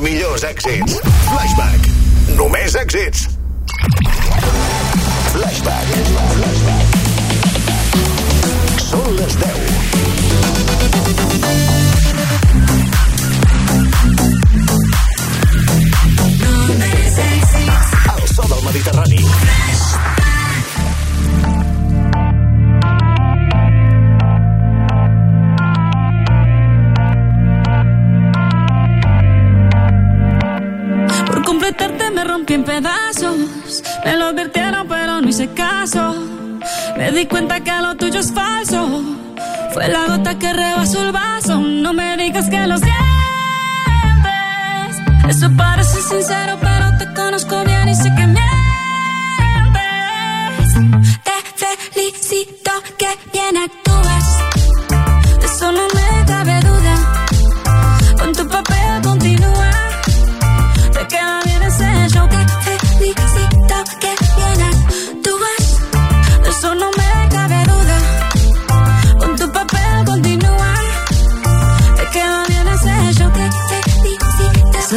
millors èxits. Flashback. Només èxits. Flashback. Flashback. Són les 10. El so del Mediterrani. Por rompí en pedazos. Me lo advirtieron, pero no hice caso. Me di cuenta que lo tuyo es falso. Fue la gota que rebasó el vaso. No me digas que lo sientes. Eso parece sincero, pero te conozco bien y sé que mientes.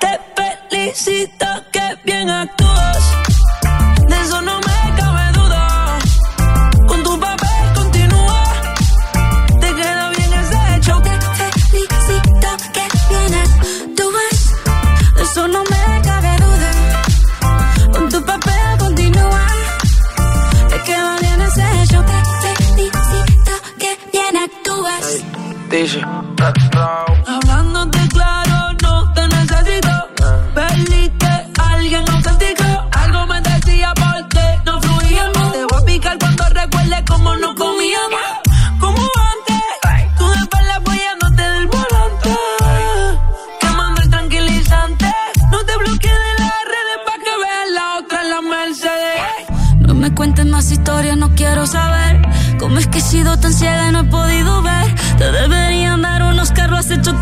Te felicito que bien actúas. De eso no me cabe duda. Con tu papel continúa. Te queda bien ese show. Te felicito que bien actúas. De eso no me cabe duda. Con tu papel continúa. Te queda bien ese show. Te felicito que bien actúas. Hablándote sido tan ciega y no he podido ver. Te deberían dar unos carros, has hecho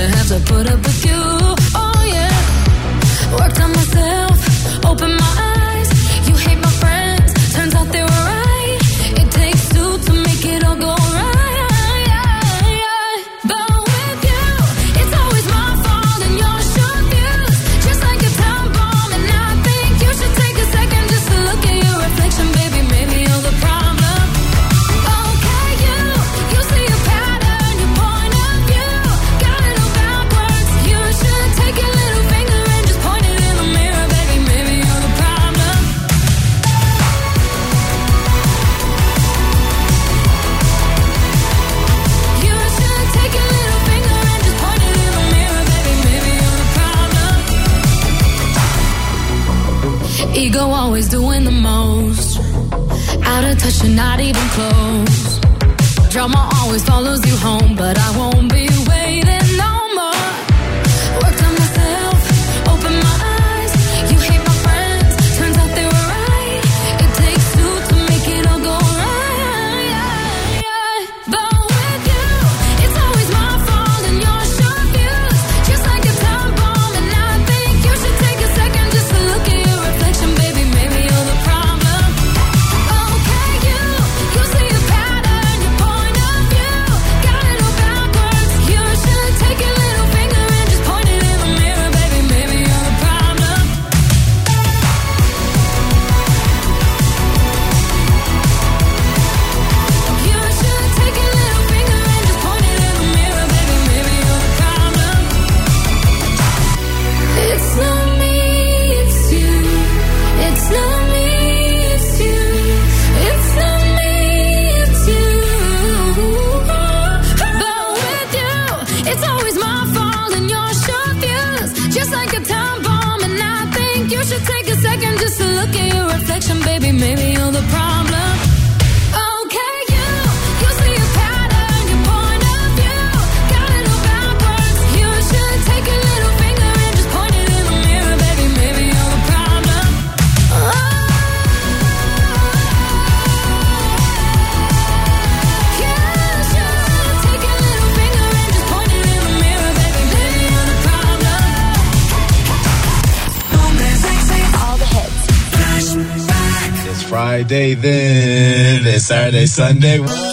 to have to put up with you. Oh, yeah. Worked on myself, open my not even close. Drama always follows you home, but I won't Saturday, Sunday.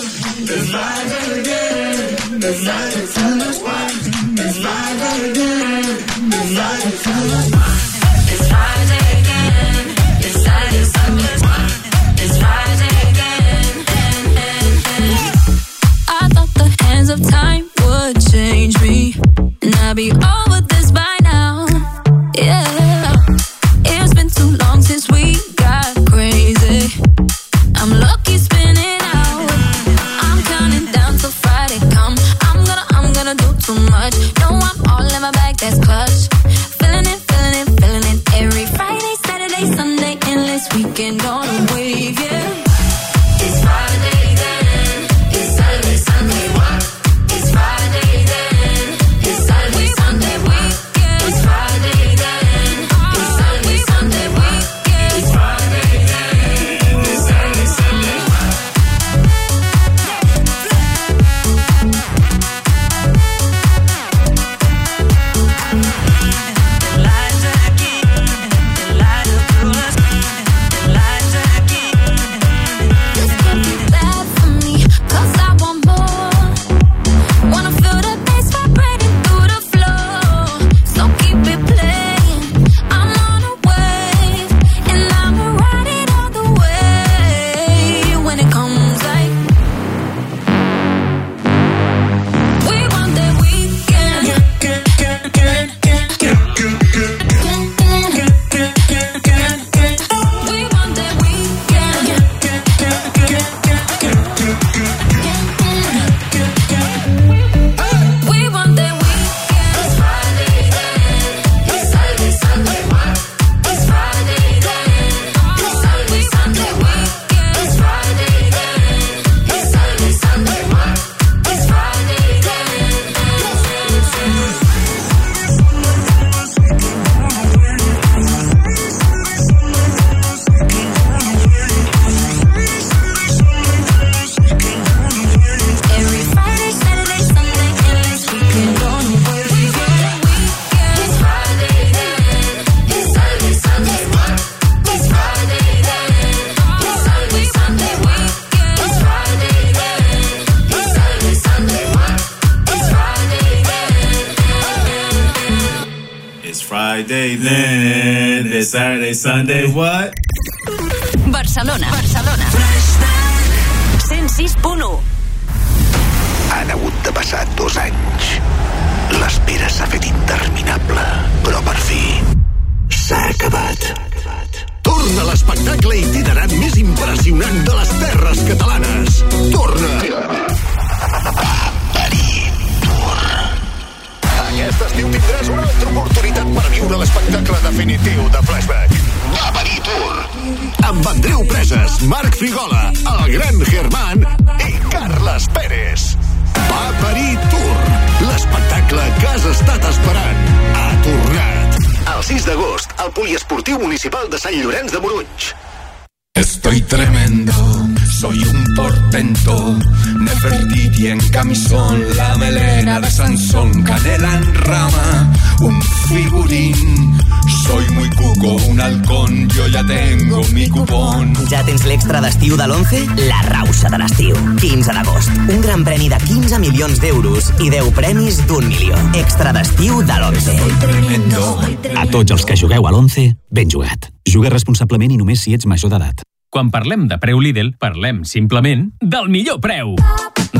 milions d'euros i 10 premis d'un milió. Extra d'estiu de l'11. A tots els que jugueu a l'11, ben jugat. Juga responsablement i només si ets major d'edat. Quan parlem de preu Lidl, parlem simplement del millor preu.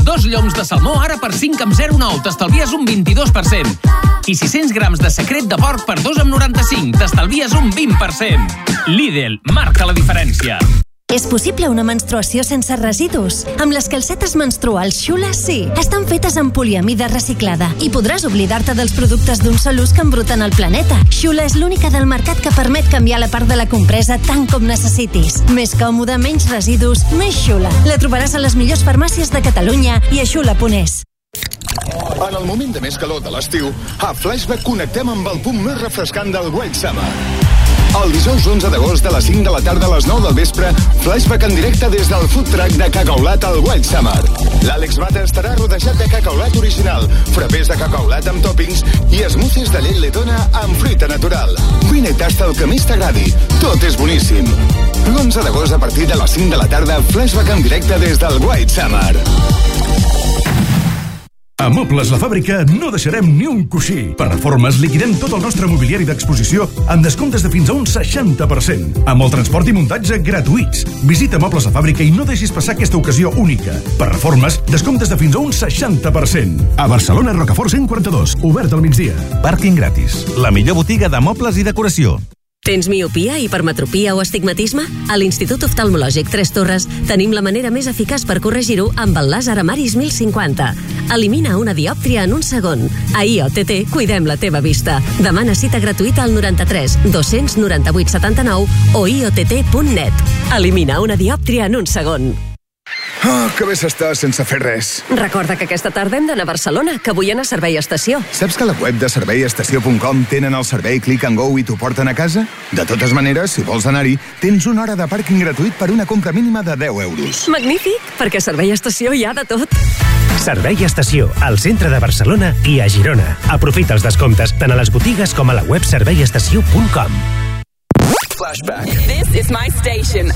Dos lloms de salmó ara per 5 amb 0,9 t'estalvies un 22%. I 600 grams de secret de porc per 2 amb 95 t'estalvies un 20%. Lidl marca la diferència. És possible una menstruació sense residus? Amb les calcetes menstruals Xula, sí. Estan fetes amb poliamida reciclada i podràs oblidar-te dels productes d'un sol ús que embruten el planeta. Xula és l'única del mercat que permet canviar la part de la compresa tant com necessitis. Més còmode, menys residus, més Xula. La trobaràs a les millors farmàcies de Catalunya i a xula.es. En el moment de més calor de l'estiu, a Flashback connectem amb el punt més refrescant del White Summer. El dijous 11 d'agost de les 5 de la tarda a les 9 del vespre, Flashback en directe des del food truck de Cacaolat al White Summer. L'Àlex Mata estarà rodejat de cacaolat original, frapés de cacaolat amb toppings i smoothies de llet letona amb fruita natural. Vine i tasta el que més t'agradi. Tot és boníssim. L'11 d'agost a partir de les 5 de la tarda, Flashback en directe des del White Summer. A Mobles La Fàbrica no deixarem ni un coixí. Per reformes liquidem tot el nostre mobiliari d'exposició amb descomptes de fins a un 60%. Amb el transport i muntatge gratuïts. Visita Mobles La Fàbrica i no deixis passar aquesta ocasió única. Per reformes, descomptes de fins a un 60%. A Barcelona, Rocafort 142, obert al migdia. Pàrquing gratis. La millor botiga de mobles i decoració. Tens miopia, hipermetropia o astigmatisme? A l'Institut Oftalmològic Tres Torres tenim la manera més eficaç per corregir-ho amb el làser Amaris 1050. Elimina una diòptria en un segon. A IOTT cuidem la teva vista. Demana cita gratuïta al 93 298 79 o iott.net. Elimina una diòptria en un segon. Ah, que bé s'està sense fer res. Recorda que aquesta tarda hem d'anar a Barcelona, que vull anar a Servei Estació. Saps que a la web de serveiestació.com tenen el servei Click and Go i t'ho porten a casa? De totes maneres, si vols anar-hi, tens una hora de pàrquing gratuït per una compra mínima de 10 euros. Magnífic, perquè a Servei Estació hi ha de tot. Servei Estació, al centre de Barcelona i a Girona. Aprofita els descomptes tant a les botigues com a la web serveiestació.com. Flashback. This is my station.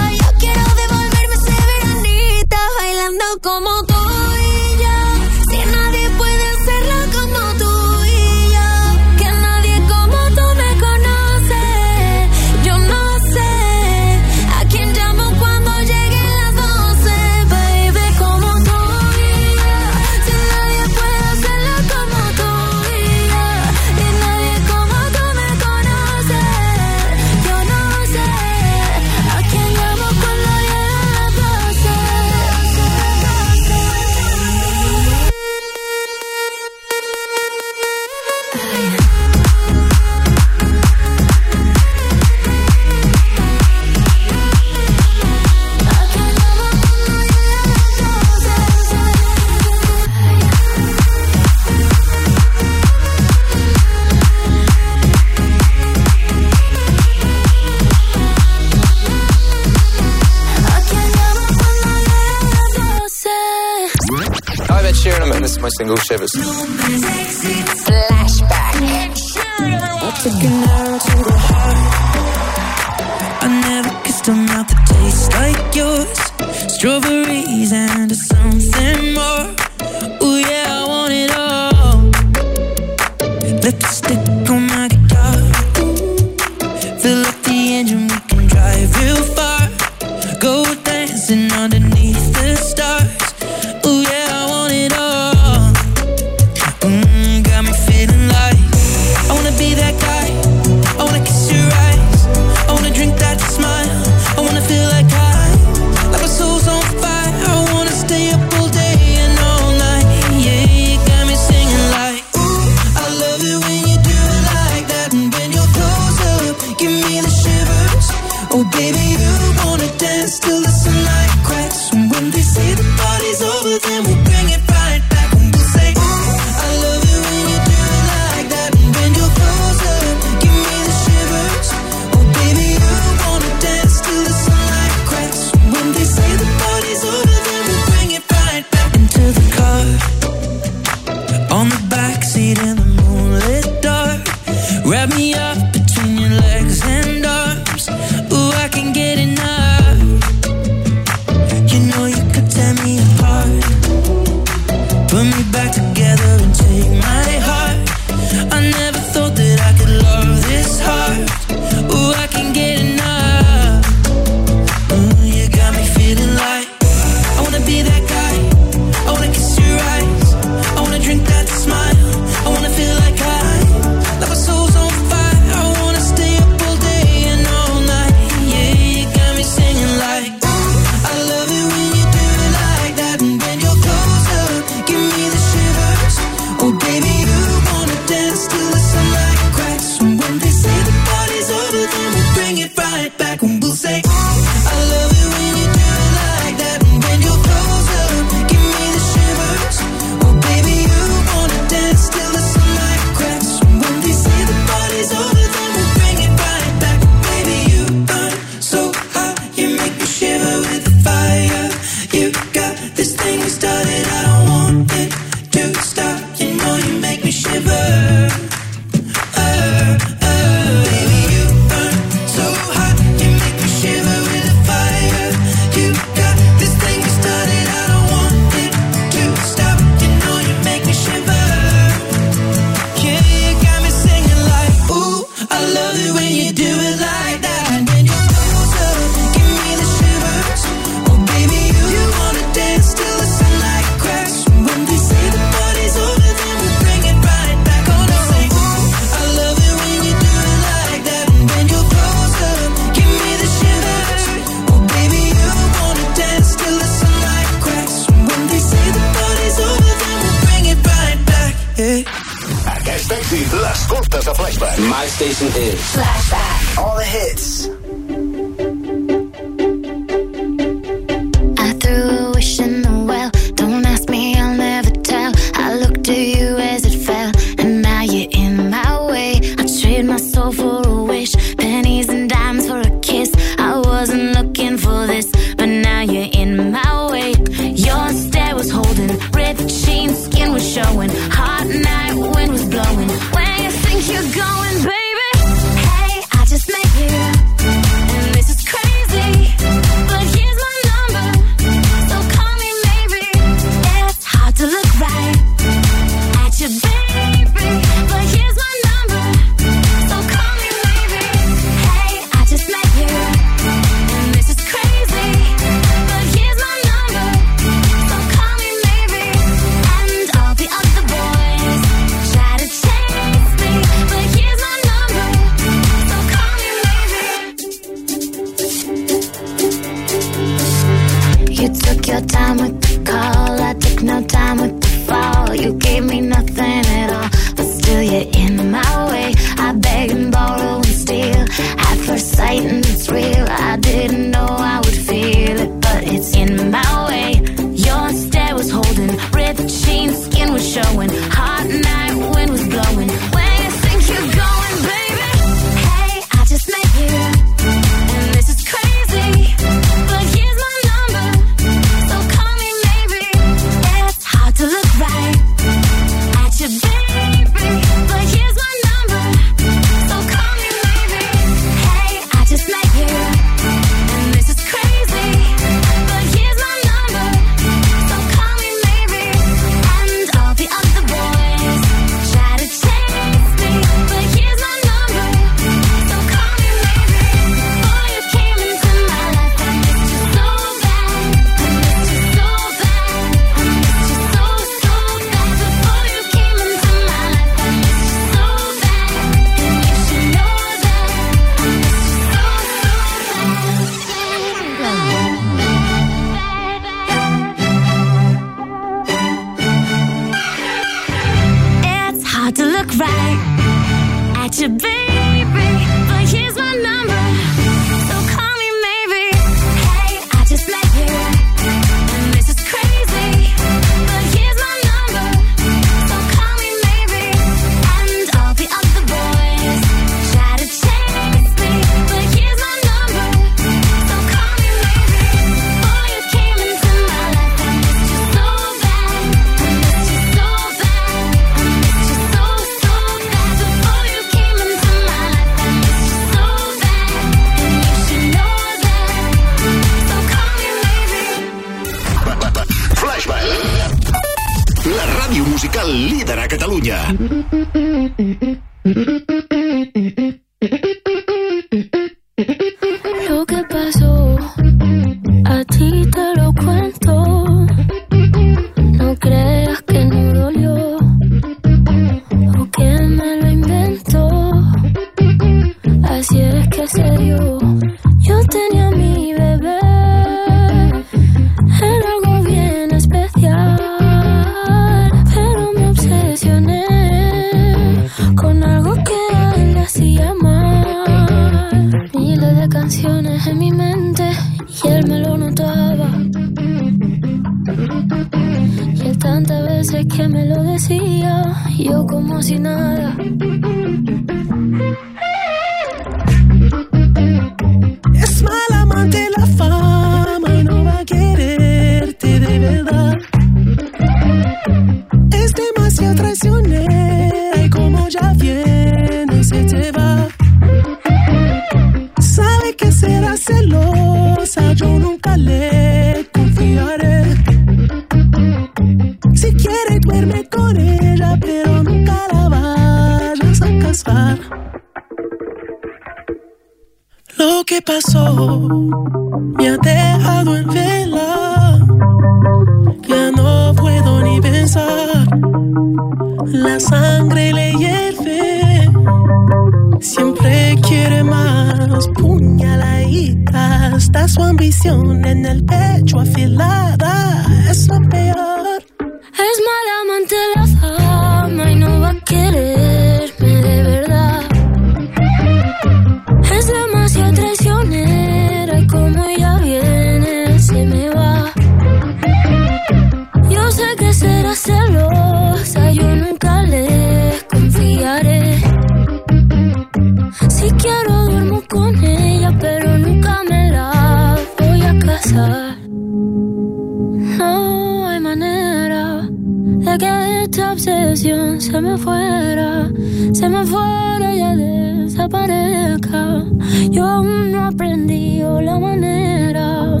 se me fuera, se me fuera y ya desaparezca. Yo aún no aprendí la manera.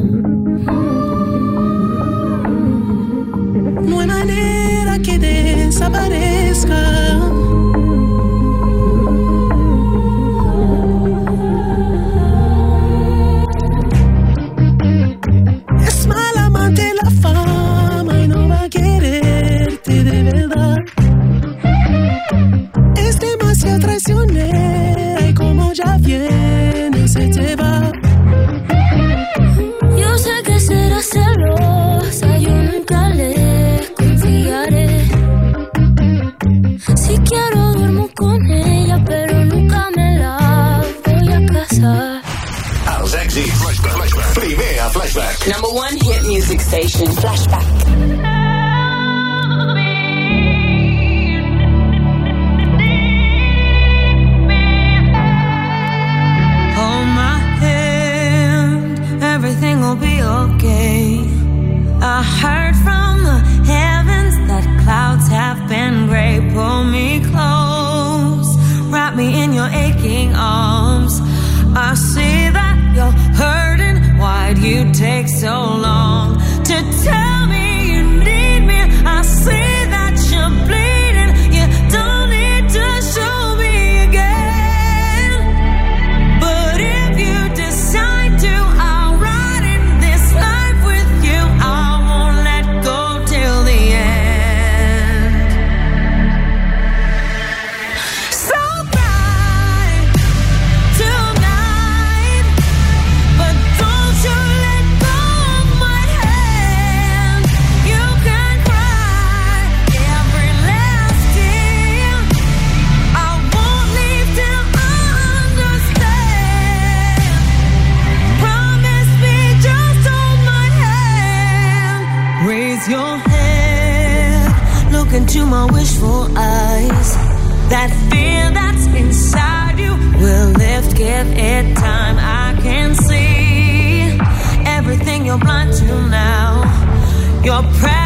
No hay manera que desaparezca. station flashback. everything will be okay. I heard from the heavens that clouds have been gray. Pull me close, wrap me in your aching arms. I see that you're hurting. Why'd you take so long? To tell give it time. I can see everything you're blind to now. You're.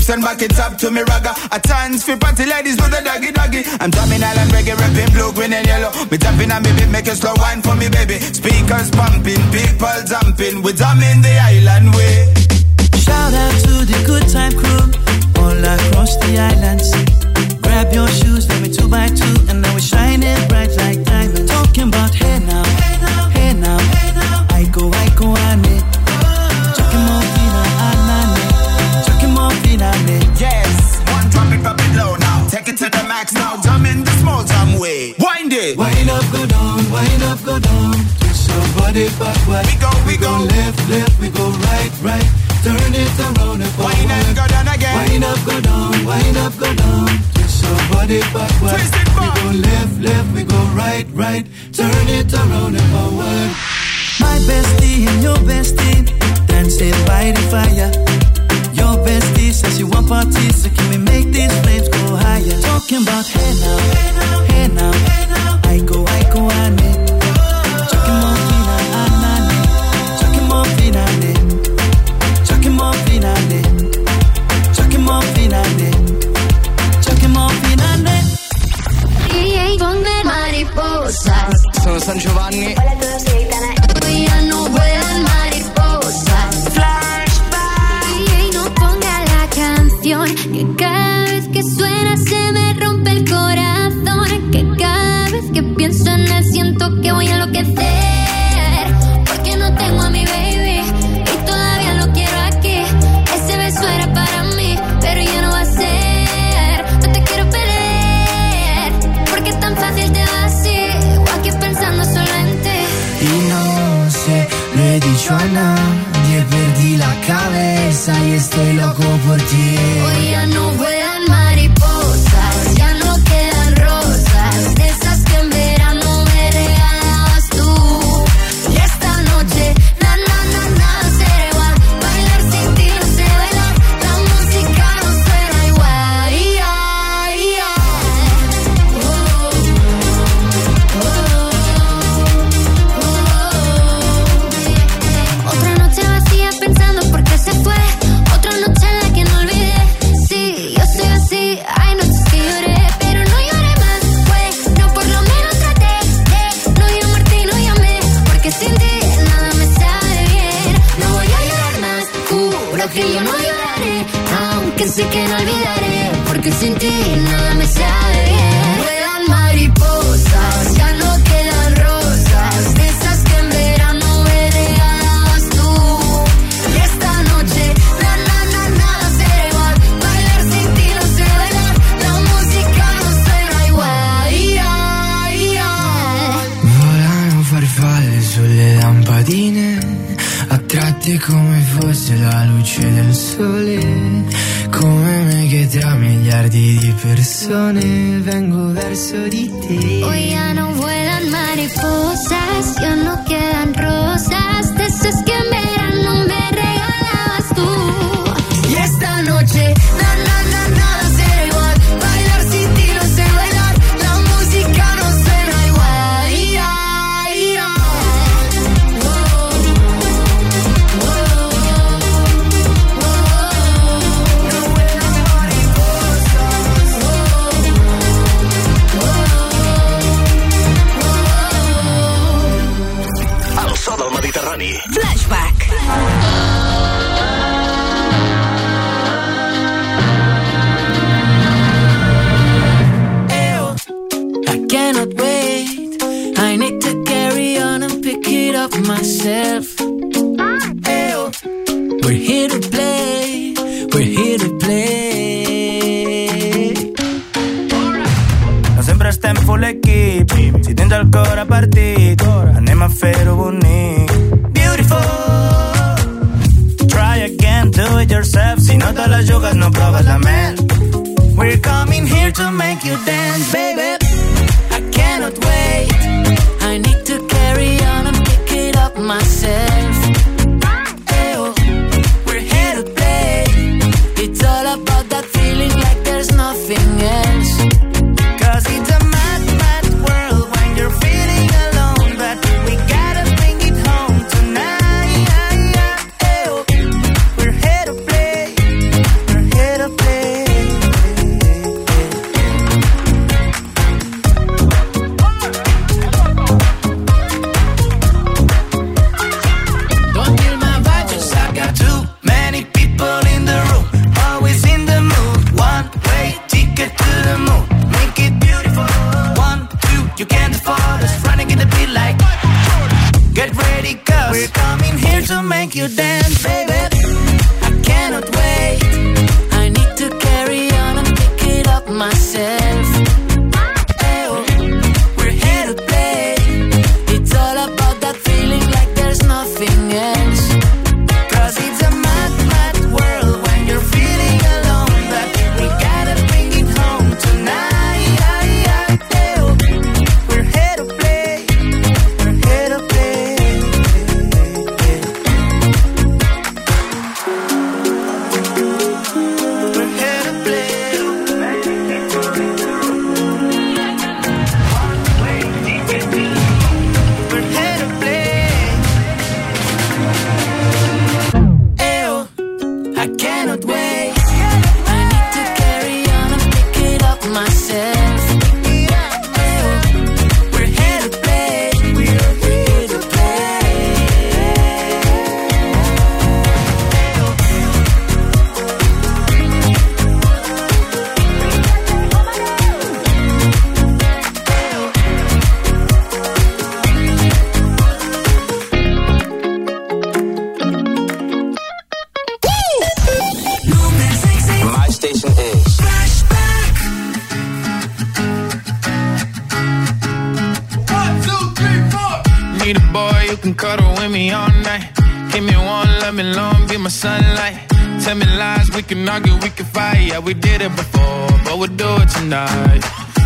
hips and back it up to me ragga. A chance for party ladies do the doggy doggy. I'm drumming island reggae, rapping blue, green and yellow. Me jumping and me beat, making slow wine for me baby. Speakers pumping, people jumping. We drumming the island. My bestie and your bestie.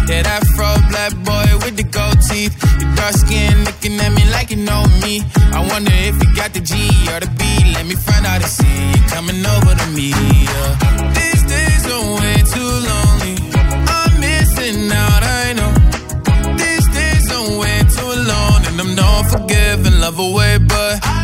That afro black boy with the gold teeth. Your dark skin looking at me like you know me. I wonder if you got the G or the B. Let me find out and see you coming over to me. Yeah. These days are way too lonely. I'm missing out, I know. These days are way too alone. And I'm not forgiving, love away, but. I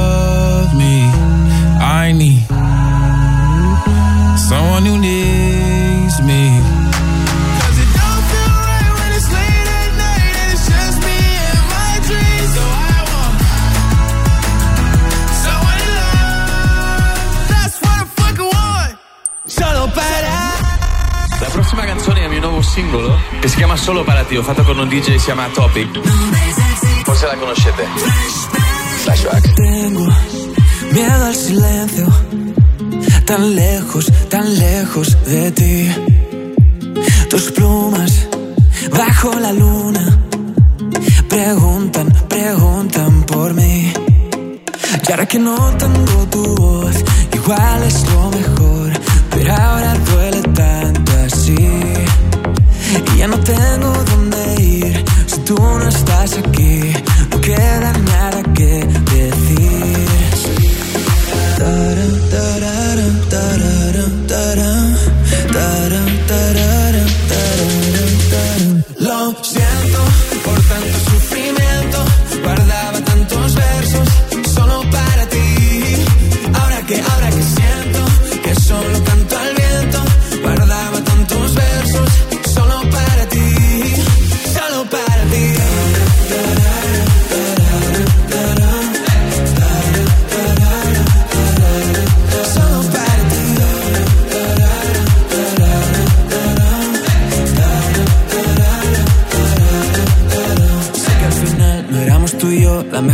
singolo che si chiama Solo para ti. Ho fatto con un DJ che si chiama Topic. Forse la conoscete. Flashback. Tengo miedo al silencio, tan lejos, tan lejos de ti. Tus plumas bajo la luna preguntan, preguntan por mí. Y ahora que no tengo tu voz, igual es lo mejor, pero ahora duele tanto así. Y ya no tengo dónde ir si tú no estás aquí. No queda nada que decir.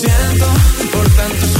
siento por tanto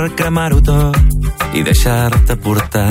per cremar-ho tot i deixar-te portar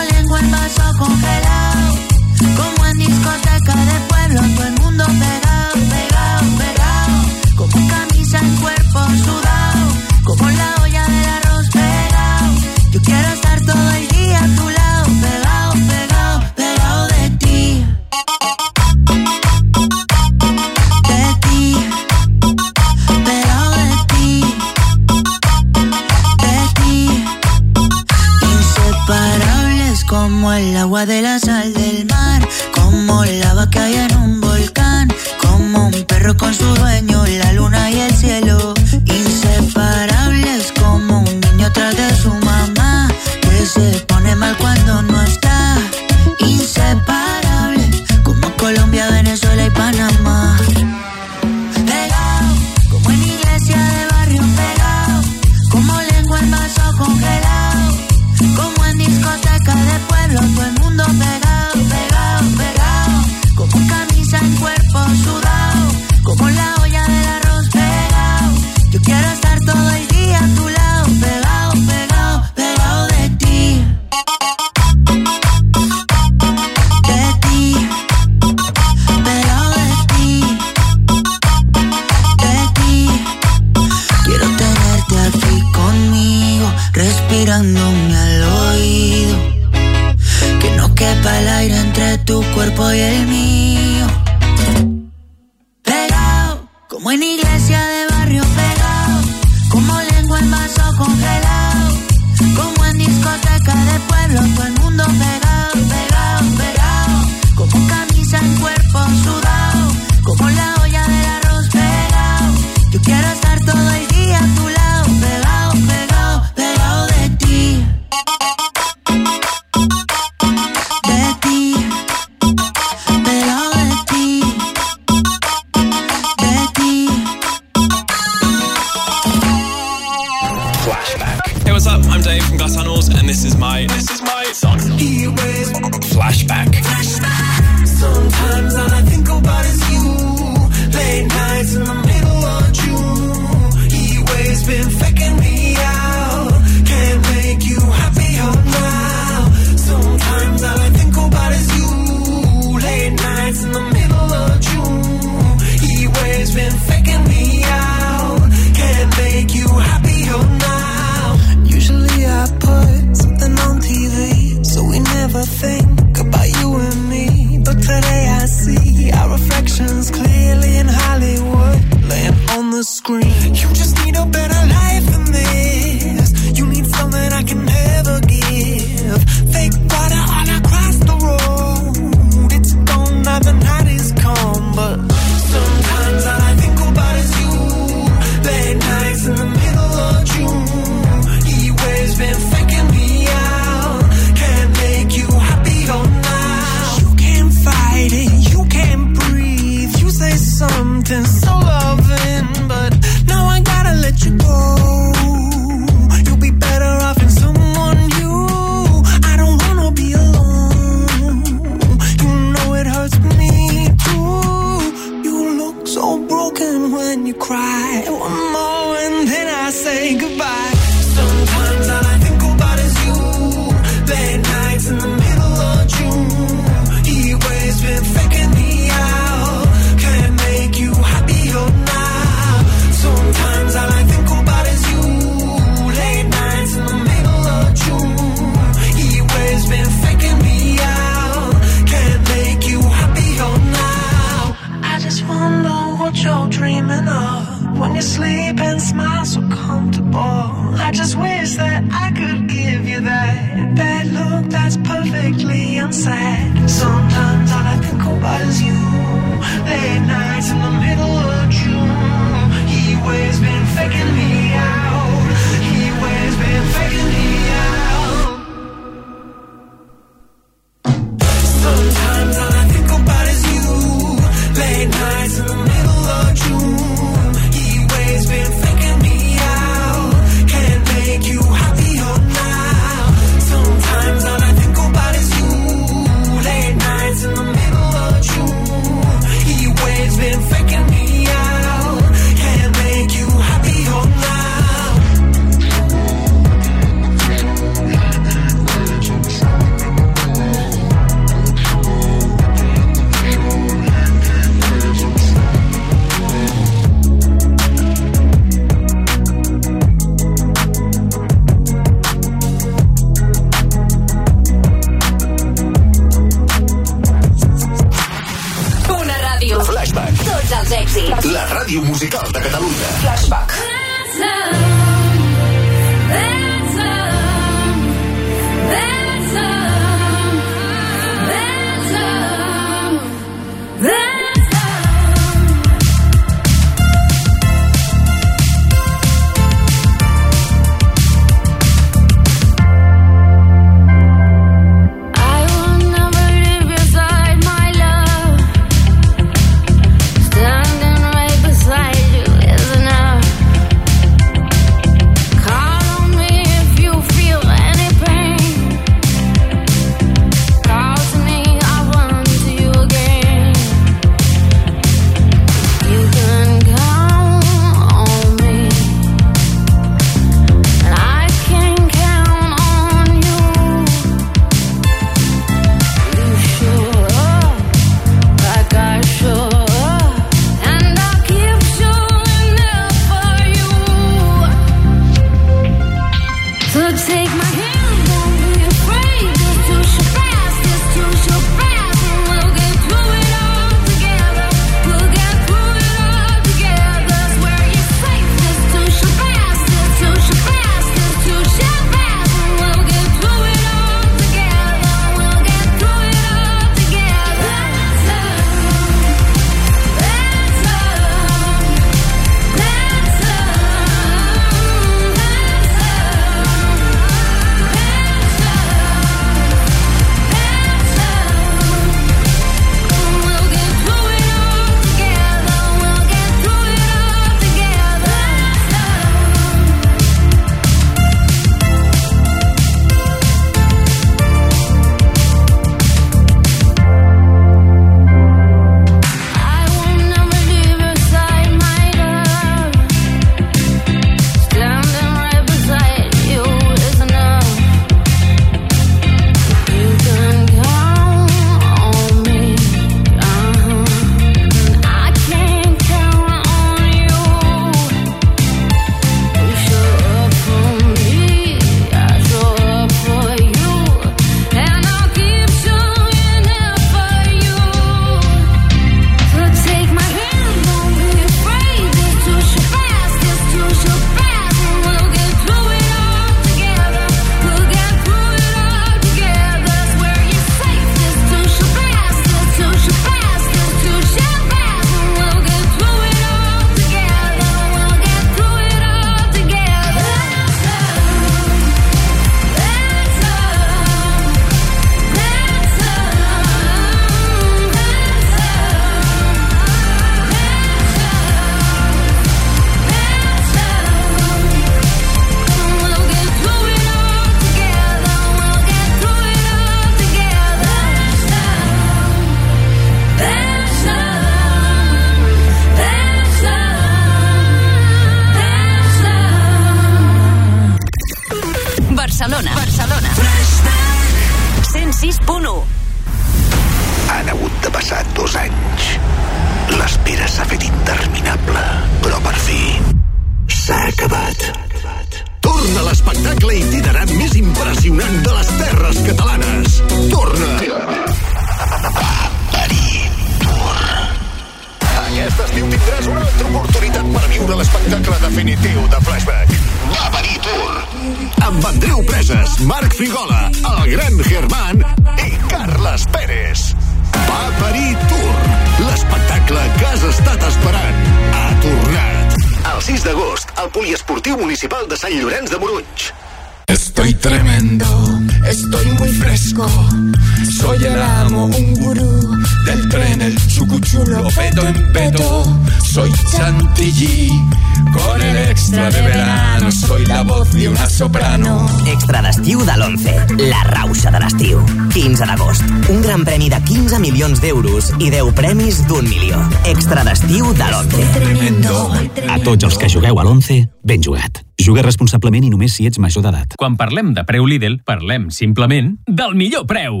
jugueu a l'11, ben jugat. Juga responsablement i només si ets major d'edat. Quan parlem de preu Lidl, parlem simplement del millor preu.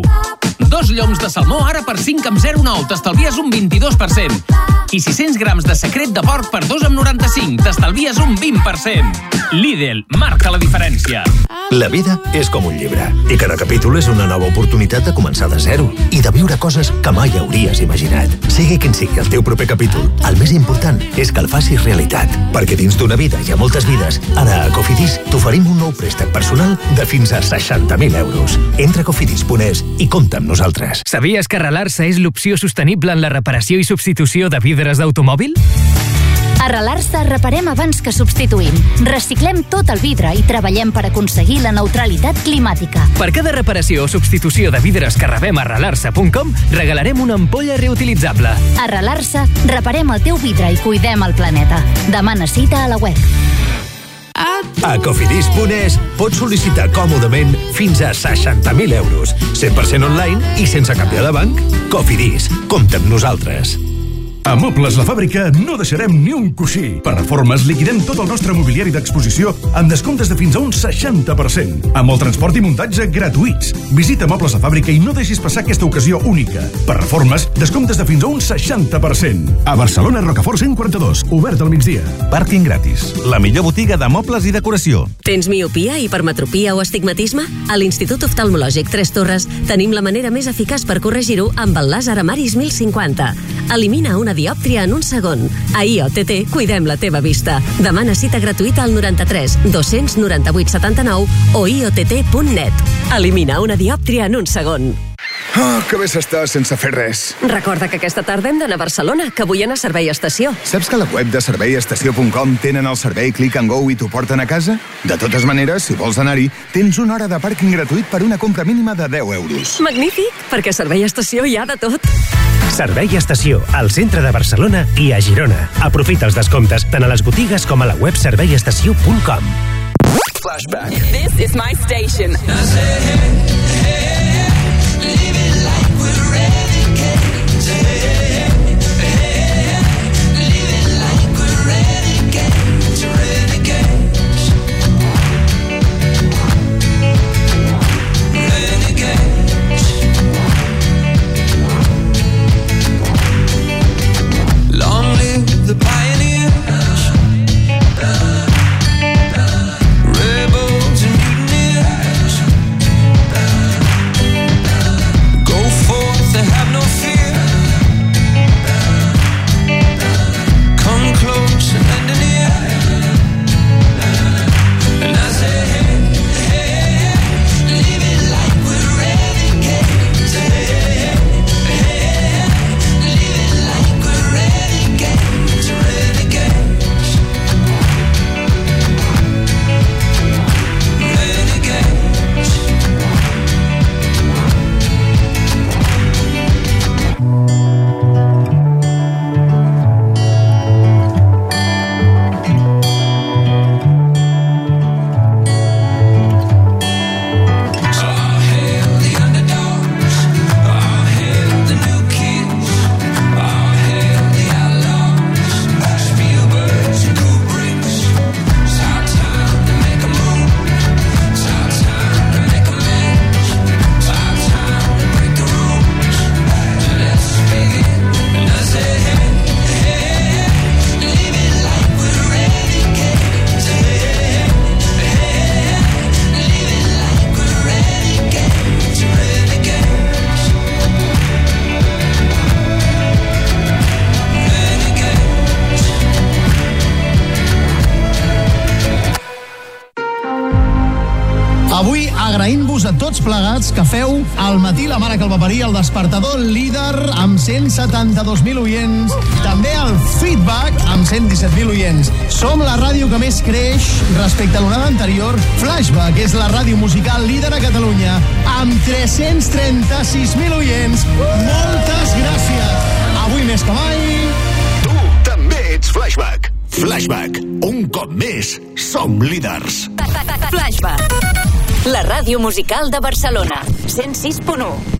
Dos lloms de salmó ara per 5 amb 0,9, t'estalvies un 22%. I 600 grams de secret de porc per 2 amb 95, t'estalvies un 20%. Lidl, marca la diferència. La vida és com un llibre i cada capítol és una nova oportunitat de començar de zero i de viure coses que mai hauries imaginat. Sigui quin sigui el teu proper capítol, el més important és que el facis realitat, perquè dins d'una vida hi ha moltes vides. Ara a Cofidis t'oferim un nou préstec personal de fins a 60.000 euros. Entra a cofidis.es i compta amb nosaltres. Sabies que arrelar-se és l'opció sostenible en la reparació i substitució de vidres d'automòbil? A Relar-se reparem abans que substituïm. Reciclem tot el vidre i treballem per aconseguir la neutralitat climàtica. Per cada reparació o substitució de vidres que rebem a relarse.com, regalarem una ampolla reutilitzable. A Relar-se reparem el teu vidre i cuidem el planeta. Demana cita a la web. A cofidis.es pots sol·licitar còmodament fins a 60.000 euros, 100% online i sense canviar de banc. Cofidis, compta amb nosaltres. A Mobles La Fàbrica no deixarem ni un coixí. Per reformes liquidem tot el nostre mobiliari d'exposició amb descomptes de fins a un 60%. Amb el transport i muntatge gratuïts. Visita Mobles La Fàbrica i no deixis passar aquesta ocasió única. Per reformes, descomptes de fins a un 60%. A Barcelona, Rocafort 142, obert al migdia. Pàrquing gratis. La millor botiga de mobles i decoració. Tens miopia, hipermetropia o astigmatisme? A l'Institut Oftalmològic Tres Torres tenim la manera més eficaç per corregir-ho amb el làser Amaris 1050. Elimina una diòptria en un segon. A IOTT cuidem la teva vista. Demana cita gratuïta al 93 298 79 o iott.net. Elimina una diòptria en un segon. Ah, que bé s'està sense fer res. Recorda que aquesta tarda hem d'anar a Barcelona, que vull anar a Servei Estació. Saps que a la web de serveiestació.com tenen el servei Click and Go i t'ho porten a casa? De totes maneres, si vols anar-hi, tens una hora de pàrquing gratuït per una compra mínima de 10 euros. Magnífic, perquè Servei Estació hi ha de tot. Servei Estació, al centre de Barcelona i a Girona. Aprofita els descomptes tant a les botigues com a la web serveiestació.com. Flashback. This is my station. Parir, el despertador líder amb 172.000 oients, també el feedback amb 117.000 oients. Som la ràdio que més creix respecte a l'onada anterior. Flashback és la ràdio musical líder a Catalunya amb 336.000 oients. Moltes gràcies. Avui més que mai... Tu també ets Flashback. Flashback. Un cop més, som líders. Flashback. La ràdio musical de Barcelona. 106.1.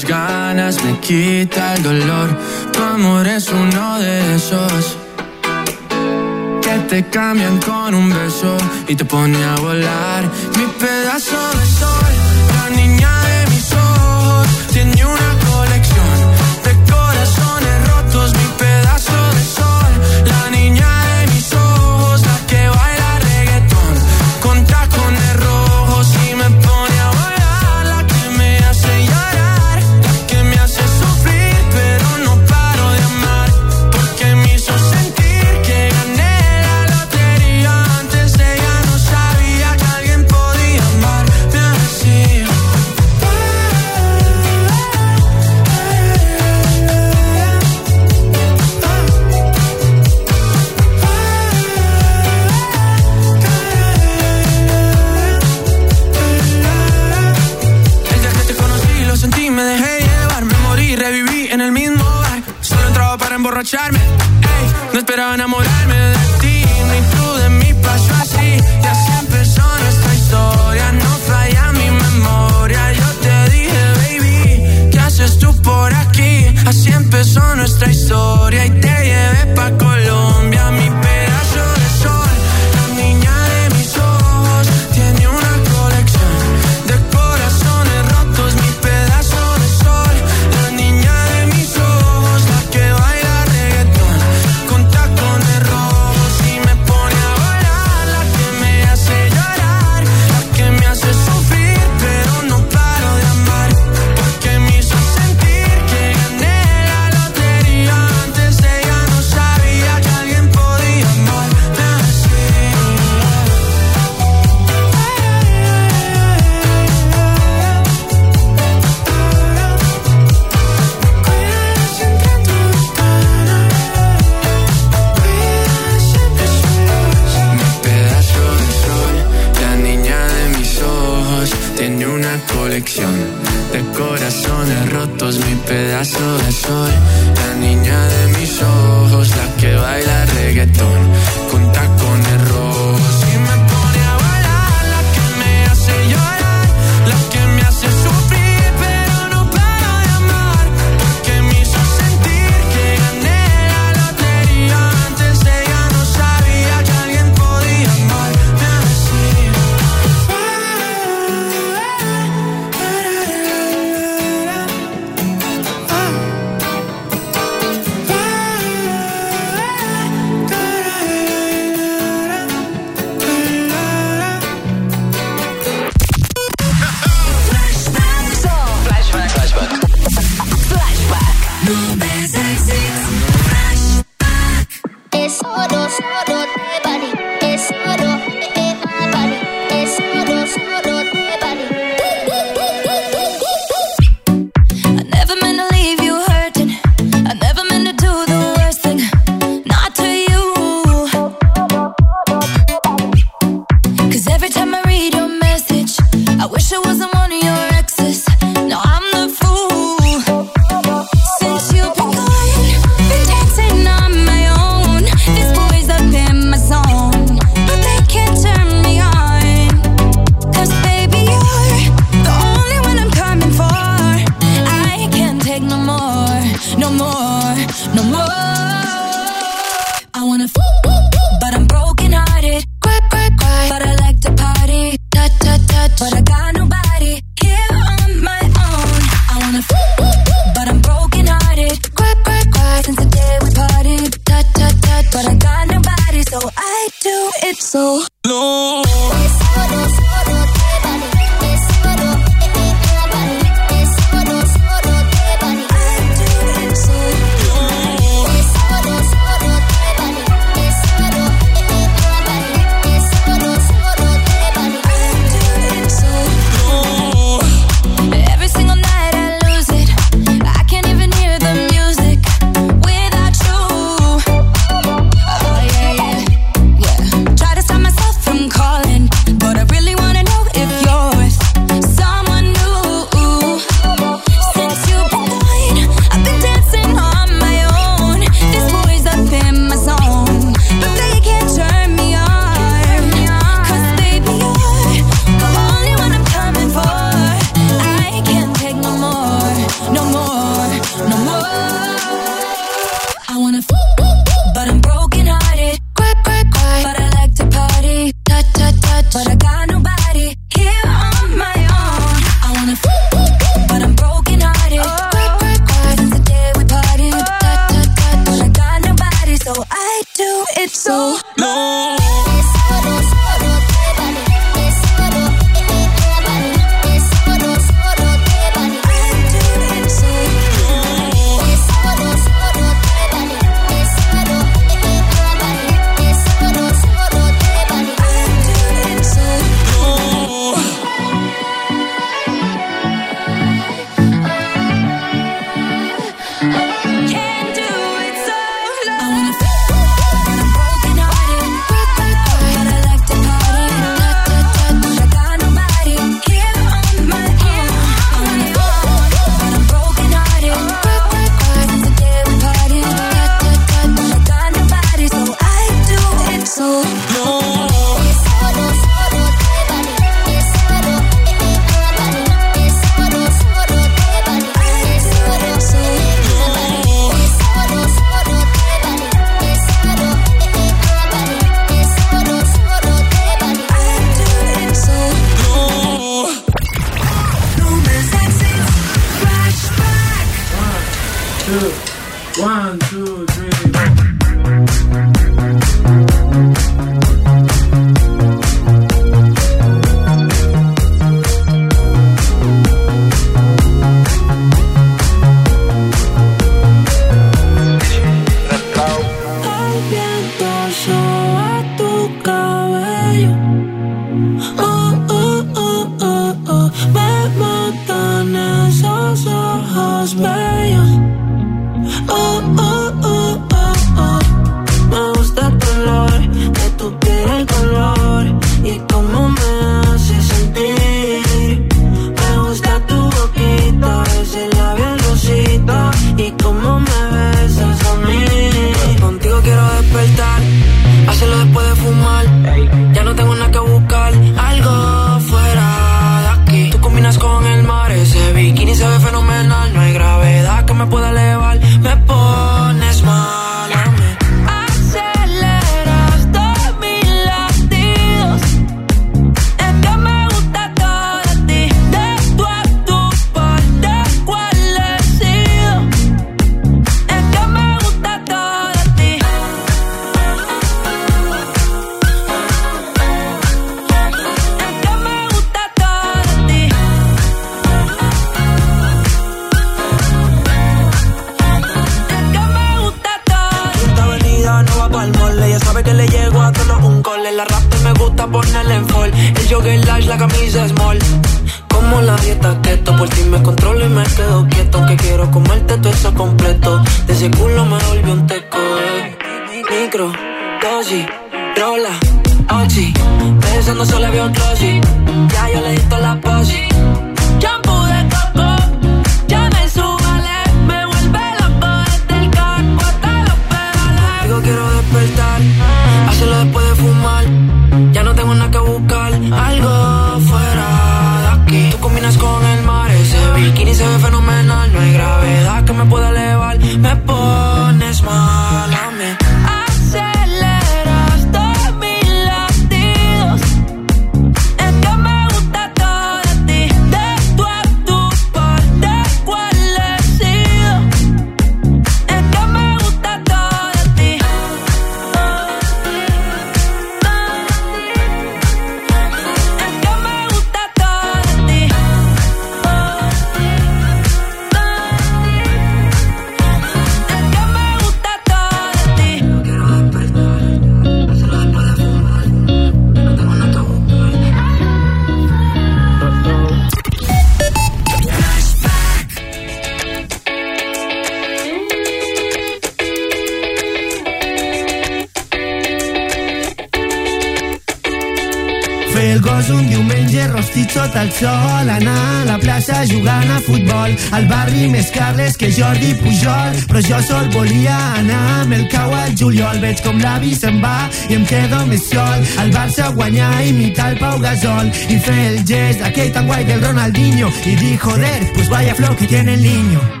Jordi Pujol, però jo sol volia anar amb el cau al juliol. Veig com l'avi se'n va i em quedo més sol. El Barça guanyà imitar el Pau Gasol i fer el gest aquell tan guai del Ronaldinho. I dir, joder, pues vaya flow que tiene el niño.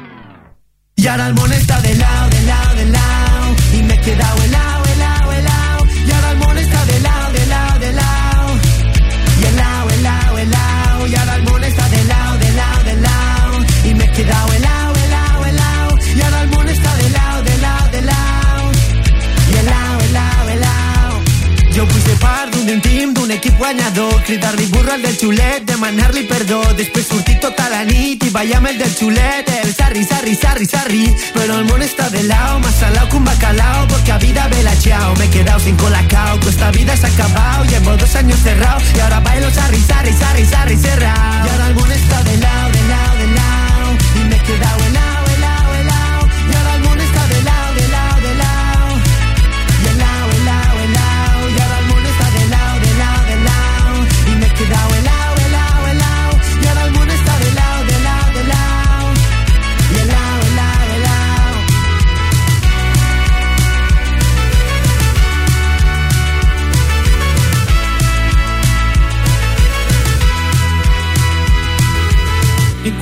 i ara el món està de la Tritar-li burro al del xulet, demanar-li perdó, després sortir tota la nit i el del xulet, el sarri, sarri, sarri, sarri, però el món està de lao, más lao que un bacalao, porque a vida vela chao, me he quedado sin colacao, que esta vida se ha acabado, llevo dos años cerrado, y ahora bailo sarri, sarri, sarri, sarri, cerrado, y ahora el món está de lao, de lao, de lao, y me he quedado helado.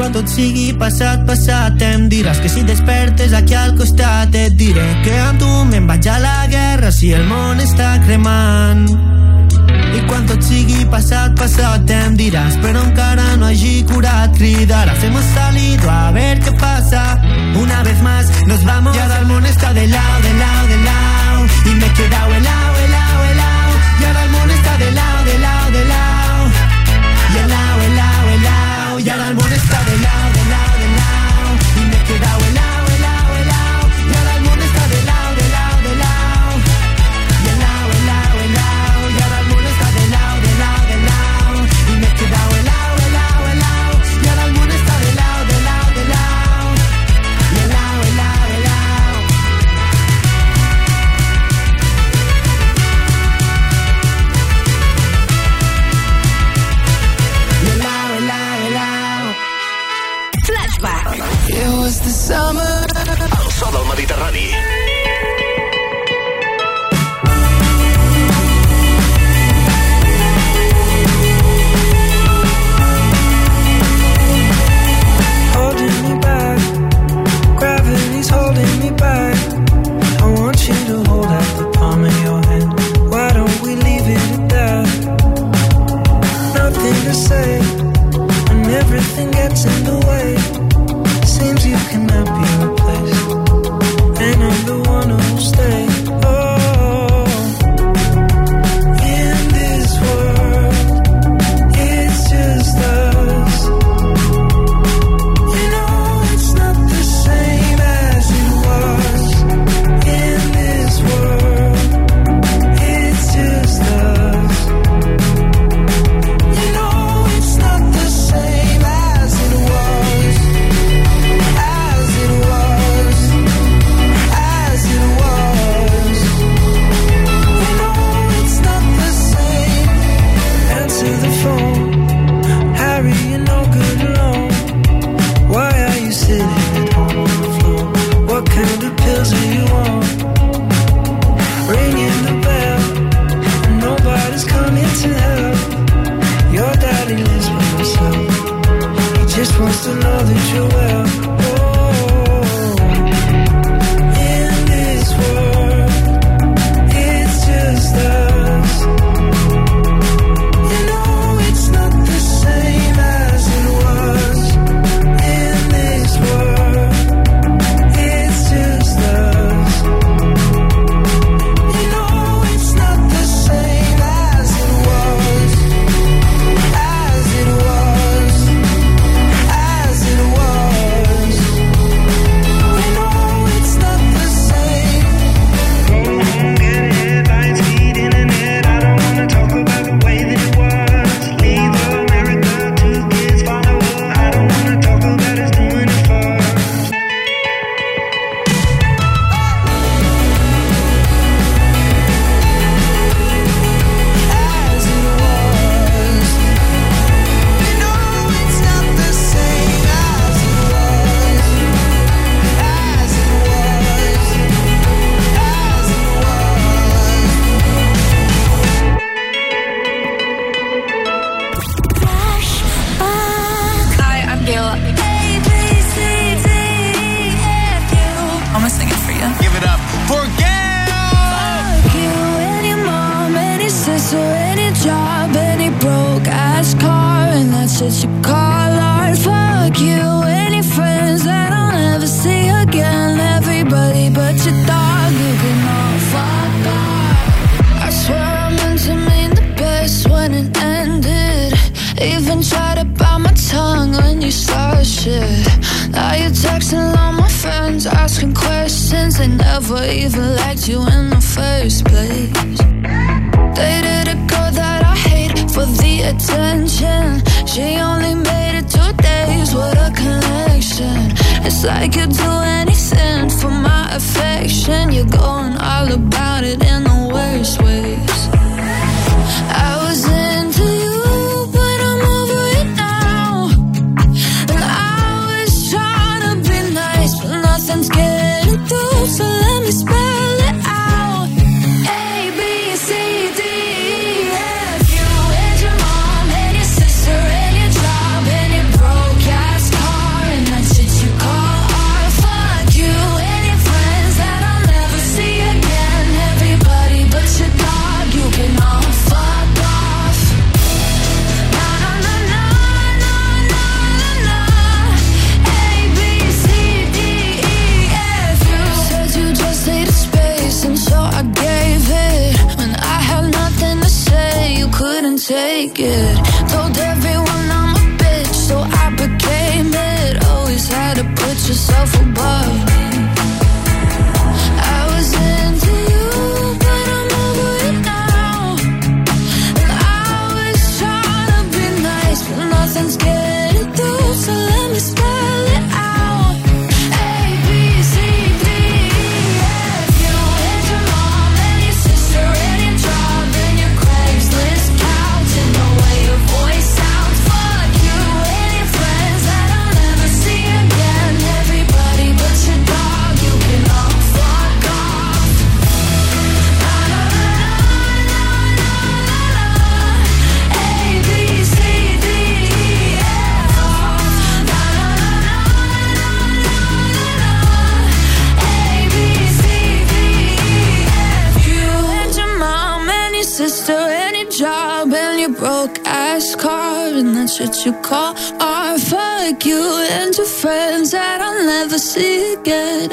quan tot sigui passat, passat em diràs que si despertes aquí al costat et diré que amb tu me'n vaig a la guerra si el món està cremant. I quan tot sigui passat, passat em diràs però encara no hagi curat cridaràs. Hemos salido a ver qué pasa una vez más nos vamos. I ara el món està de lado, de lado, de lado. I me he quedado helado, helado, helado i ara el món està de lado.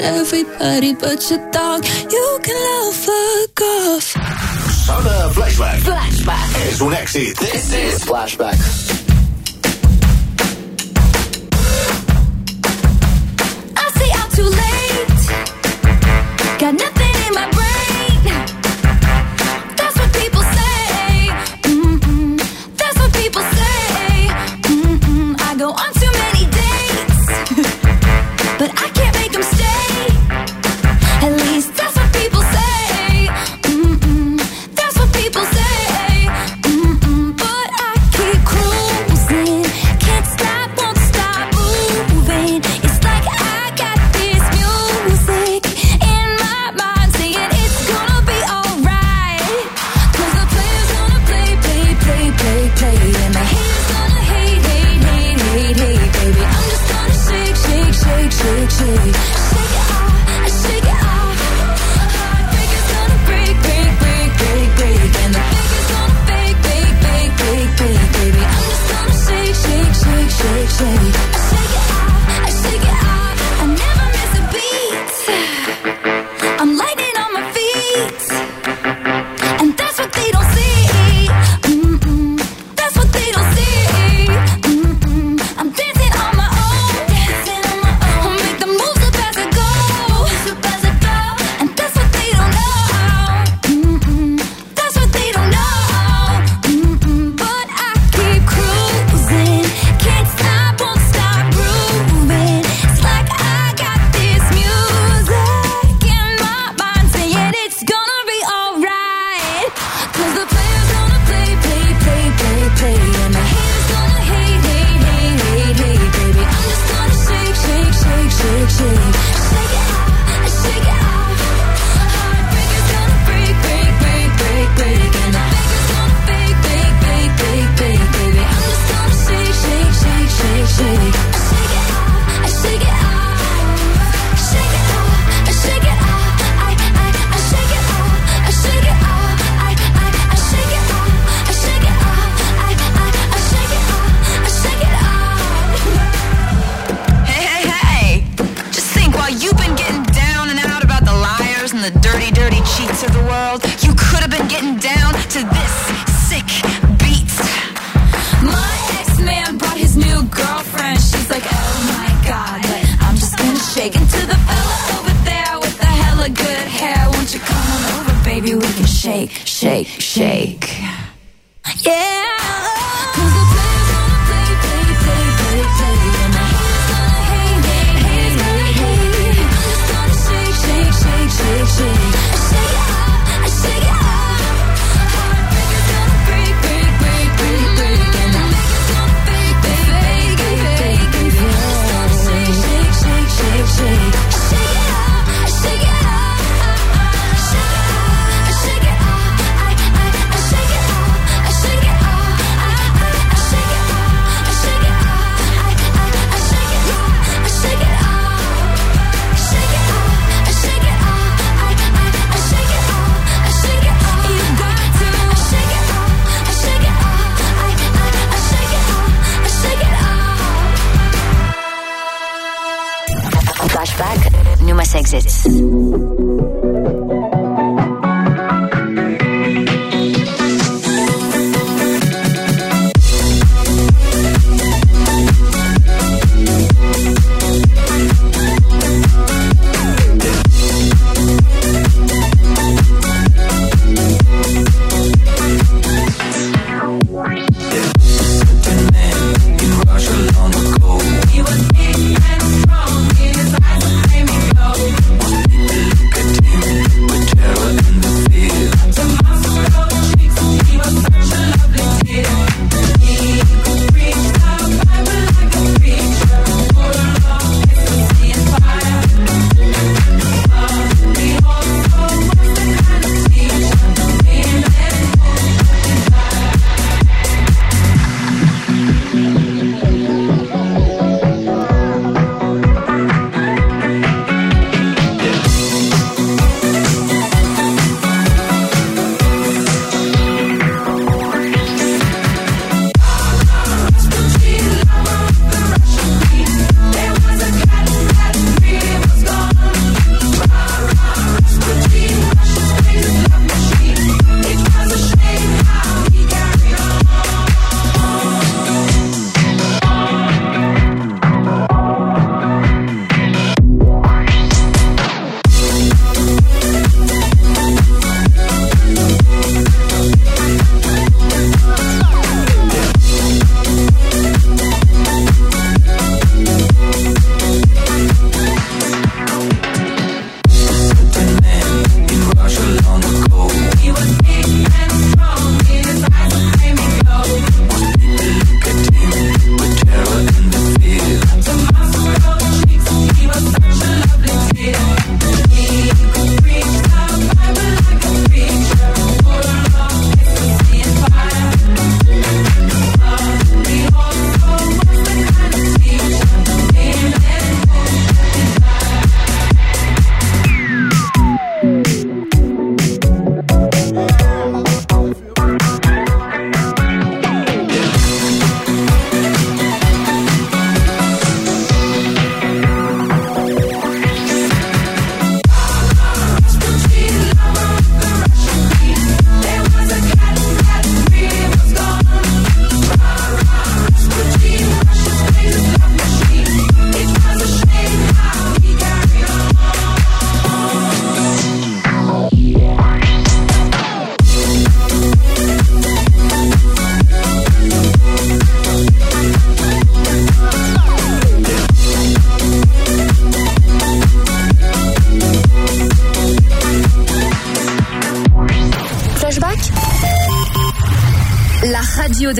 at everybody but your dog. You can love fuck off. Summer Flashback. Flashback. Es un éxito. This is Flashback.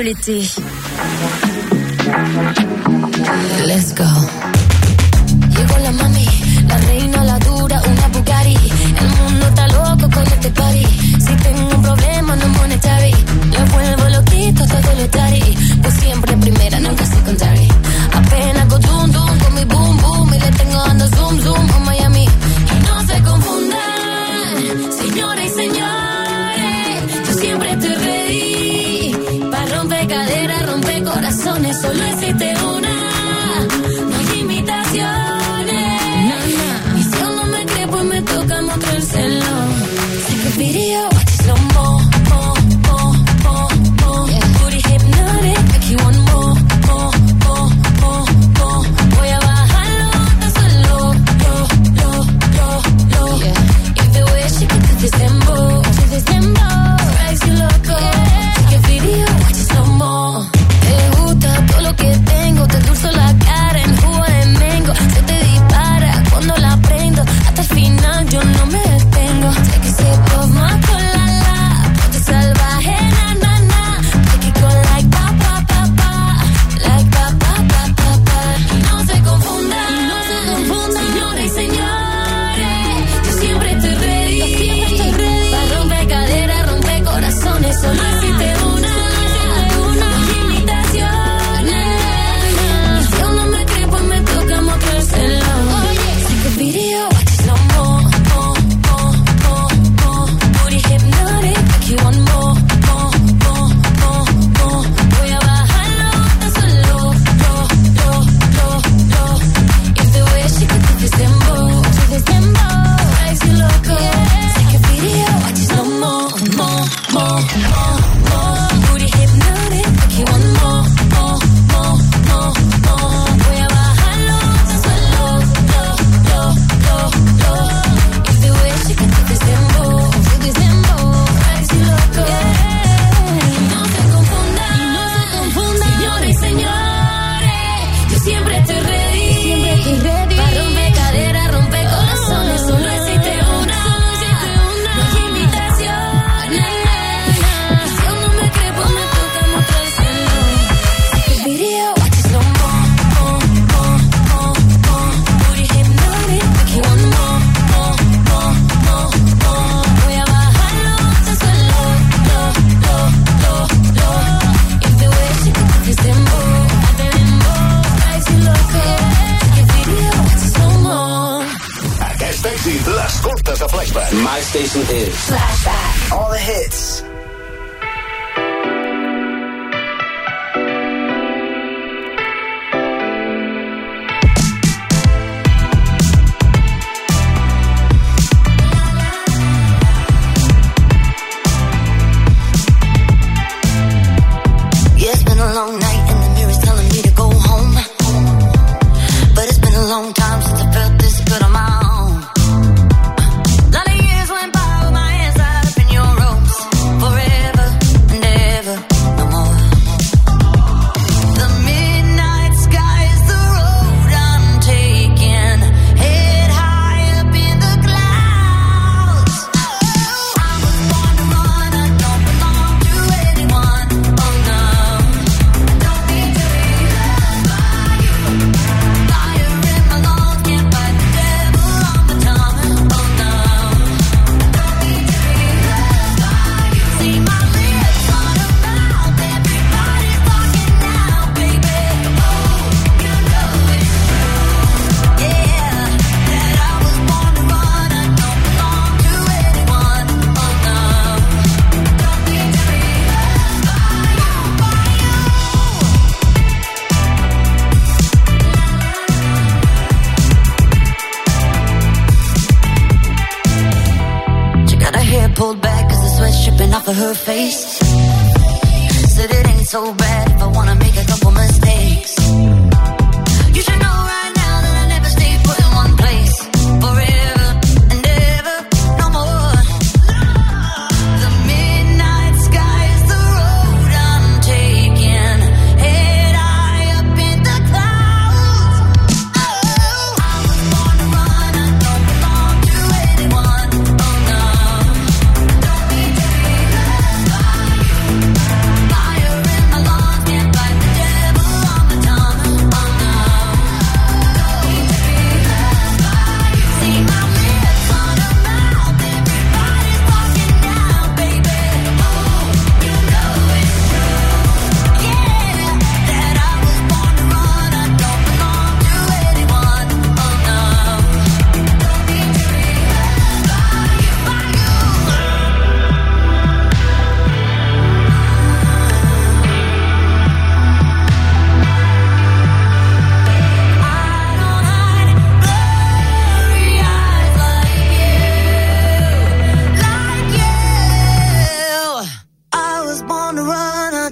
L'été.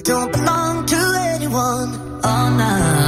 Don't belong to anyone. Oh no.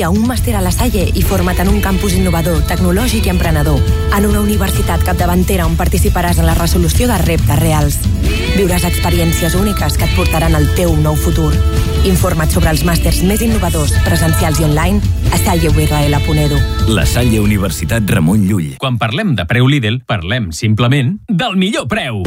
Estudia un màster a la Salle i forma't en un campus innovador, tecnològic i emprenedor. En una universitat capdavantera on participaràs en la resolució de reptes reals. Viuràs experiències úniques que et portaran al teu nou futur. Informa't sobre els màsters més innovadors, presencials i online a salleurl.edu. La Salle Universitat Ramon Llull. Quan parlem de preu Lidl, parlem simplement del millor preu.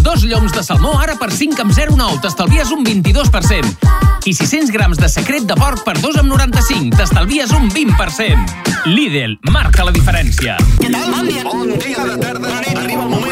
Dos lloms de salmó ara per 5 amb 0,9 t'estalvies un 22%. I 600 grams de secret de porc per 2 amb 95 t'estalvies un 20%. Lidl, marca la diferència. Bon dia de tarda. Arriba el moment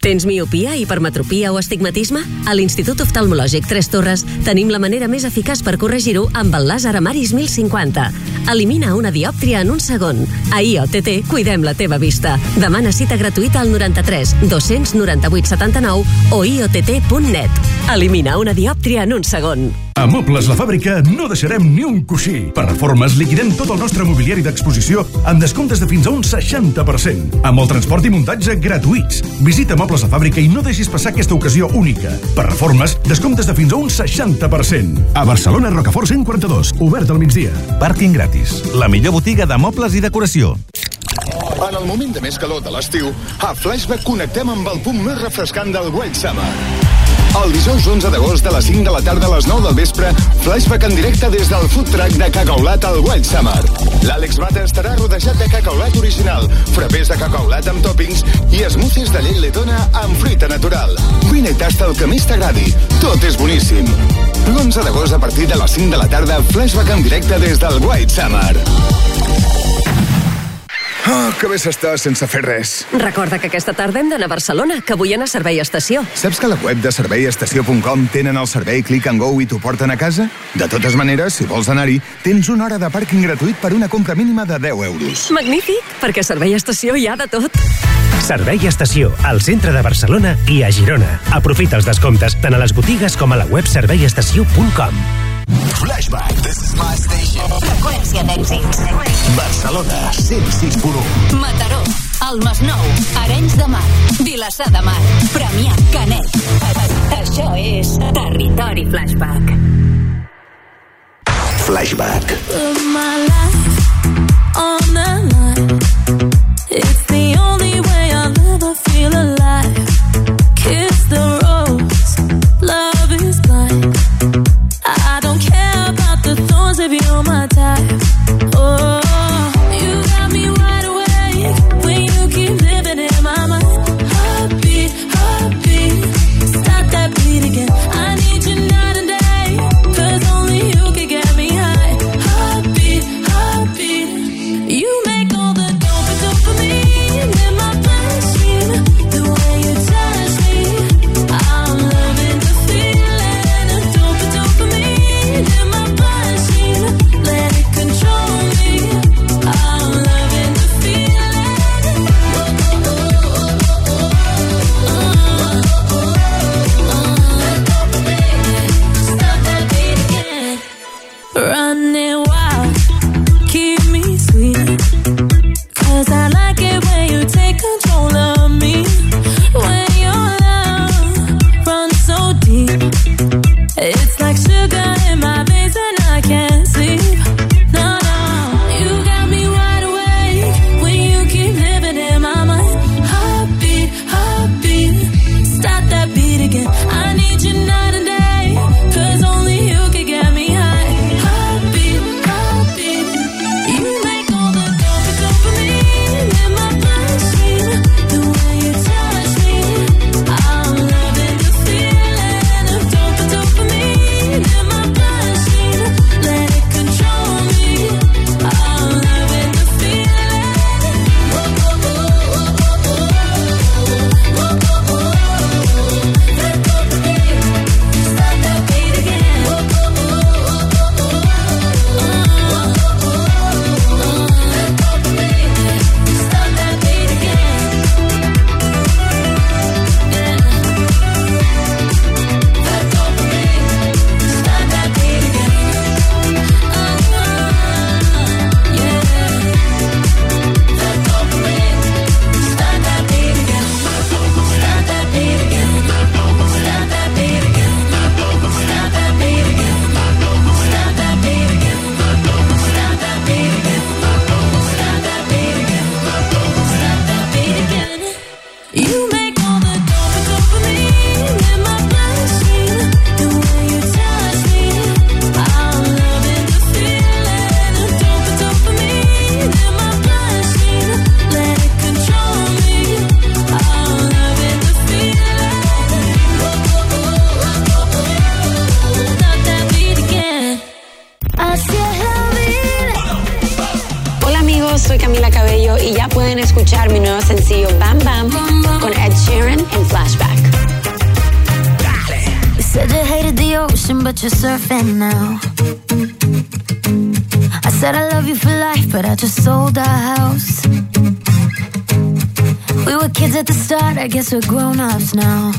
Tens miopia, hipermetropia o astigmatisme? A l'Institut Oftalmològic Tres Torres tenim la manera més eficaç per corregir-ho amb el làser Amaris 1050. Elimina una diòptria en un segon. A IOTT cuidem la teva vista. Demana cita gratuïta al 93 298 79 o iott.net. Elimina una diòptria en un segon. A Mobles La Fàbrica no deixarem ni un coixí. Per reformes liquidem tot el nostre mobiliari d'exposició amb descomptes de fins a un 60%. Amb el transport i muntatge gratuïts. Visita Mobles La Fàbrica i no deixis passar aquesta ocasió única. Per reformes, descomptes de fins a un 60%. A Barcelona, Rocafort 142, obert al migdia. Pàrquing gratis. La millor botiga de mobles i decoració. En el moment de més calor de l'estiu, a Flashback connectem amb el punt més refrescant del White Summer. El dijous 11 d'agost a les 5 de la tarda a les 9 del vespre, Flashback en directe des del food truck de Cacaolat al White Summer. L'Àlex Mata estarà rodejat de cacaolat original, frapés de cacaolat amb toppings i smoothies de llet letona amb fruita natural. Vine i tasta el que més t'agradi. Tot és boníssim. L'11 d'agost a partir de les 5 de la tarda, Flashback en directe des del White Summer. Oh, que bé s'està sense fer res. Recorda que aquesta tarda hem d'anar a Barcelona, que vull anar a Servei Estació. Saps que a la web de serveiestació.com tenen el servei Click and Go i t'ho porten a casa? De totes maneres, si vols anar-hi, tens una hora de pàrquing gratuït per una compra mínima de 10 euros. Magnífic, perquè Servei Estació hi ha de tot. Servei Estació, al centre de Barcelona i a Girona. Aprofita els descomptes tant a les botigues com a la web serveiestació.com. Flashback. This is my. Freqüència d'èxits. Barcelona 106.1. Mataró, el Masnou, Arenys de Mar, Vilassar de Mar, Premià, Canet. Això és Territori Flashback. Flashback. Put my life on the grown-ups now.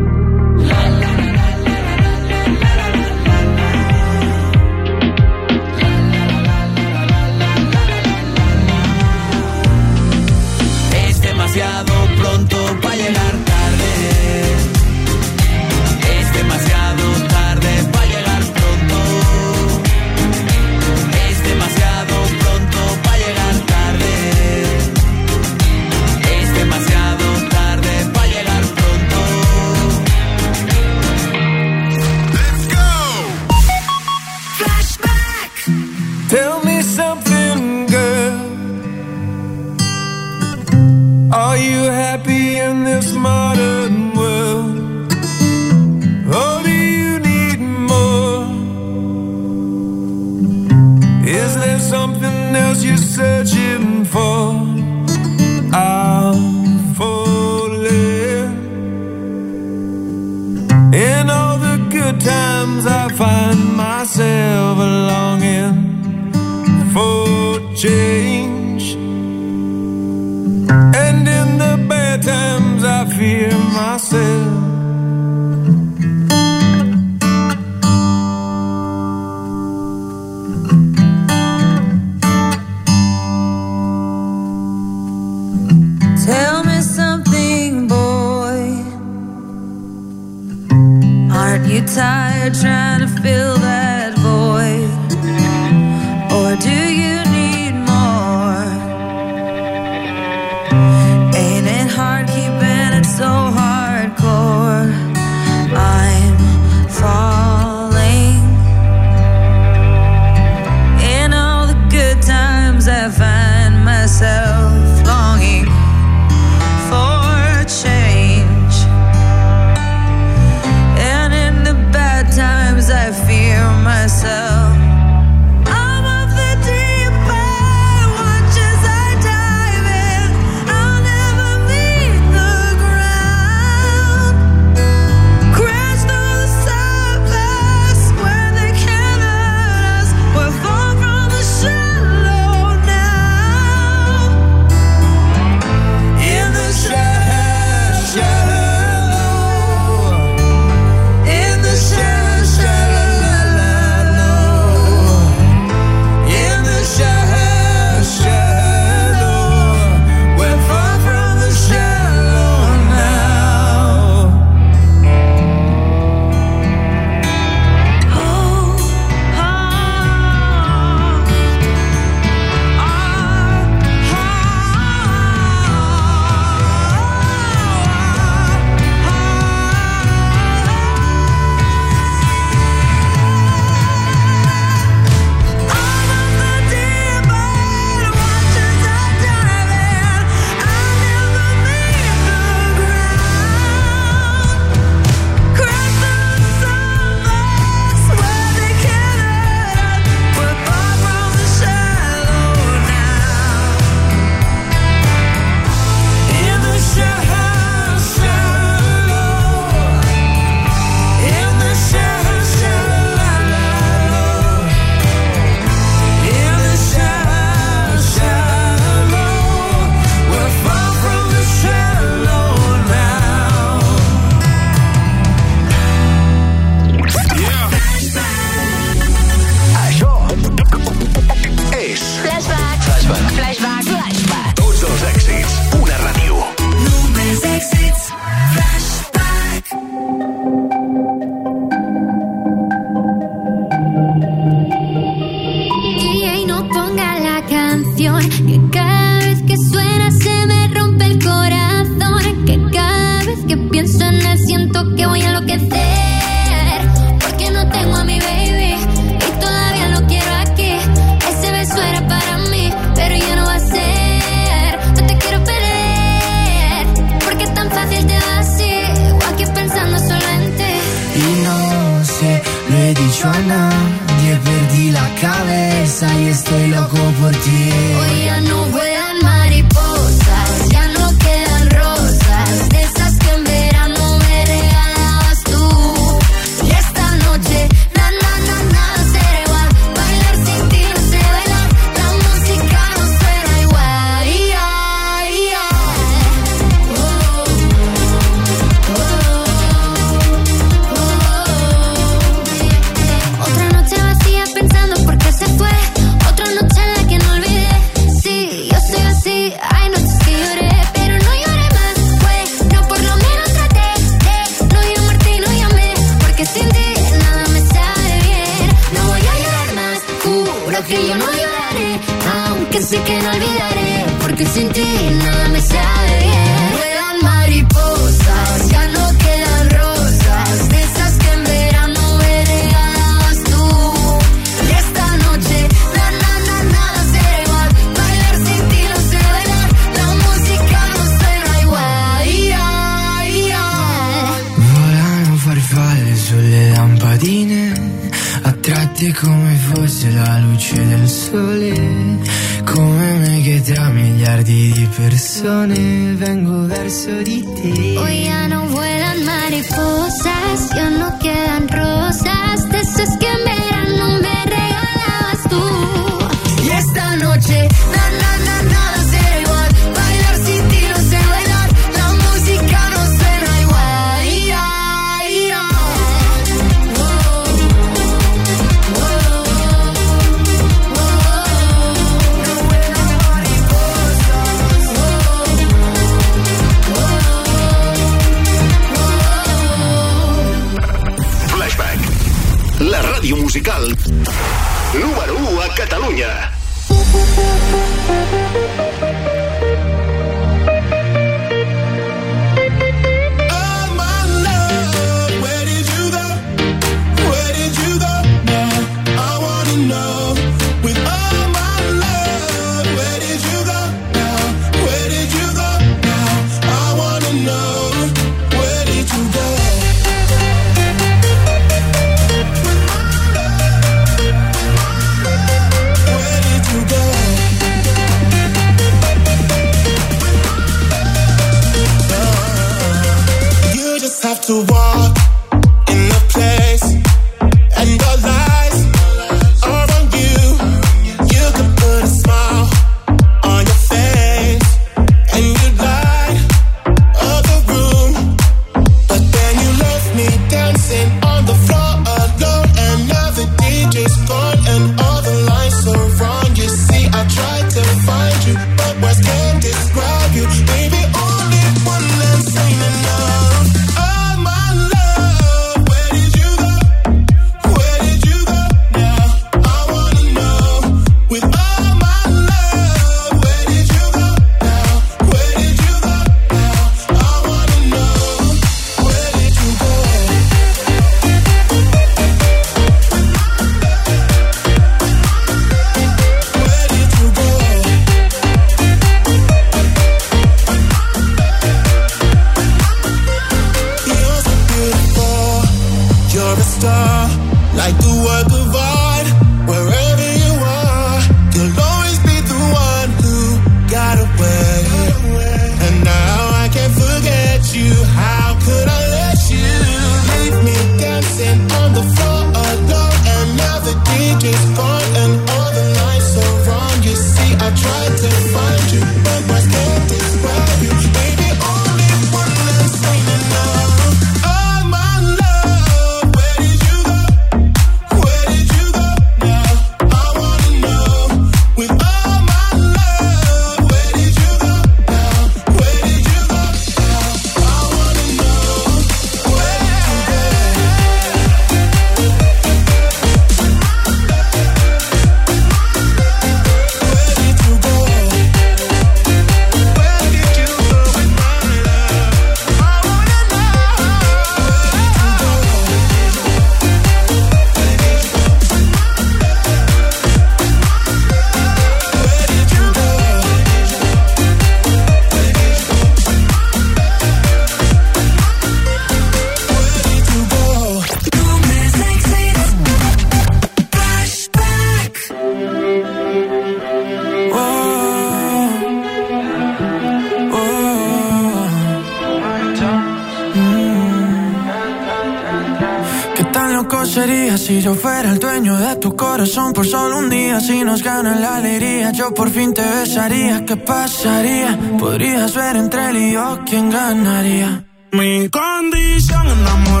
corazón por solo un día. Si nos gana la alegría, yo por fin te besaría. ¿Qué pasaría? Podrías ver entre él y yo quién ganaría. Mi condición enamorada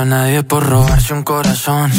a nadie por robarse un corazón.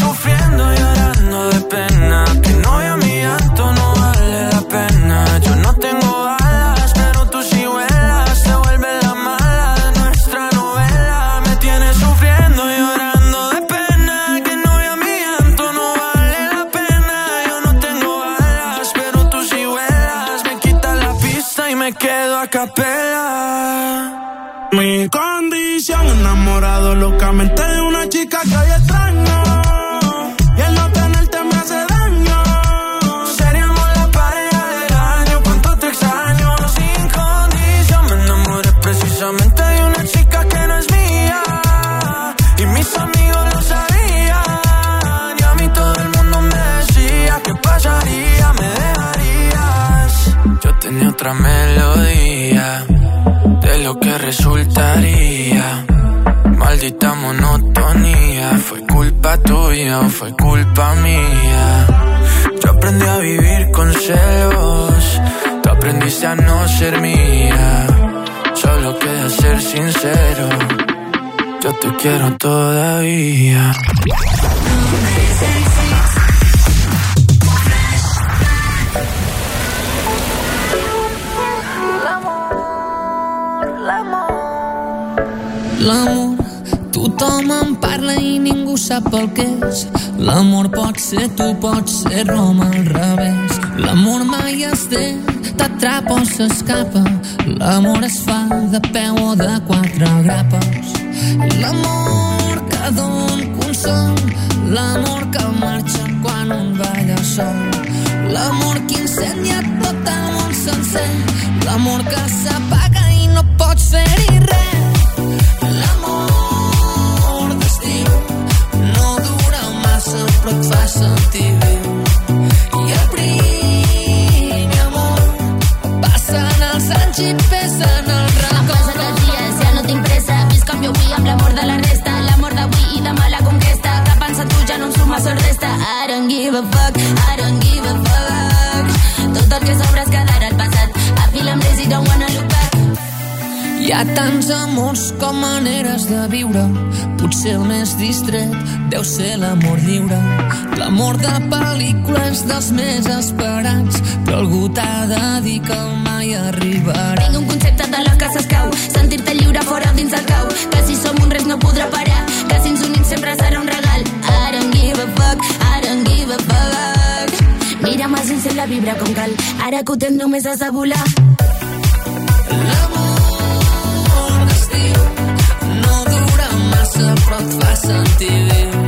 quiero todavía. L'amor, tothom en parla i ningú sap el que és. L'amor pot ser tu, pot ser Roma al revés. L'amor mai es té, t'atrapa o s'escapa. L'amor es fa de peu ser l'amor lliure. L'amor de pel·lícules dels més esperats, però algú t'ha de dir que mai arribarà. Tinc un concepte de la que s'escau, sentir-te lliure fora dins el cau, que si som un res no podrà parar, que si ens unim sempre serà un regal. I don't give a fuck, I don't give a fuck. Mira'm els ulls i la vibra com cal, ara que ho tens només has de volar. L'amor d'estiu no dura massa, però et fa sentir.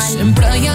Siempre hay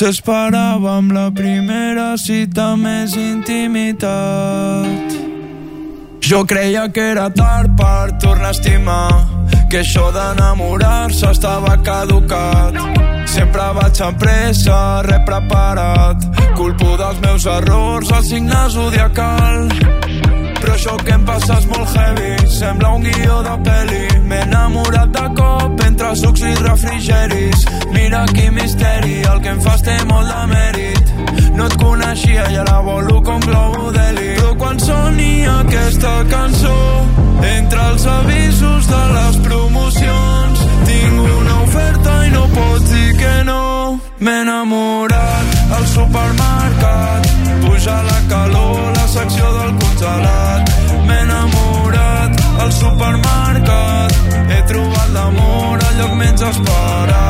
Potser esperàvem la primera cita més intimitat. Jo creia que era tard per tornar a estimar, que això d'enamorar-se estava caducat. Sempre vaig amb pressa, res preparat, culpo dels meus errors, el signe zodiacal. Però això que em passa és molt heavy Sembla un guió de pel·li M'he enamorat de cop entre sucs i refrigeris Mira quin misteri El que em fas té molt de mèrit. No et coneixia i ara volo com globo d'heli Però quan soni aquesta cançó Entre els avisos de les promocions Tinc una oferta i no pots dir que no. M'he enamorat al supermercat Puja la calor, la secció del congelat. M'he enamorat al supermercat He trobat l'amor al lloc menys esperat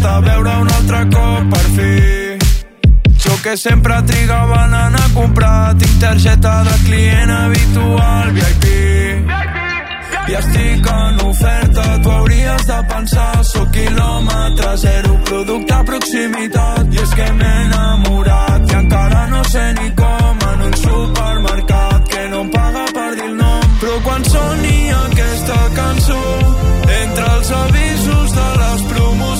per tornar-te a veure un altre cop per fi. Jo que sempre trigava en anar a comprar tinc targeta de client habitual VIP i estic en oferta tu hauries de pensar sóc quilòmetre zero producte a proximitat. I és que m'he enamorat i encara no sé ni com en un supermercat que no em paga per dir el nom. Però quan soni aquesta cançó entre els avisos de les promocions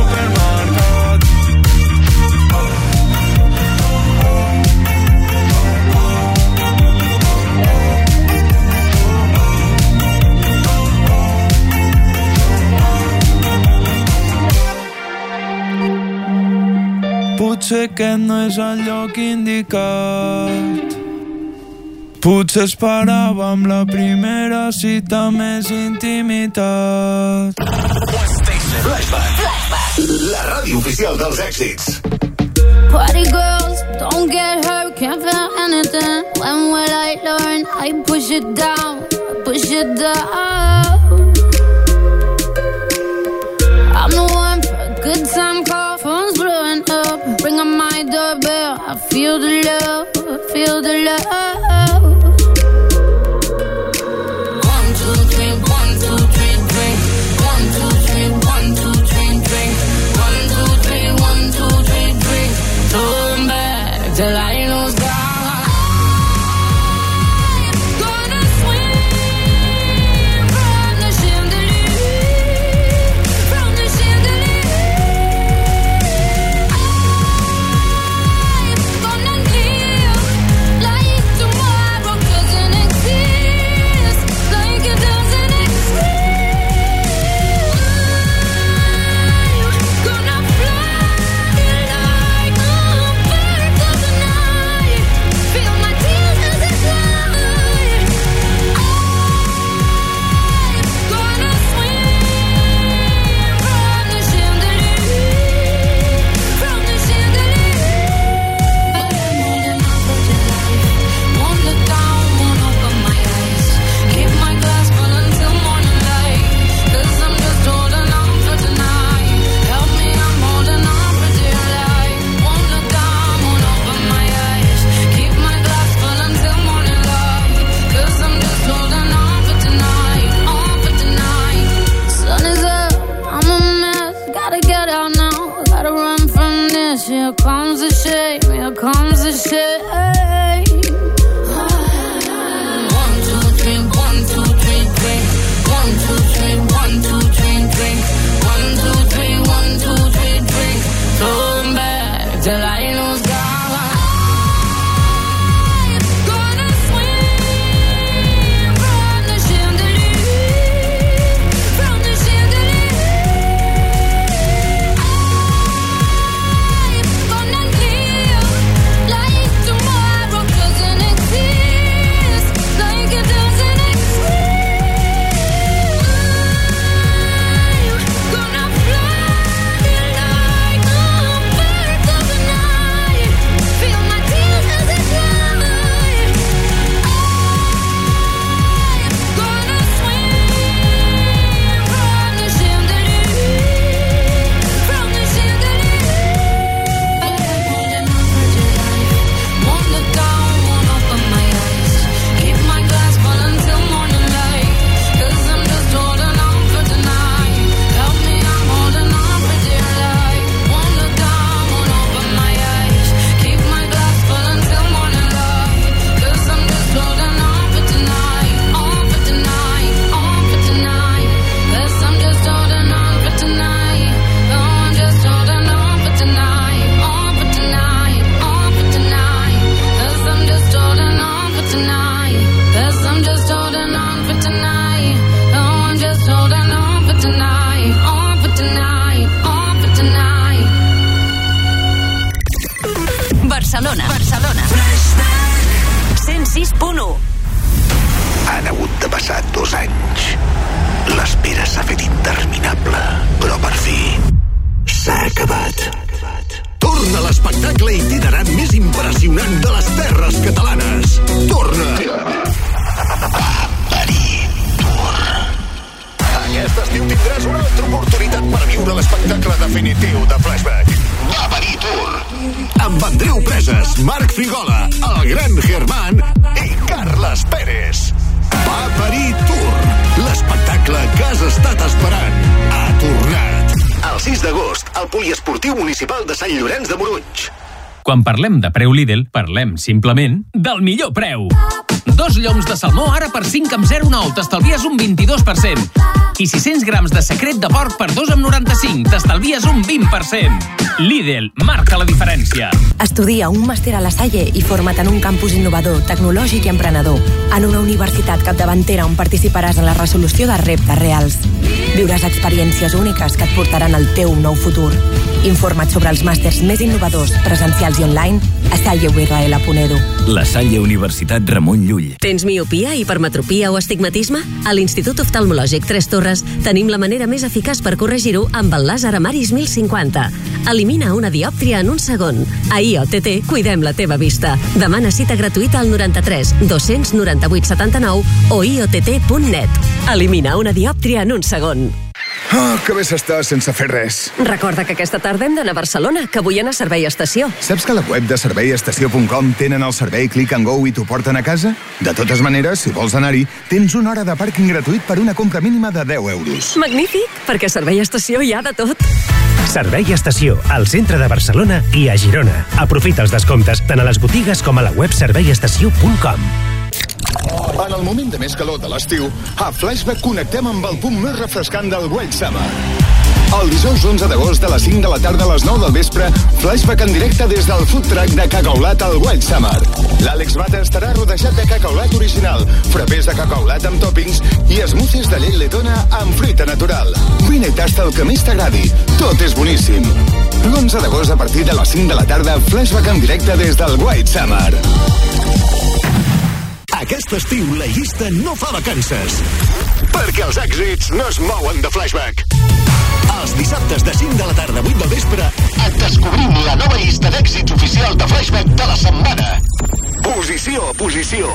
Potser que no és el lloc indicat Potser esperàvem la primera cita més intimitat Flashback. Flashback. La ràdio oficial dels èxits Party girls, don't get hurt, can't feel anything When will I learn? I push it down, push it down I'm the one for a good time call the bell. I feel the love, I feel the love. definitiu de flashback. L'avenir Tour. Amb Andreu Preses, Marc Frigola, el gran Germán i Carles Pérez. Va Tour. L'espectacle que has estat esperant ha tornat. El 6 d'agost, al Poliesportiu Municipal de Sant Llorenç de Morunys. Quan parlem de preu Lidl, parlem simplement del millor preu. Dos lloms de salmó ara per 5 amb 0,9 t'estalvies un 22%. I 600 grams de secret de porc per 2 amb 95 t'estalvies un 20%. Lidl marca la diferència. Estudia un màster a la Salle i forma't en un campus innovador, tecnològic i emprenedor. En una universitat capdavantera on participaràs en la resolució de reptes reals. Viuràs experiències úniques que et portaran al teu nou futur. Informa't sobre els màsters més innovadors, presencials i online a salleurl.edu. La Salle Universitat Ramon Llull. Tens miopia, hipermetropia o astigmatisme? A l'Institut Oftalmològic Tres Torres tenim la manera més eficaç per corregir-ho amb el làser Amaris 1050. Elimina una diòptria en un segon. A IOTT cuidem la teva vista. Demana cita gratuïta al 93 298 79 o iott.net. Elimina una diòptria en un segon. Oh, que bé s'està sense fer res. Recorda que aquesta tarda hem d'anar a Barcelona, que vull anar a Servei Estació. Saps que a la web de serveiestació.com tenen el servei Click and Go i t'ho porten a casa? De totes maneres, si vols anar-hi, tens una hora de pàrquing gratuït per una compra mínima de 10 euros. Magnífic, perquè a Servei Estació hi ha de tot. Servei Estació, al centre de Barcelona i a Girona. Aprofita els descomptes tant a les botigues com a la web serveiestació.com. En el moment de més calor de l'estiu, a Flashback connectem amb el punt més refrescant del Wild Summer. El dijous 11 d'agost a les 5 de la tarda a les 9 del vespre, Flashback en directe des del food truck de cacaulat al Wild Summer. L'Àlex Bata estarà rodejat de cacaulat original, frapés de cacaulat amb toppings i smoothies de llet letona amb fruita natural. Vine i tasta el que més t'agradi. Tot és boníssim. L'11 d'agost a partir de les 5 de la tarda, Flashback en directe des del White Summer. Aquest estiu la llista no fa vacances. Perquè els èxits no es mouen de flashback. Els dissabtes de 5 de la tarda a 8 del vespre et descobrim la nova llista d'èxits oficial de flashback de la setmana. Posició a posició.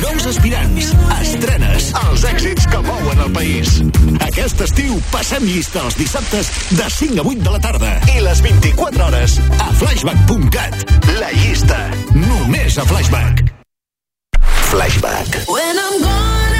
Nous aspirants, estrenes, els èxits que mouen el país. Aquest estiu passem llista els dissabtes de 5 a 8 de la tarda i les 24 hores a flashback.cat. La llista, només a Flashback. Flashback. When I'm gone,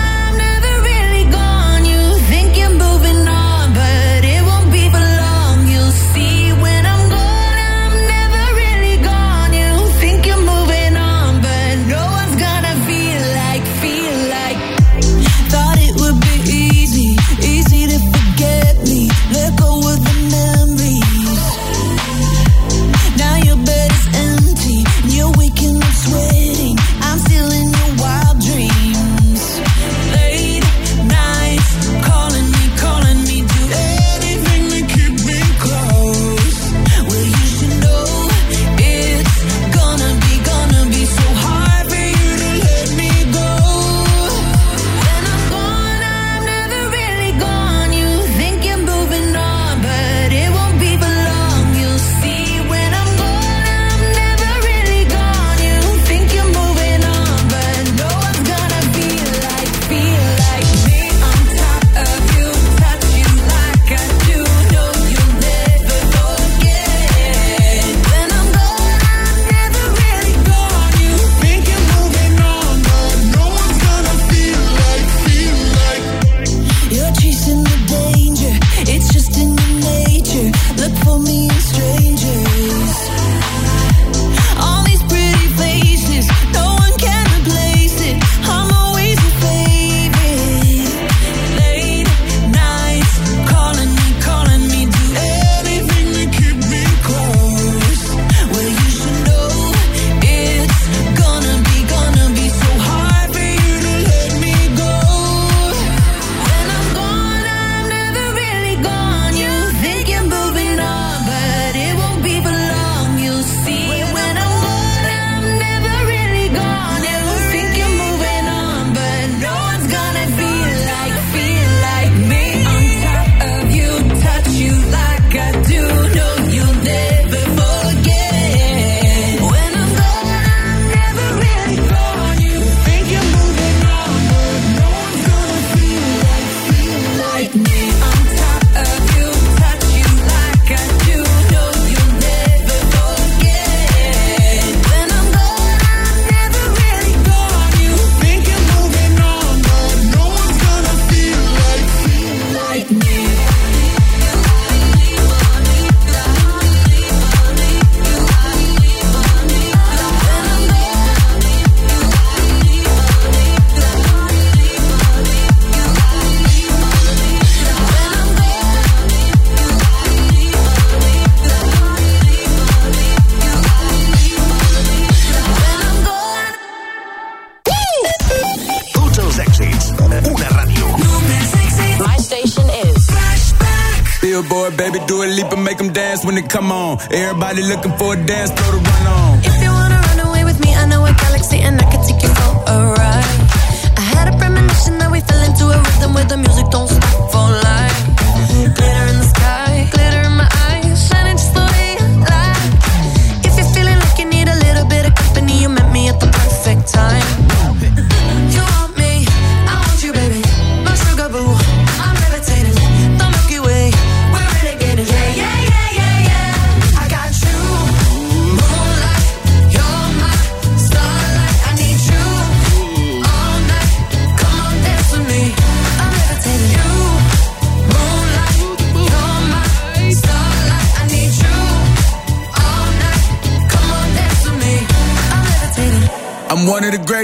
Everybody looking for a dance floor to run.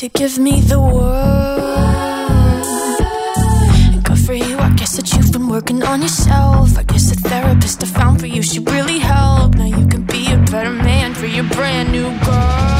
to give me the world. Good for you, I guess that you've been working on yourself. I guess the therapist I found for you, she really helped. Now you can be a better man for your brand new girl.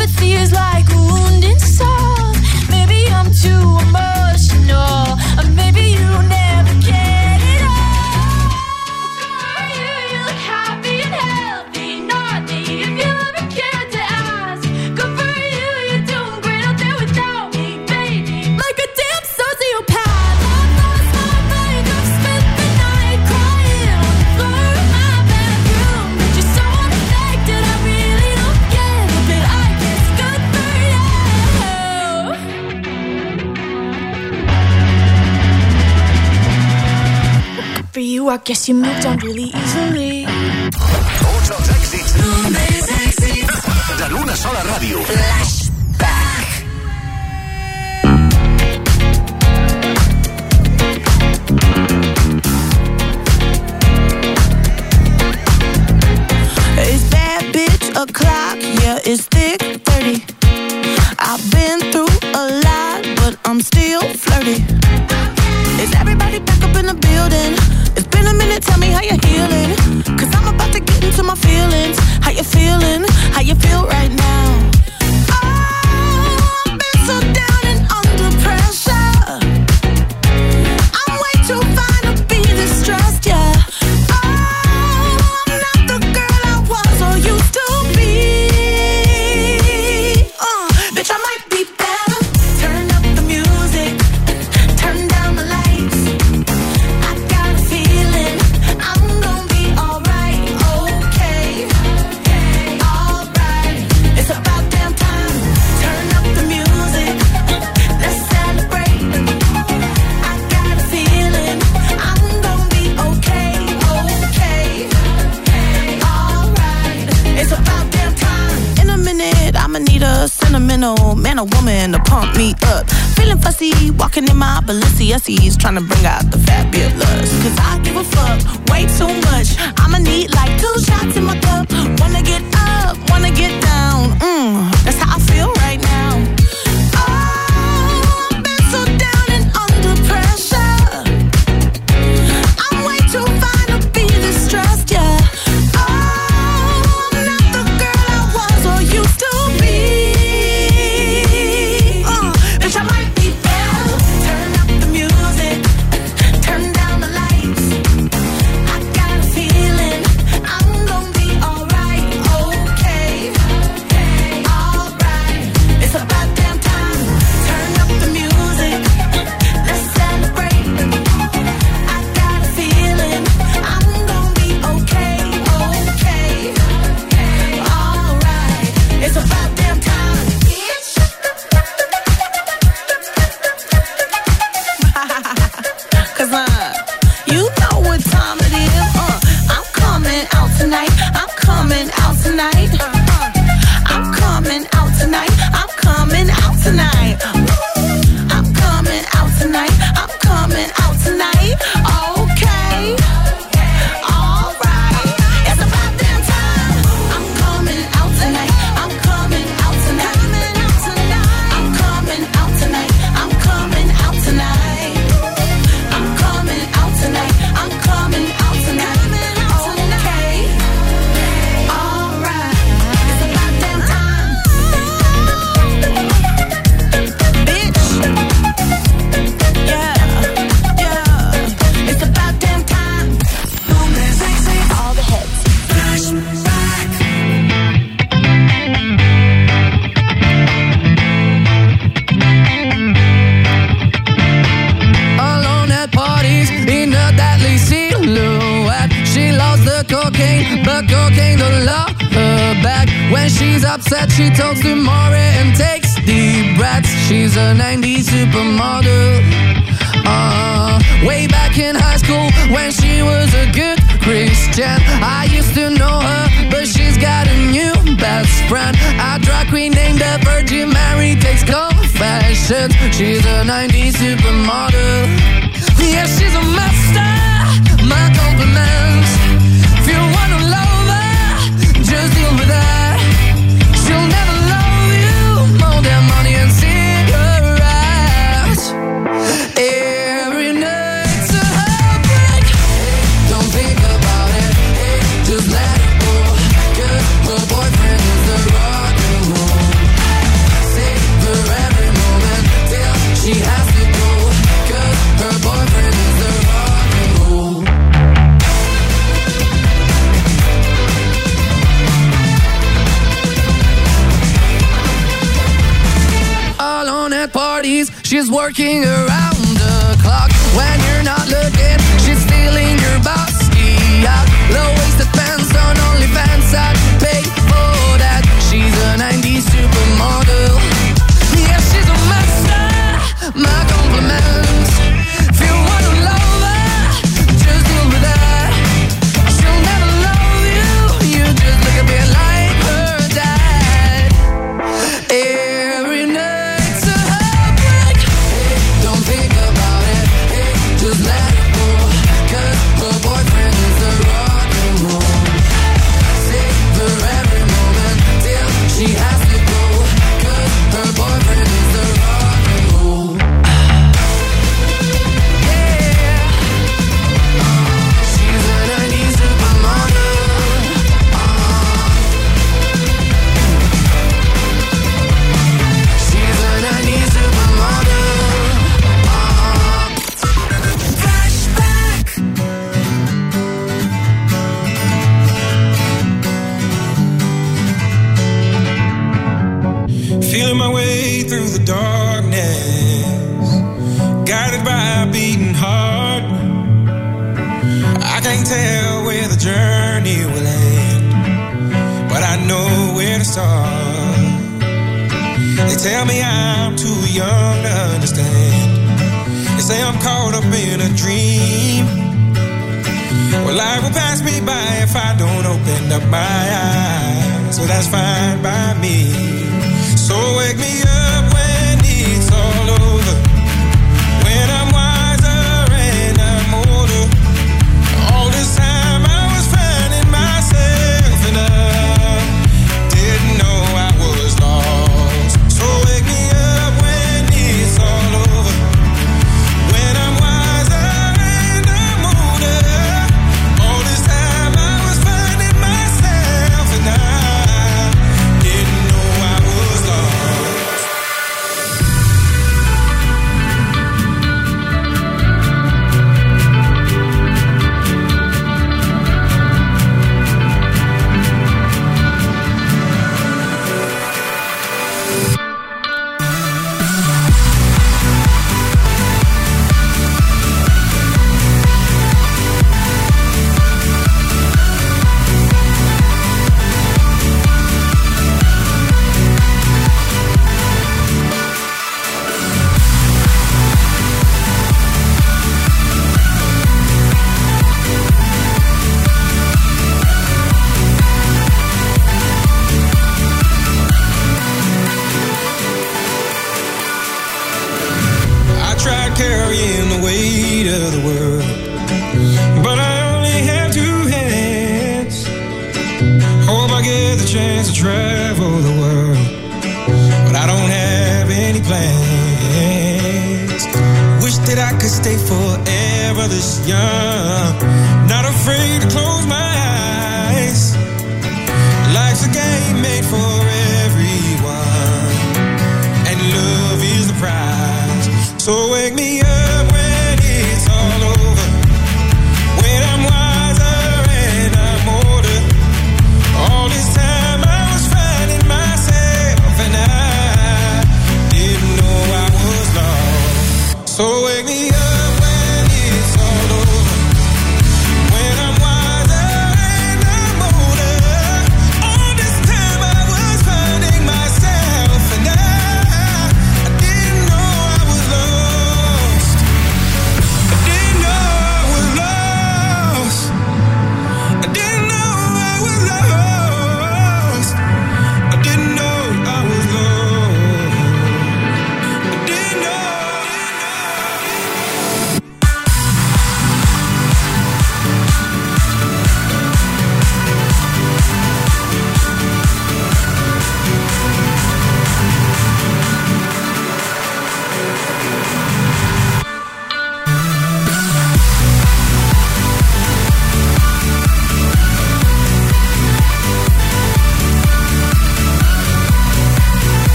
apathy is like you, I guess you moved on really easily. Tots els èxits. Només èxits. De l'una sola ràdio. La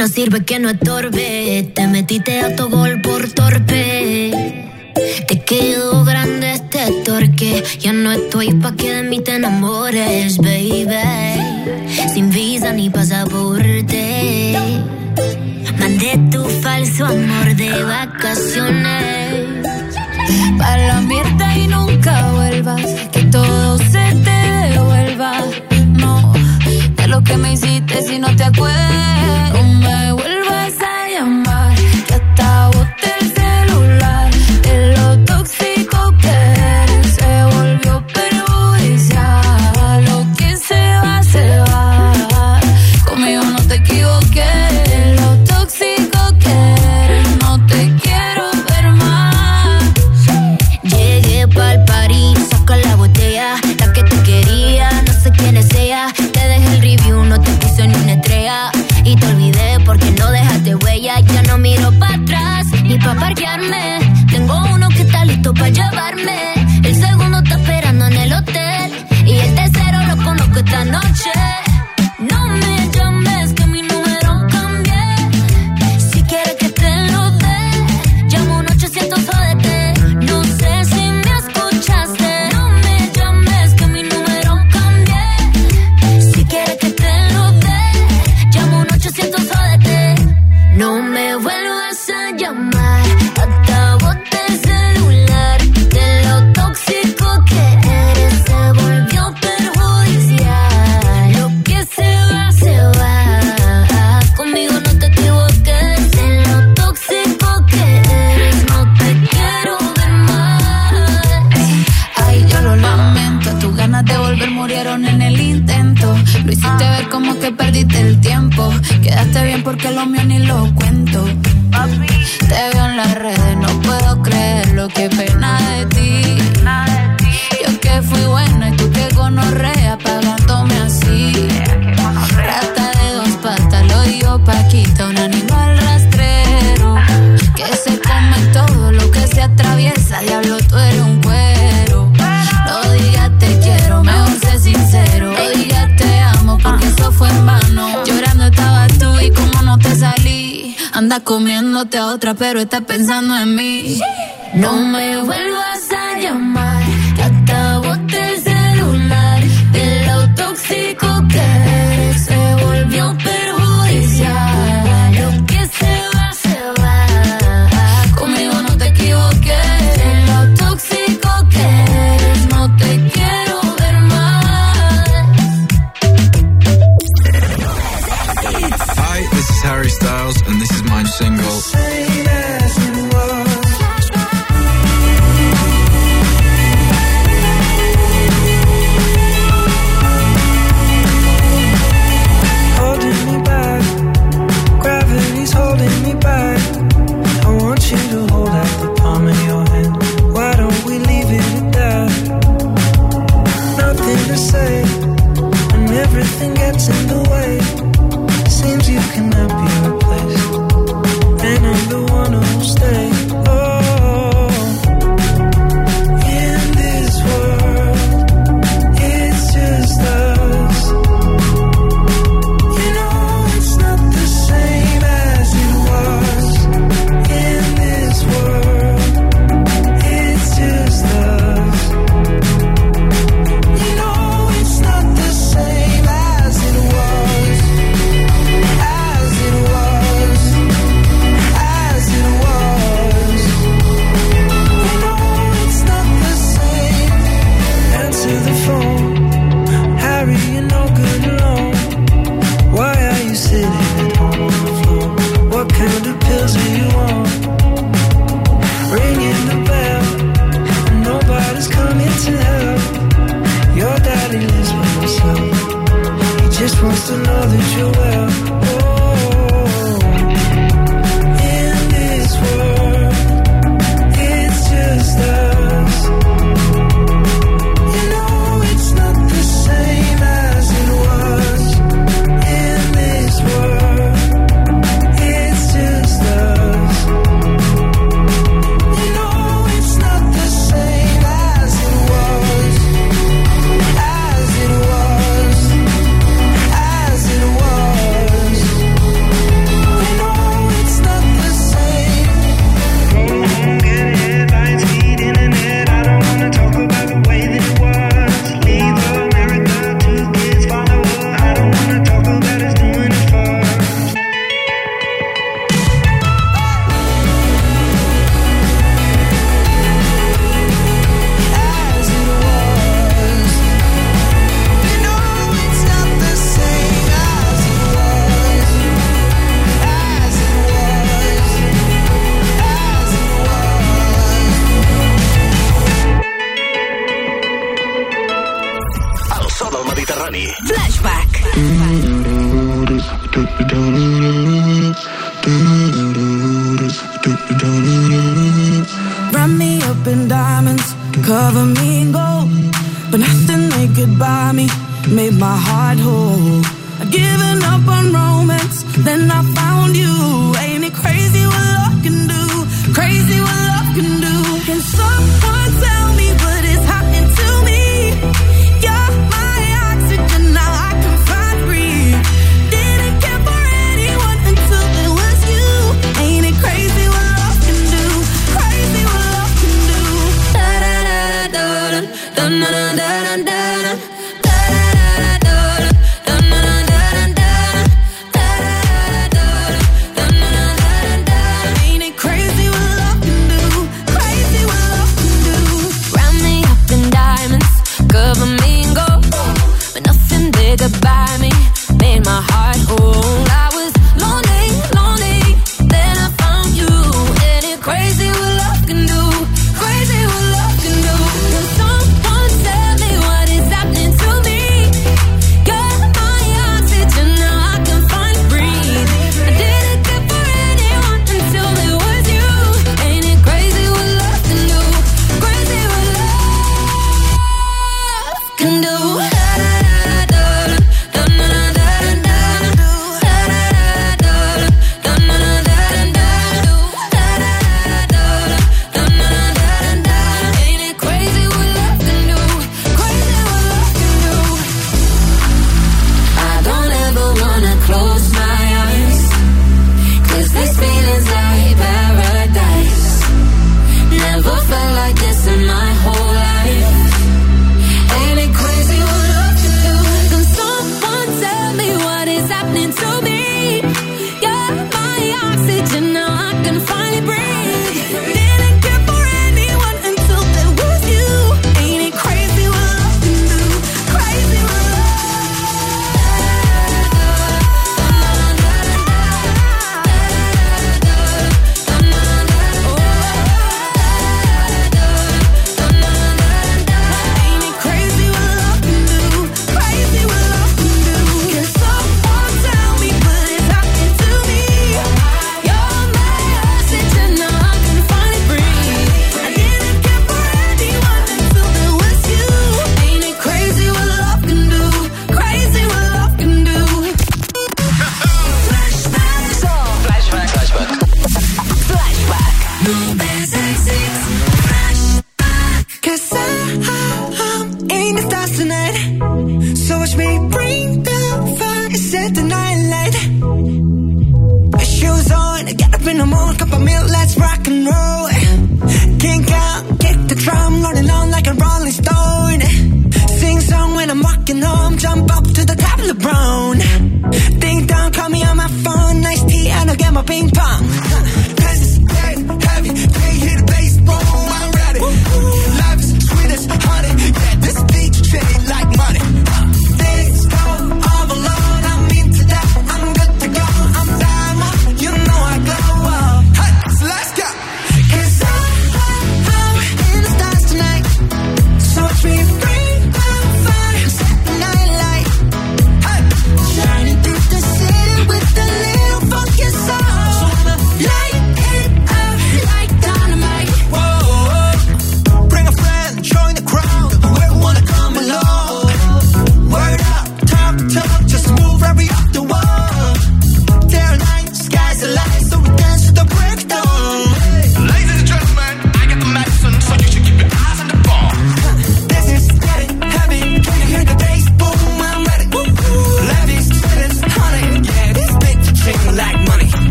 no sirve que no estorbe. Te metiste a tu gol por torpe. Te quedó grande este torque. Ya no estoy pa' que de mí te enamores, baby. Sin visa ni pasaporte. Mandé tu falso amor de vacaciones.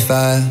45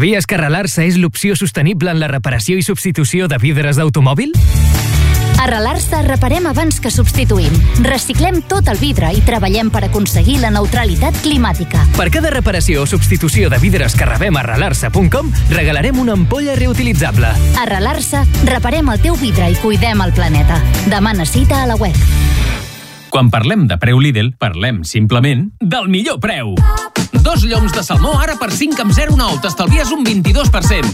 Sabies que arrelar-se és l'opció sostenible en la reparació i substitució de vidres d'automòbil? A Relar-se reparem abans que substituïm. Reciclem tot el vidre i treballem per aconseguir la neutralitat climàtica. Per cada reparació o substitució de vidres que rebem a relarsa.com, regalarem una ampolla reutilitzable. A Relar-se reparem el teu vidre i cuidem el planeta. Demana cita a la web. Quan parlem de preu Lidl, parlem simplement del millor preu. Dos lloms de salmó ara per 5 amb 0,9, t'estalvies un 22%.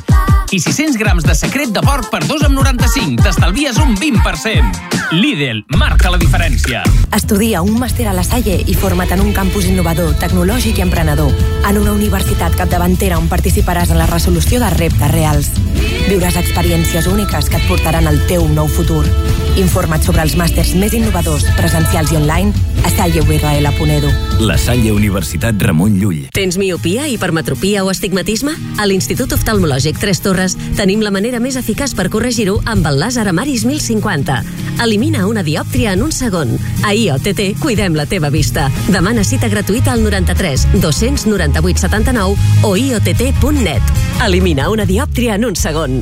I 600 grams de secret de porc per 2 amb 95, t'estalvies un 20%. Lidl, marca la diferència. Estudia un màster a la Salle i forma't en un campus innovador, tecnològic i emprenedor. En una universitat capdavantera on participaràs en la resolució de reptes reals. Viuràs experiències úniques que et portaran al teu nou futur. Informa't sobre els màsters més innovadors, presencials i online a salleurl.edu. La Salle Universitat Ramon Llull. Tens miopia, hipermetropia o astigmatisme? A l'Institut Oftalmològic Tres Torres tenim la manera més eficaç per corregir-ho amb el làser Amaris 1050. Elimina una diòptria en un segon. A IOTT cuidem la teva vista. Demana cita gratuïta al 93 298 79 o iott.net. Elimina una diòptria en un segon.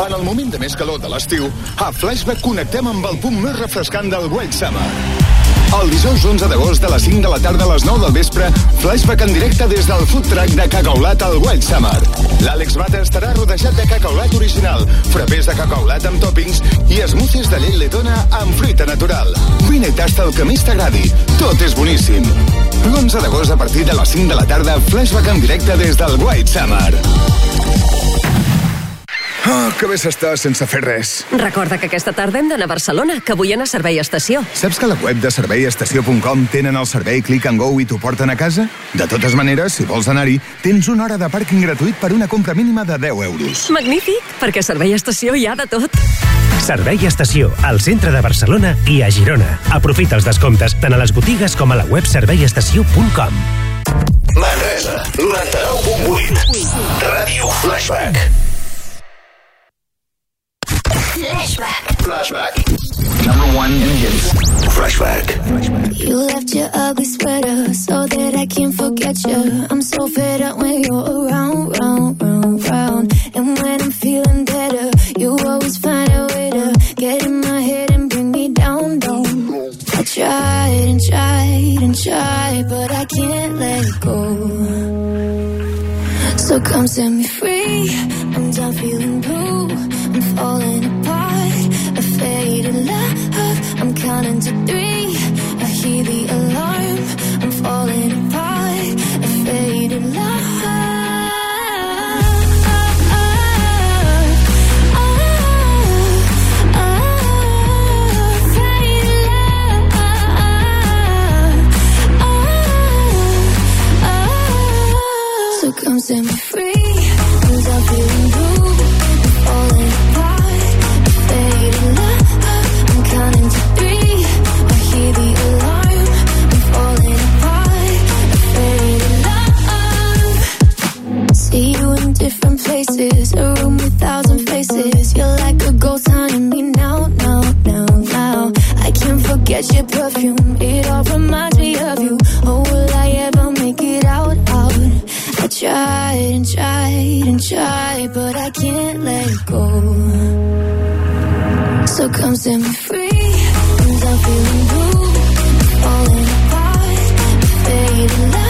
En el moment de més calor de l'estiu, a Flashback connectem amb el punt més refrescant del White Summer. El dijous 11 d'agost de les 5 de la tarda a les 9 del vespre, Flashback en directe des del food truck de cacaolat al White Summer. L'Àlex Bata estarà rodejat de cacaolat original, frapés de cacaolat amb toppings i smoothies de llet letona amb fruita natural. Vine i tasta el que més t'agradi. Tot és boníssim. L'11 d'agost a partir de les 5 de la tarda, Flashback en directe des del White Summer. Ah, que bé s'està sense fer res. Recorda que aquesta tarda hem d'anar a Barcelona, que vull anar a Servei Estació. Saps que a la web de serveiestació.com tenen el servei Click and Go i t'ho porten a casa? De totes maneres, si vols anar-hi, tens una hora de pàrquing gratuït per una compra mínima de 10 euros. Magnífic, perquè a Servei Estació hi ha de tot. Servei Estació, al centre de Barcelona i a Girona. Aprofita els descomptes tant a les botigues com a la web serveiestació.com. Manresa, 99.8. Ràdio Flashback. Flashback. Flashback. Number one in hits. Flashback. You left your ugly sweater so that I can forget you. I'm so fed up when you're around, round, round, round. And when I'm feeling better, you always find a way to get in my head and bring me down, down. I tried and tried and tried, but I can't let go. So come set me free. I'm done feeling blue. I'm falling apart. A love. I'm counting to three. I hear the alarm. Different. A room with thousand faces. You're like a ghost haunting me now, now, now, now. I can't forget your perfume. It all reminds me of you. Oh, will I ever make it out, out? I tried and tried and tried, but I can't let go. So come set me free. I'm feeling blue. Falling apart. Faded love.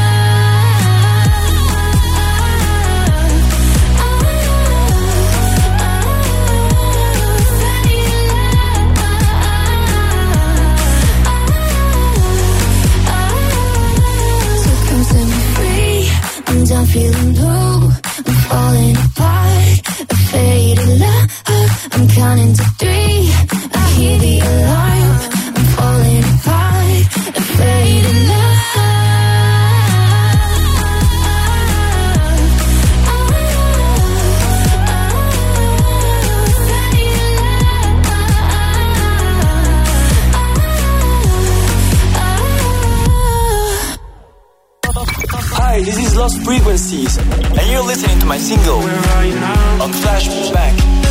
I'm counting to three. I hear the alarm. I'm falling apart. Afraid of Hi, this is Lost Frequencies, and you're listening to my single on Flashback.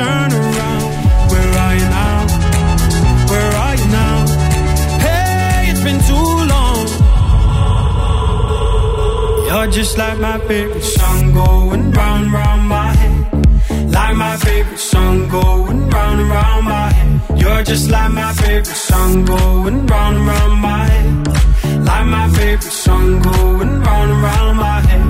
Turn around. Where are you now? Where are you now? Hey, it's been too long. You're just like my favorite song going round, round my head. Like my favorite song going round round my head. You're just like my favorite song going round round my head. Like my favorite song going round round my head.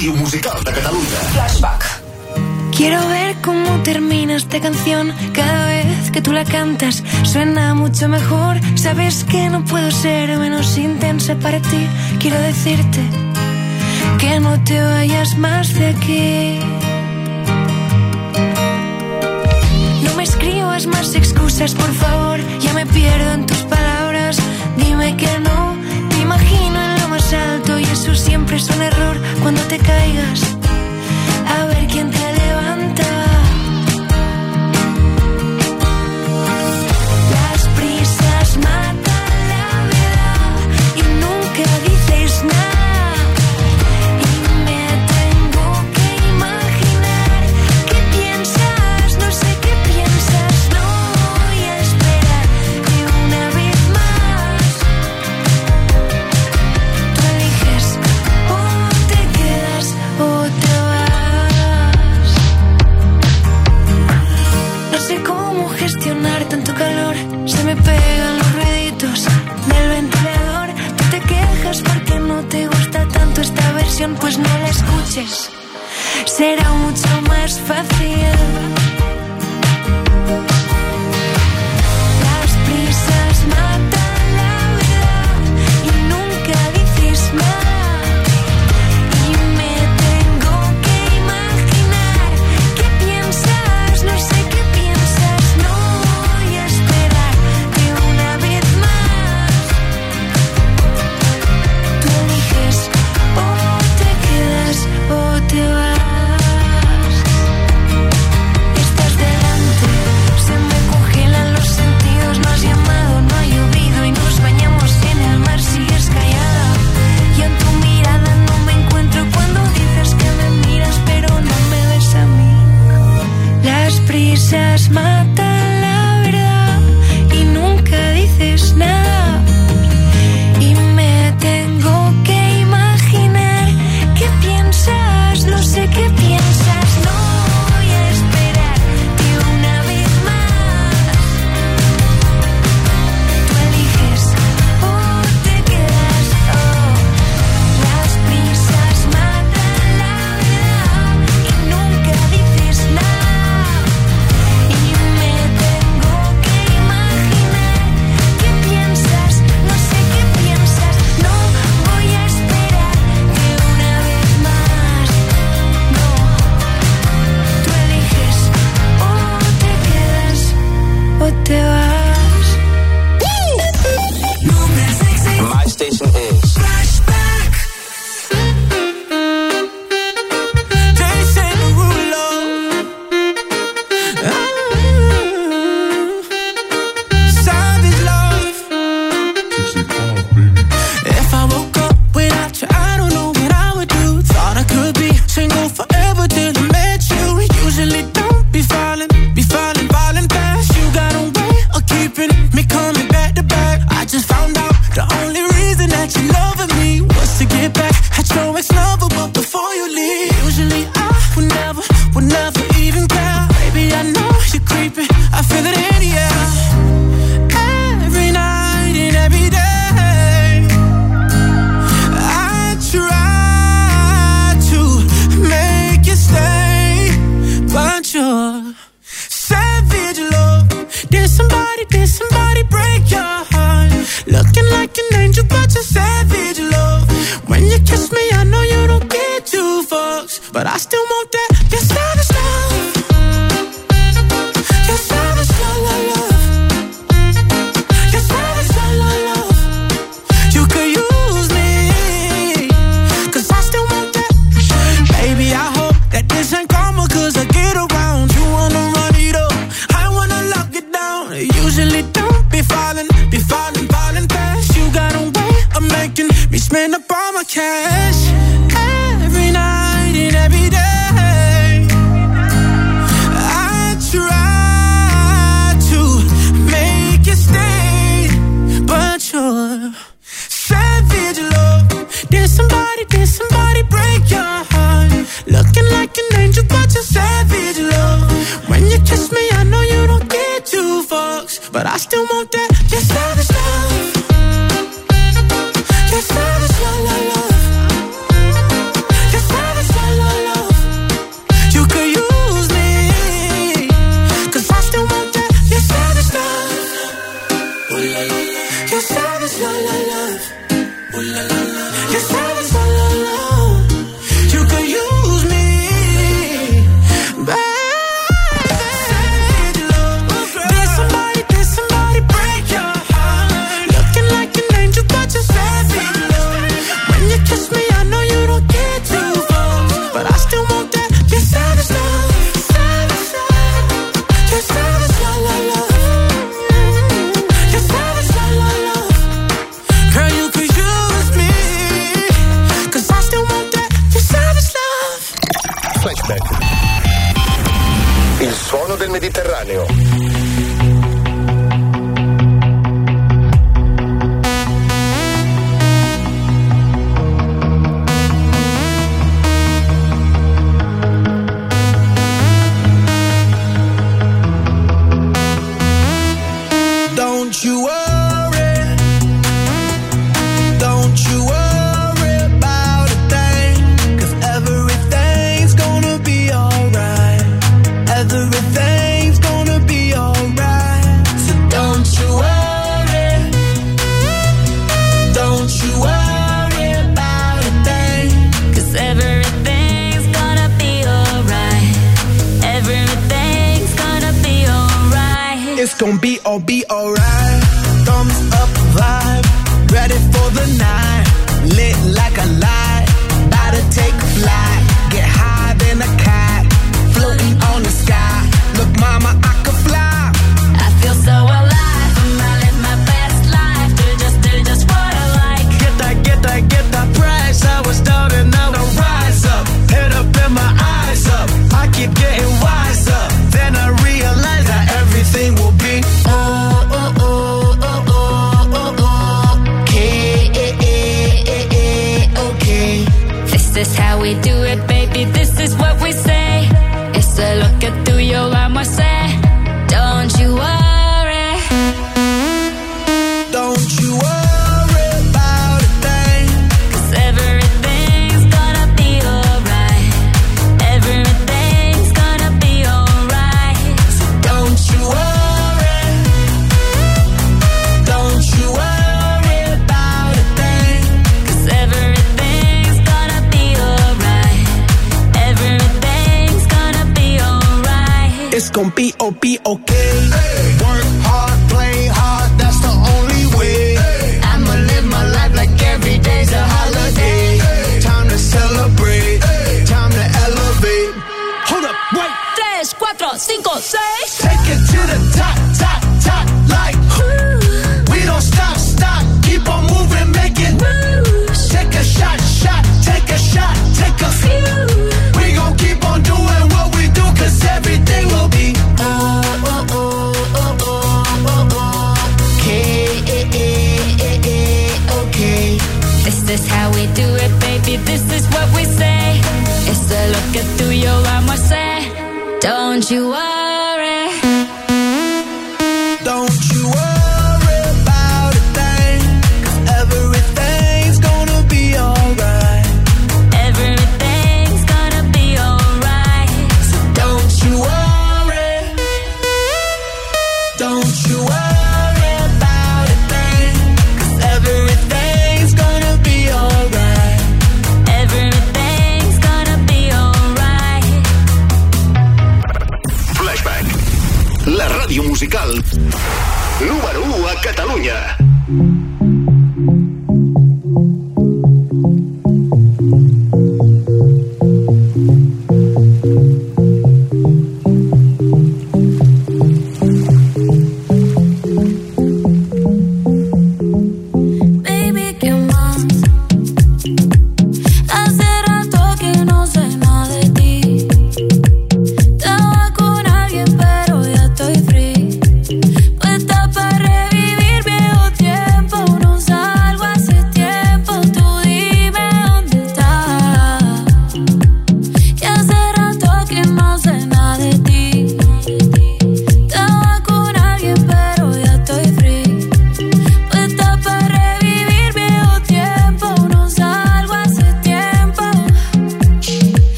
Ràdio musical de Catalunya. Flashback. Quiero ver cómo termina esta canción cada vez que tú la cantas. Suena mucho mejor. Sabes que no puedo ser menos intensa para ti. Quiero decirte que no te vayas más de aquí. No me escribas más excusas, por favor. Ya me pierdo en tus palabras. Dime que no. Y eso siempre es un error cuando te caigas. A ver quién te levanta. canción, pues no la escuches. Será mucho más fácil.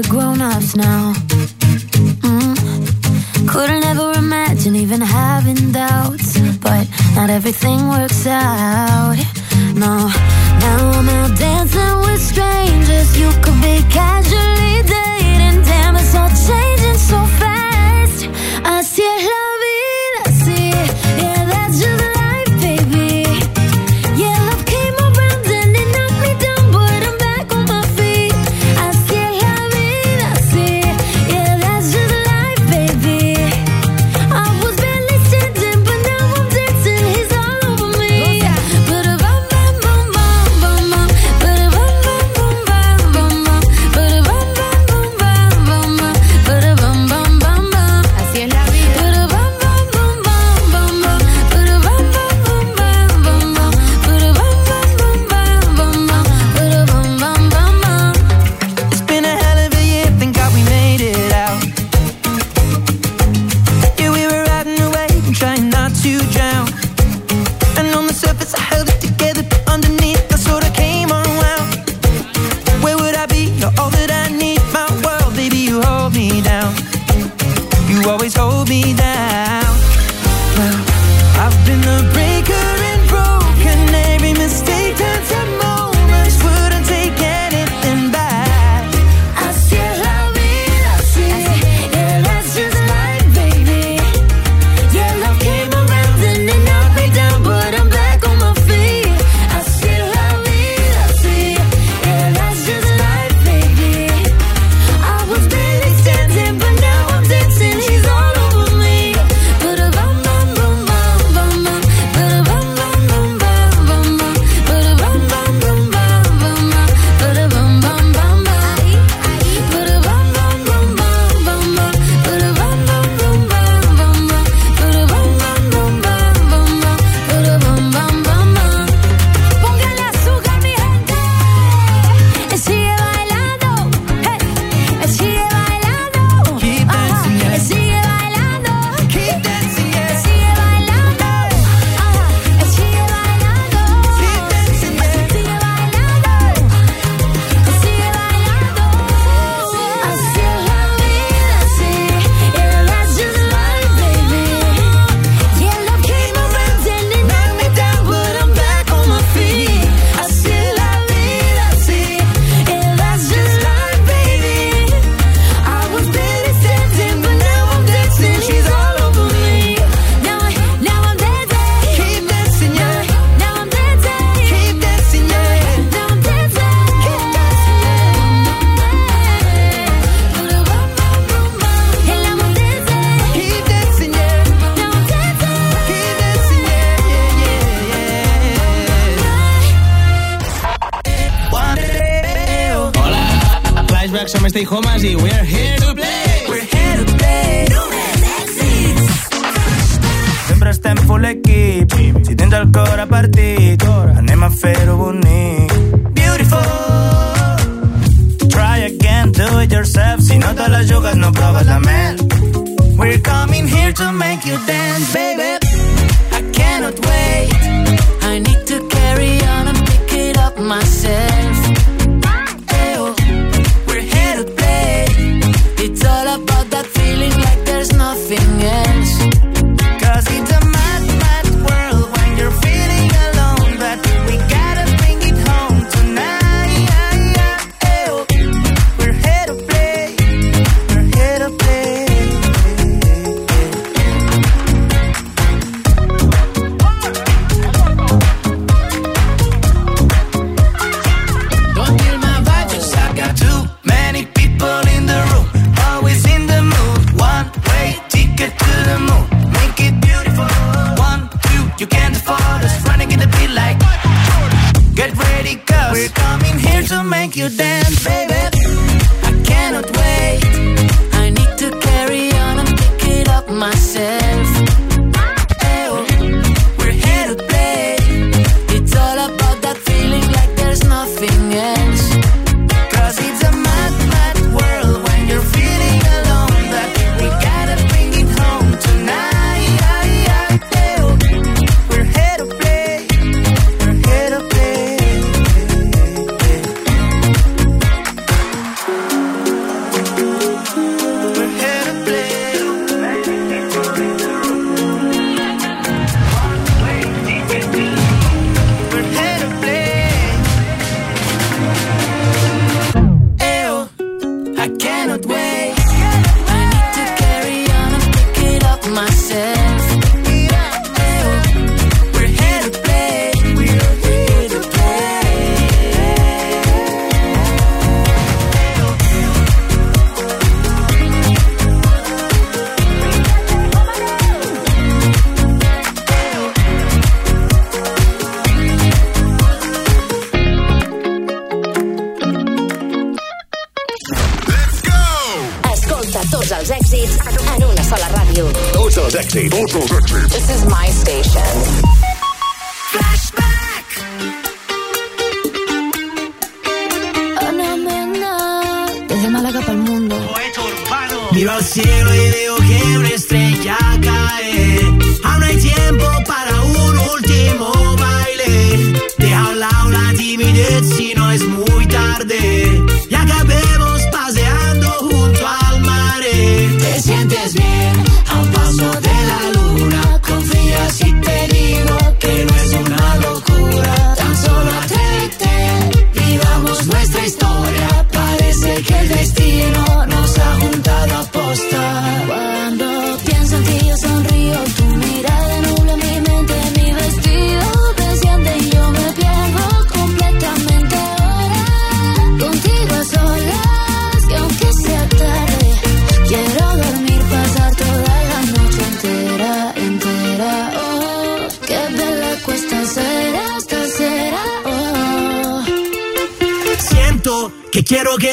grown-ups now.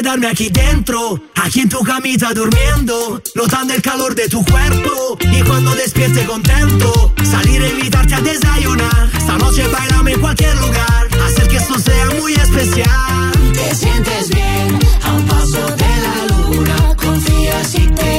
quedarme aquí dentro, aquí en tu camita durmiendo, notando el calor de tu cuerpo y cuando despierte contento, salir a invitarte a desayunar, esta noche bailame en cualquier lugar, hacer que esto sea muy especial. Te sientes bien, a un paso de la luna, confías y te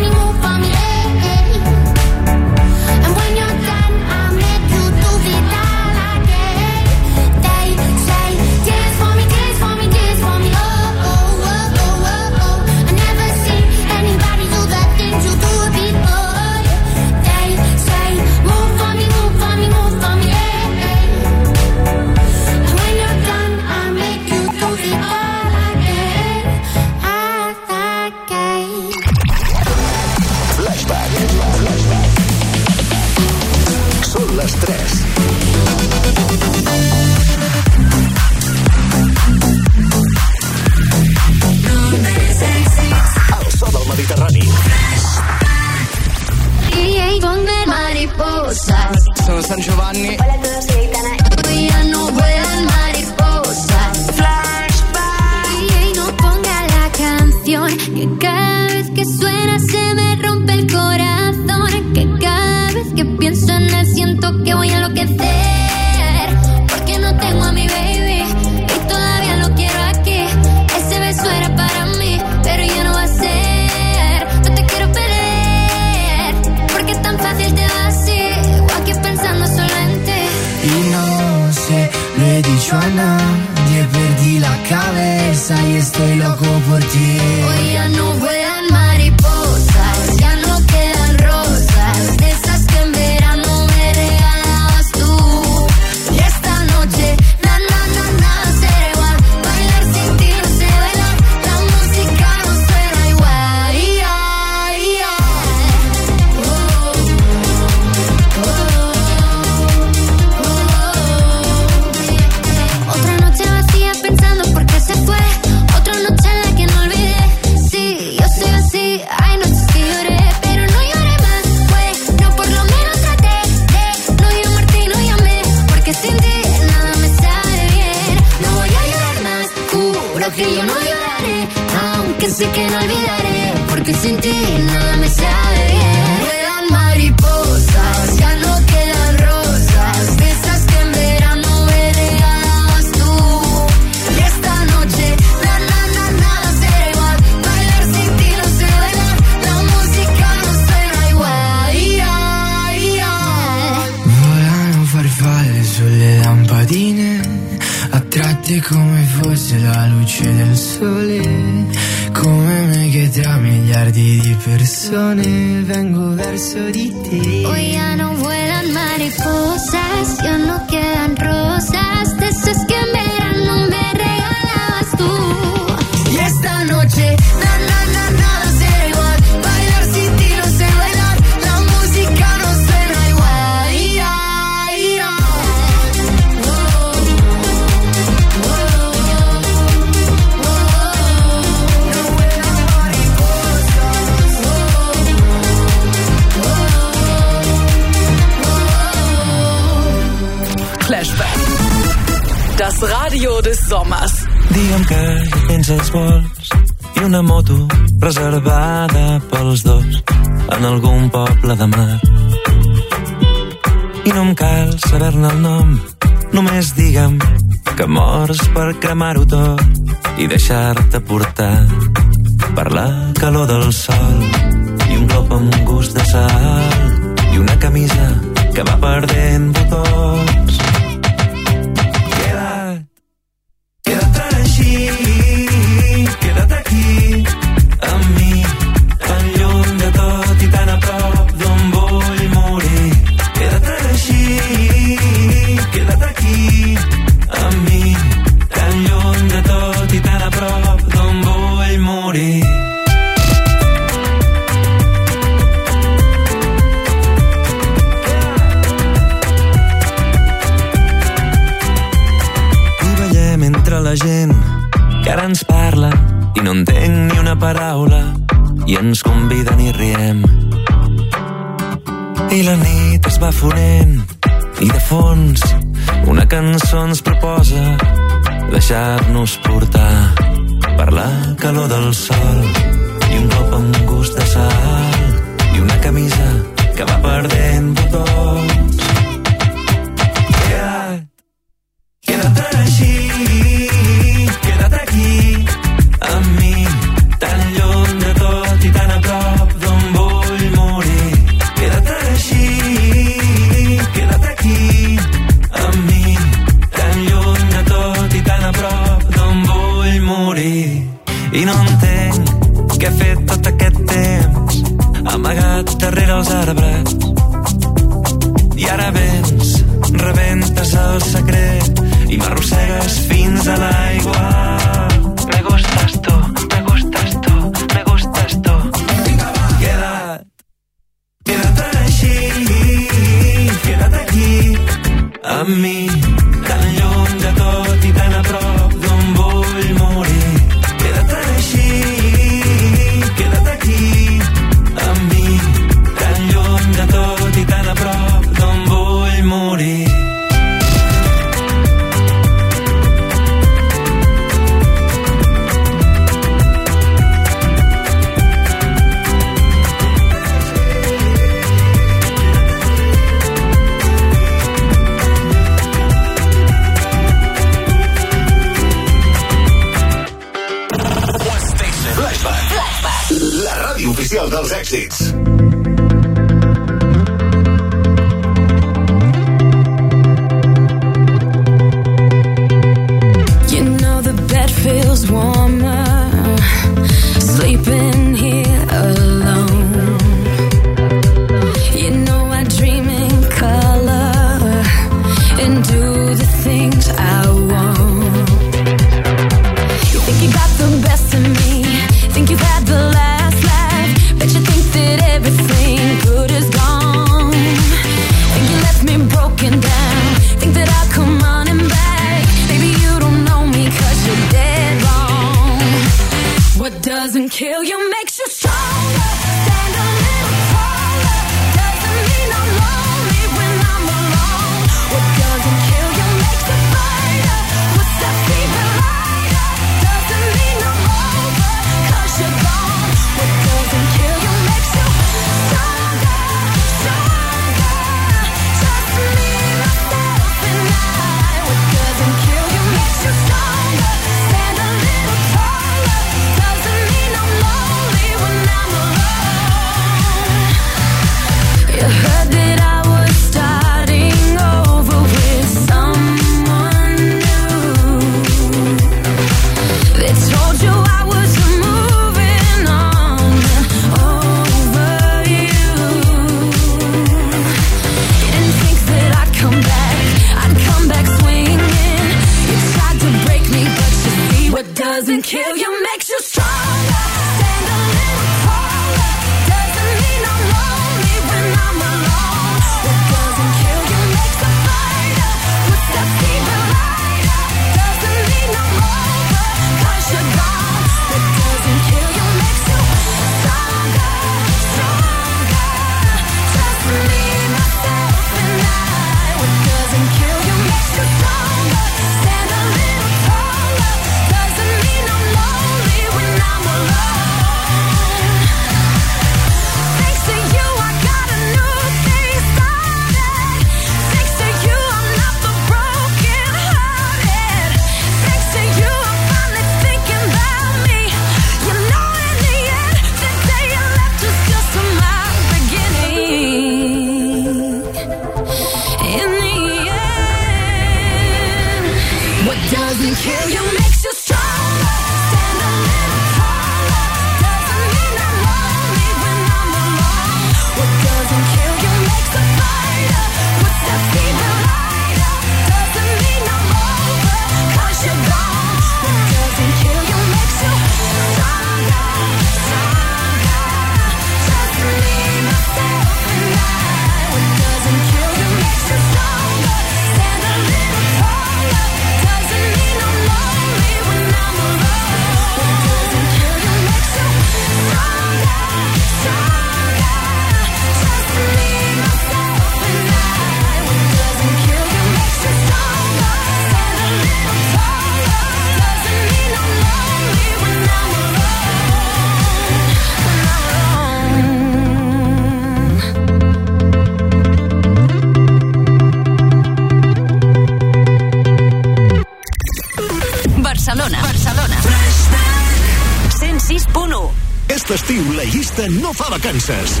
vacances.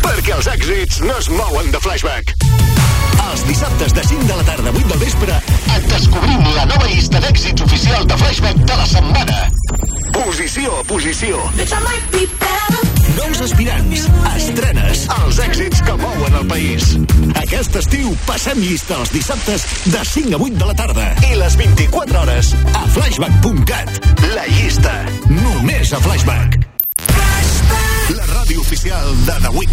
Perquè els èxits no es mouen de flashback. Els dissabtes de 5 de la tarda a 8 del vespre et descobrim la nova llista d'èxits oficial de flashback de la setmana. Posició a posició. Nous aspirants, estrenes, els èxits que mouen el país. Aquest estiu passem llista els dissabtes de 5 a 8 de la tarda i les 24 hores a flashback.cat. La llista, només a Flashback.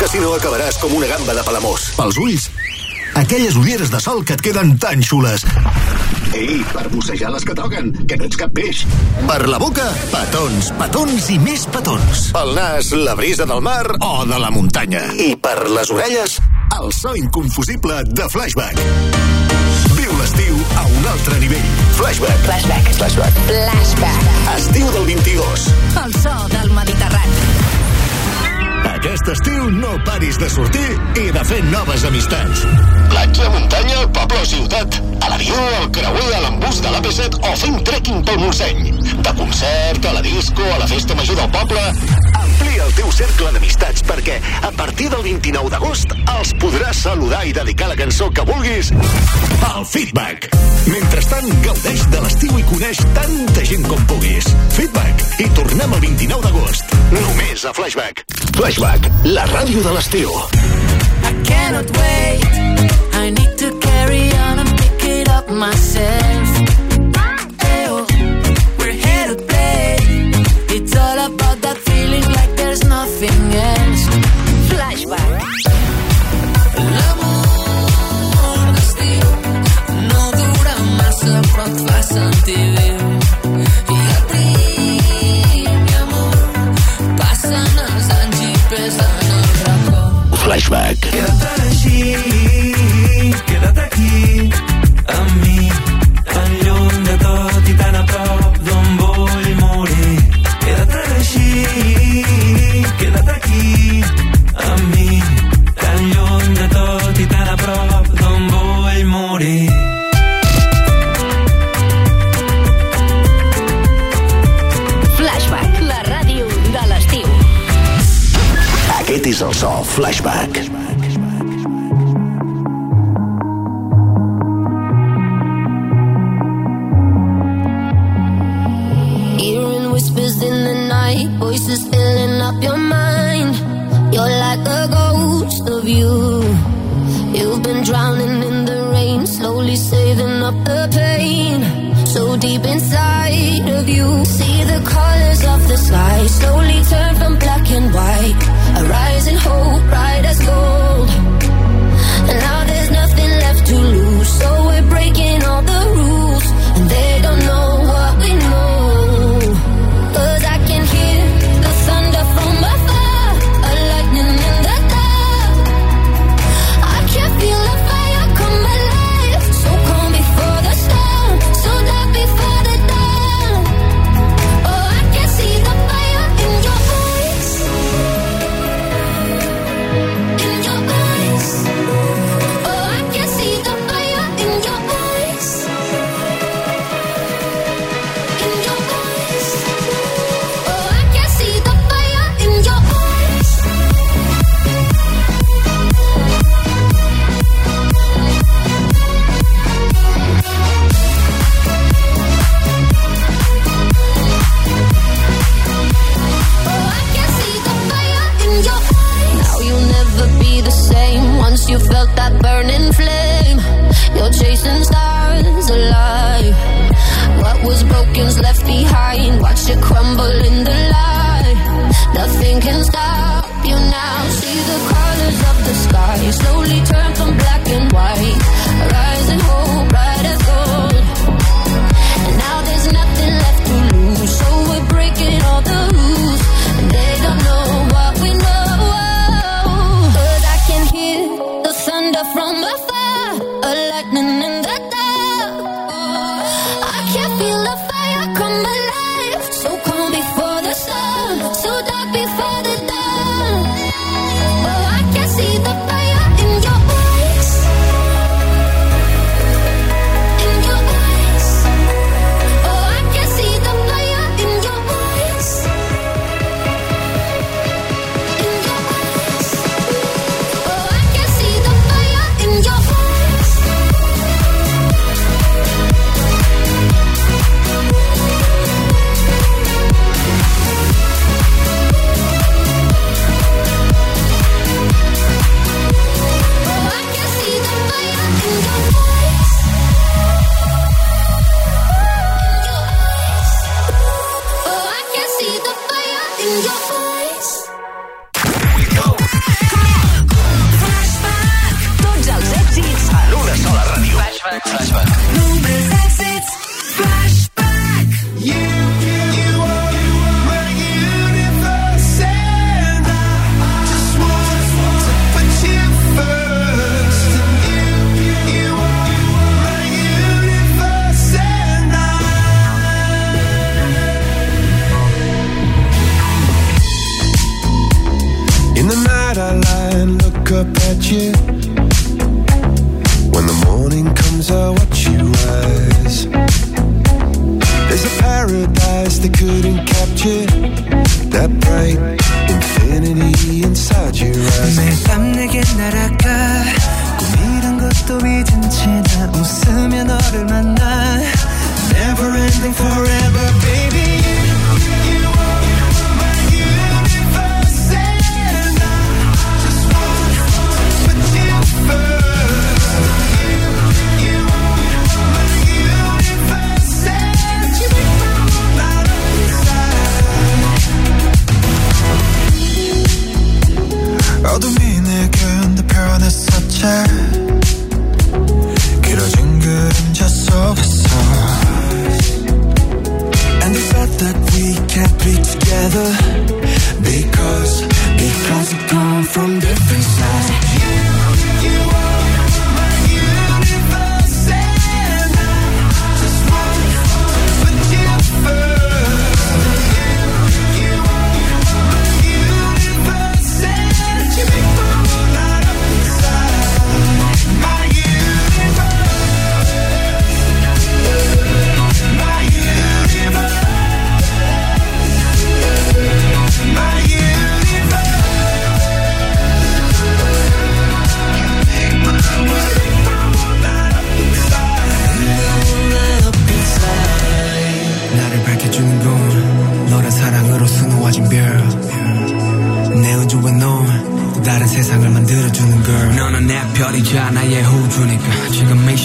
que si no acabaràs com una gamba de palamós. Pels ulls, aquelles ulleres de sol que et queden tan xules. Ei, per bussejar les que toquen, que no ets cap peix. Per la boca, petons, petons i més petons. Pel nas, la brisa del mar o de la muntanya. I per les orelles, el so inconfusible de Flashback. Viu l'estiu a un altre nivell. Flashback. Flashback. Flashback. Flashback. Estiu del 22. El so del Mediterrani. Aquest estiu no paris de sortir i de fer noves amistats. Platja, muntanya, poble o ciutat. A l'avió, al creuer, a l'embús de l'AP7 o fent trekking pel Montseny. De concert, a la disco, a la festa major del poble. Amplia el teu cercle d'amistats perquè a partir del 29 d'agost els podràs saludar i dedicar la cançó que vulguis al Feedback. Mentrestant, gaudeix de l'estiu i coneix tanta gent com puguis. Feedback. I tornem el 29 d'agost. Només a Flashback. Flashback, la ràdio de l'estiu. I cannot wait. I need to carry on and pick it up myself. Flashback. Quédate així, queda't aquí, amb mi, tan lluny de tot i tan a prop d'on vull morir. Queda't així, queda't aquí, amb mi, tan lluny de tot i tan a prop d'on vull morir. Flashback, la ràdio de l'estiu. Aquest és el so Flashback.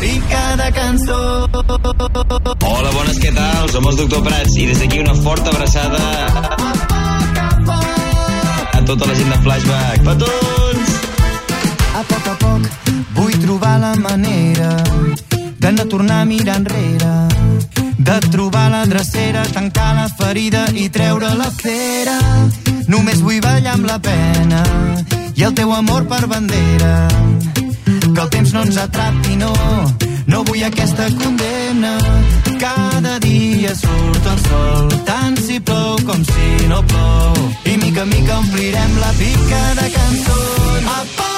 pica de cançó. Hola, bones, què tal? Som els Doctor Prats i des d'aquí una forta abraçada a tota la gent de Flashback. Petons! A poc a poc vull trobar la manera de no tornar a mirar enrere de trobar la drecera, tancar la ferida i treure la cera. Només vull ballar amb la pena i el teu amor per bandera. Que el temps no ens atrapi, no, no vull aquesta condemna. Cada dia surt el sol, tant si plou com si no plou. I mica mica omplirem la pica de cançons. A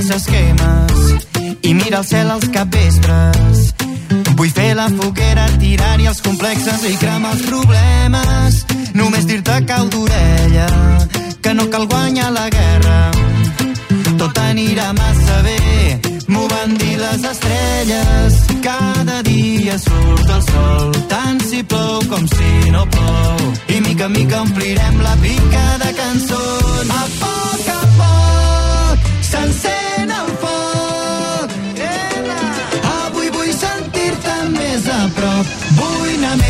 els esquemes i mirar el cel als capvespres. Vull fer la foguera, tirar-hi els complexes i cremar els problemes. Només dir-te cau d'orella que no cal guanyar la guerra. Tot anirà massa bé, m'ho van dir les estrelles. Cada dia surt el sol, tant si plou com si no plou. I mica en mica omplirem la pica de cançons. A poc a poc s'encén Boy na me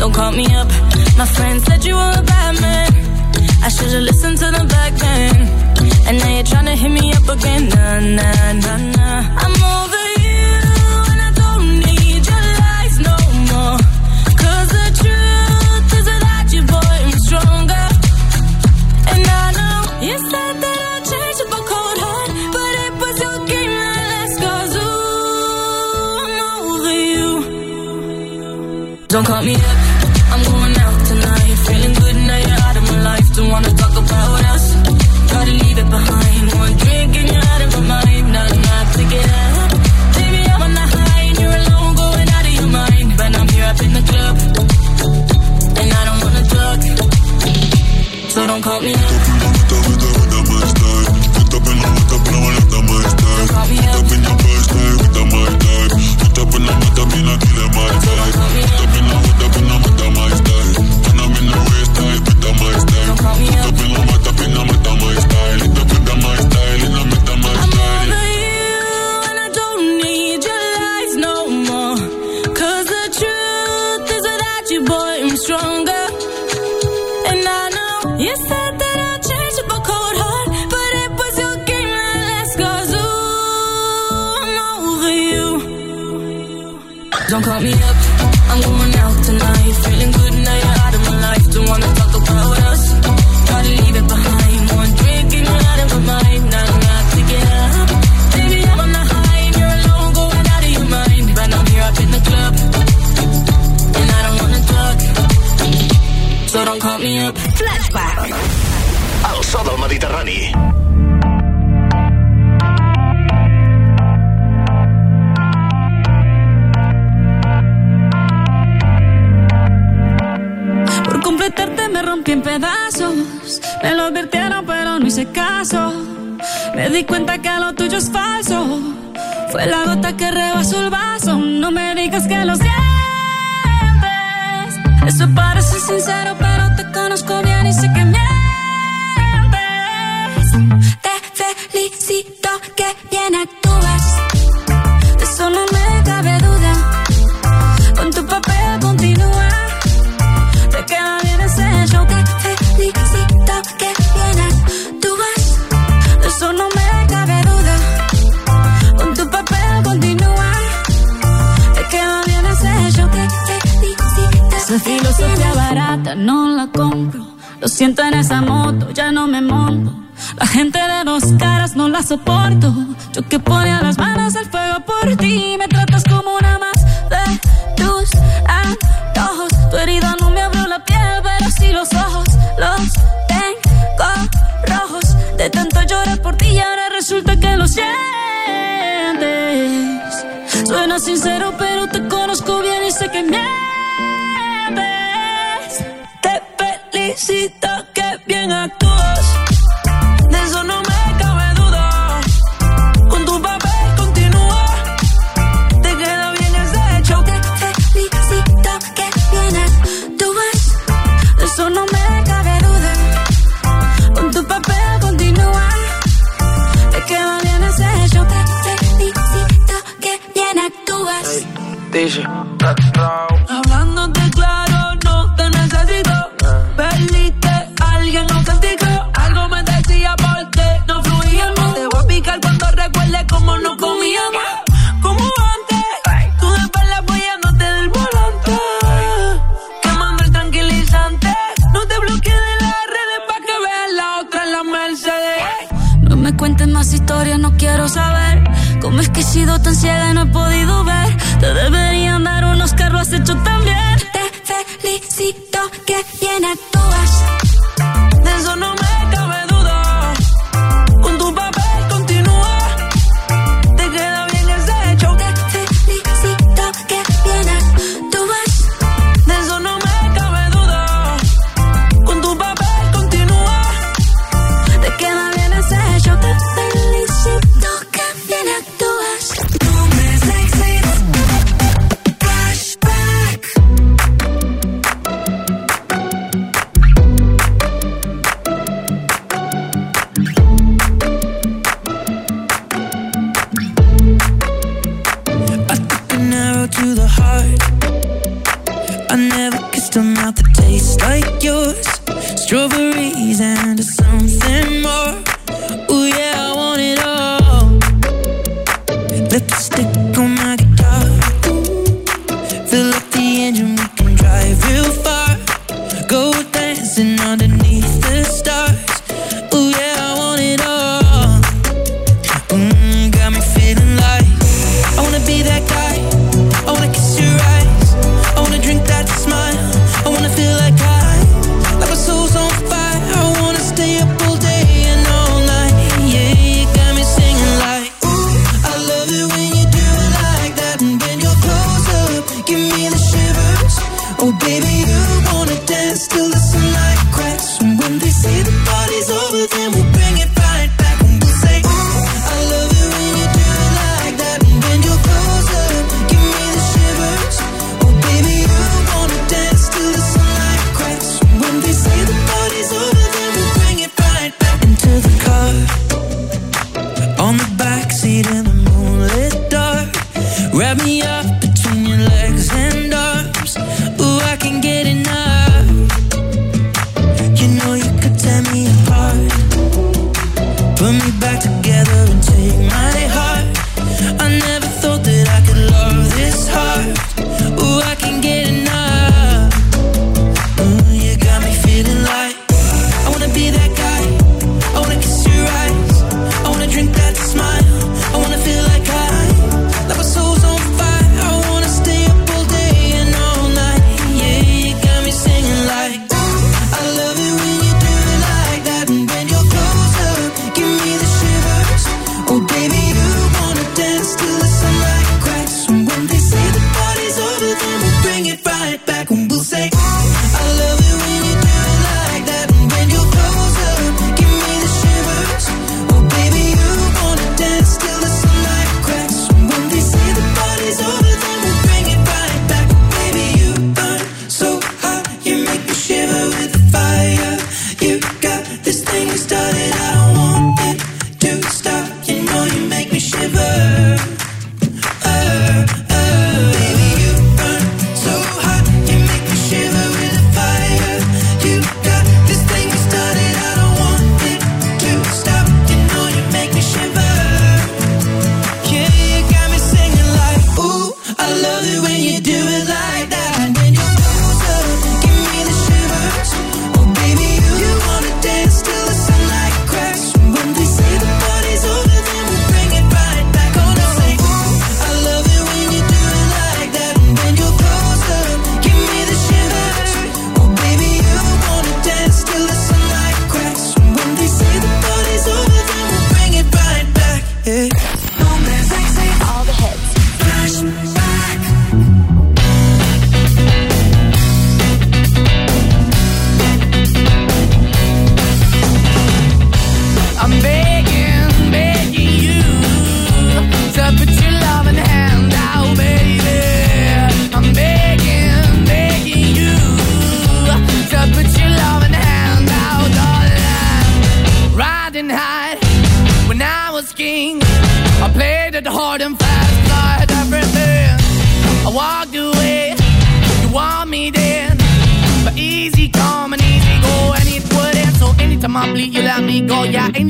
Don't call me up. My friend said you were a bad man. I should've listened to the back then. And now you're tryna hit me up again. Nah, nah, nah, nah. I'm over you, and I don't need your lies no more. Cause the truth is you, boy, I'm stronger. And I know you said that I'd change cold heart, but it was your game that ooh, I'm over you. Don't call me up, don't wanna Don't call me up, I'm going out tonight. Feeling good now you're out of my life. Don't wanna talk about us. Gotta leave it behind. One drink and you're out of my mind. Not not to get up. Baby, I'm on the high and you're alone, going out of your mind. But I'm here up in the club, and I don't wanna talk. So don't call me up. Flashback. El so del Mediterrani. Caso. Me di cuenta que lo tuyo es falso. Fue la gota que rebasó el vaso. No me digas que lo sientes. Eso parece sincero, pero te conozco bien y sé siento en esa moto, ya no me monto. La gente de dos caras no la soporto.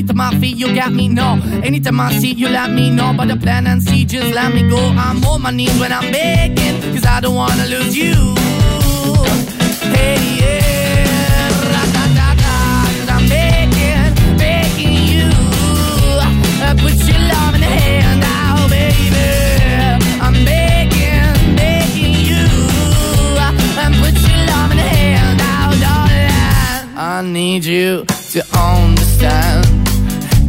Anytime I feel you got me, no. Anytime I see you, let me know. But the plan and see, just let me go. I'm on my knees when I'm begging, cause I don't wanna lose you. Hey, yeah. Ra, da, da, da. I'm begging, begging you. I put your love in the hand now, baby. I'm begging, begging you. Uh, put your love in the hand now, darling. I need you to understand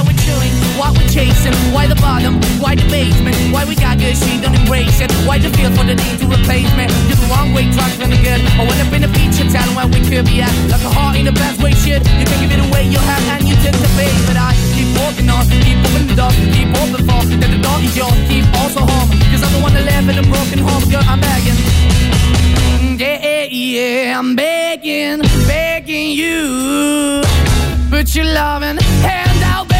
Why we're chilling, why we're chasing, why the bottom, why the basement, why we got good, she don't embrace it, why the feel for the need to replace me. You're the wrong way, trying to good. I went up in a feature town where we could be at, like a heart in a best way, shit. You can give it away, you have, and you take the bait, but I keep walking on, keep opening the door, keep open for that the door is yours, keep also home, cause I'm the one that live in a broken home, girl, I'm begging. Yeah, yeah, I'm begging, begging you. Put your loving hand out, baby.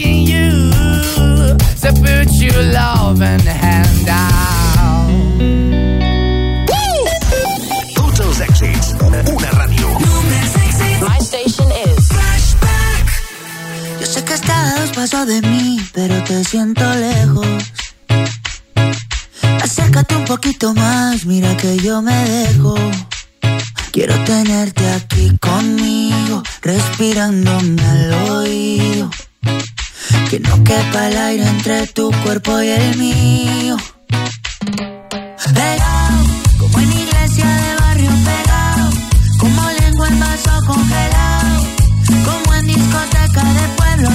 begging you to put your loving hand out. Èxits. Una ràdio. My station is Yo sé que estás a dos pasos de mí, pero te siento lejos. Acércate un poquito más, mira que yo me dejo. Quiero tenerte aquí conmigo, respirándome al oído. Que no quepa el aire entre tu cuerpo y el mío. Pegado, como en iglesia de barrio pegado, como lengua en vaso congelado, como en discoteca de pueblo,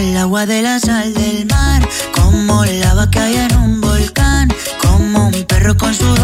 el agua de la sal del mar, como lava que hay en un volcán, como un perro con su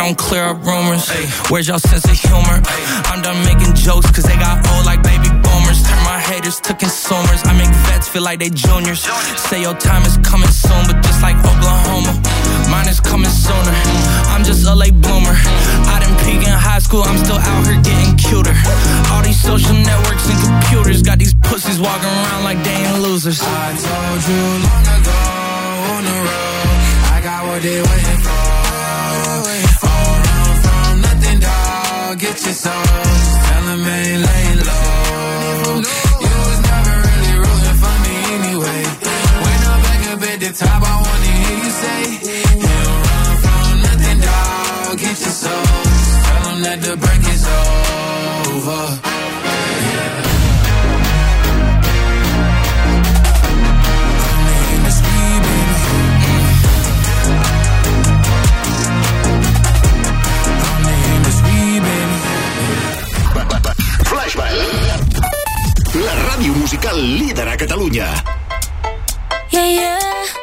don't clear up rumors. Ay. Where's y'all sense of humor? Ay. I'm done making jokes cause they got old like baby boomers. Turn my haters to consumers. I make vets feel like they juniors. juniors. Say your time is coming soon, but just like Oklahoma, mine is coming sooner. I'm just a late bloomer. I didn't peak in high school, I'm still out here getting cuter. All these social networks and computers got these pussies walking around like they ain't losers. I told you long ago on the road, I got what they waiting for. I'll get you sauce. Tell him ain't laying low. You was never really rooting for me anyway. When I'm back up at the top, I wanna hear you say, You don't run from nothing, dog. Get your soul. Tell him that the break is over. musical líder a Catalunya. Yeah, yeah.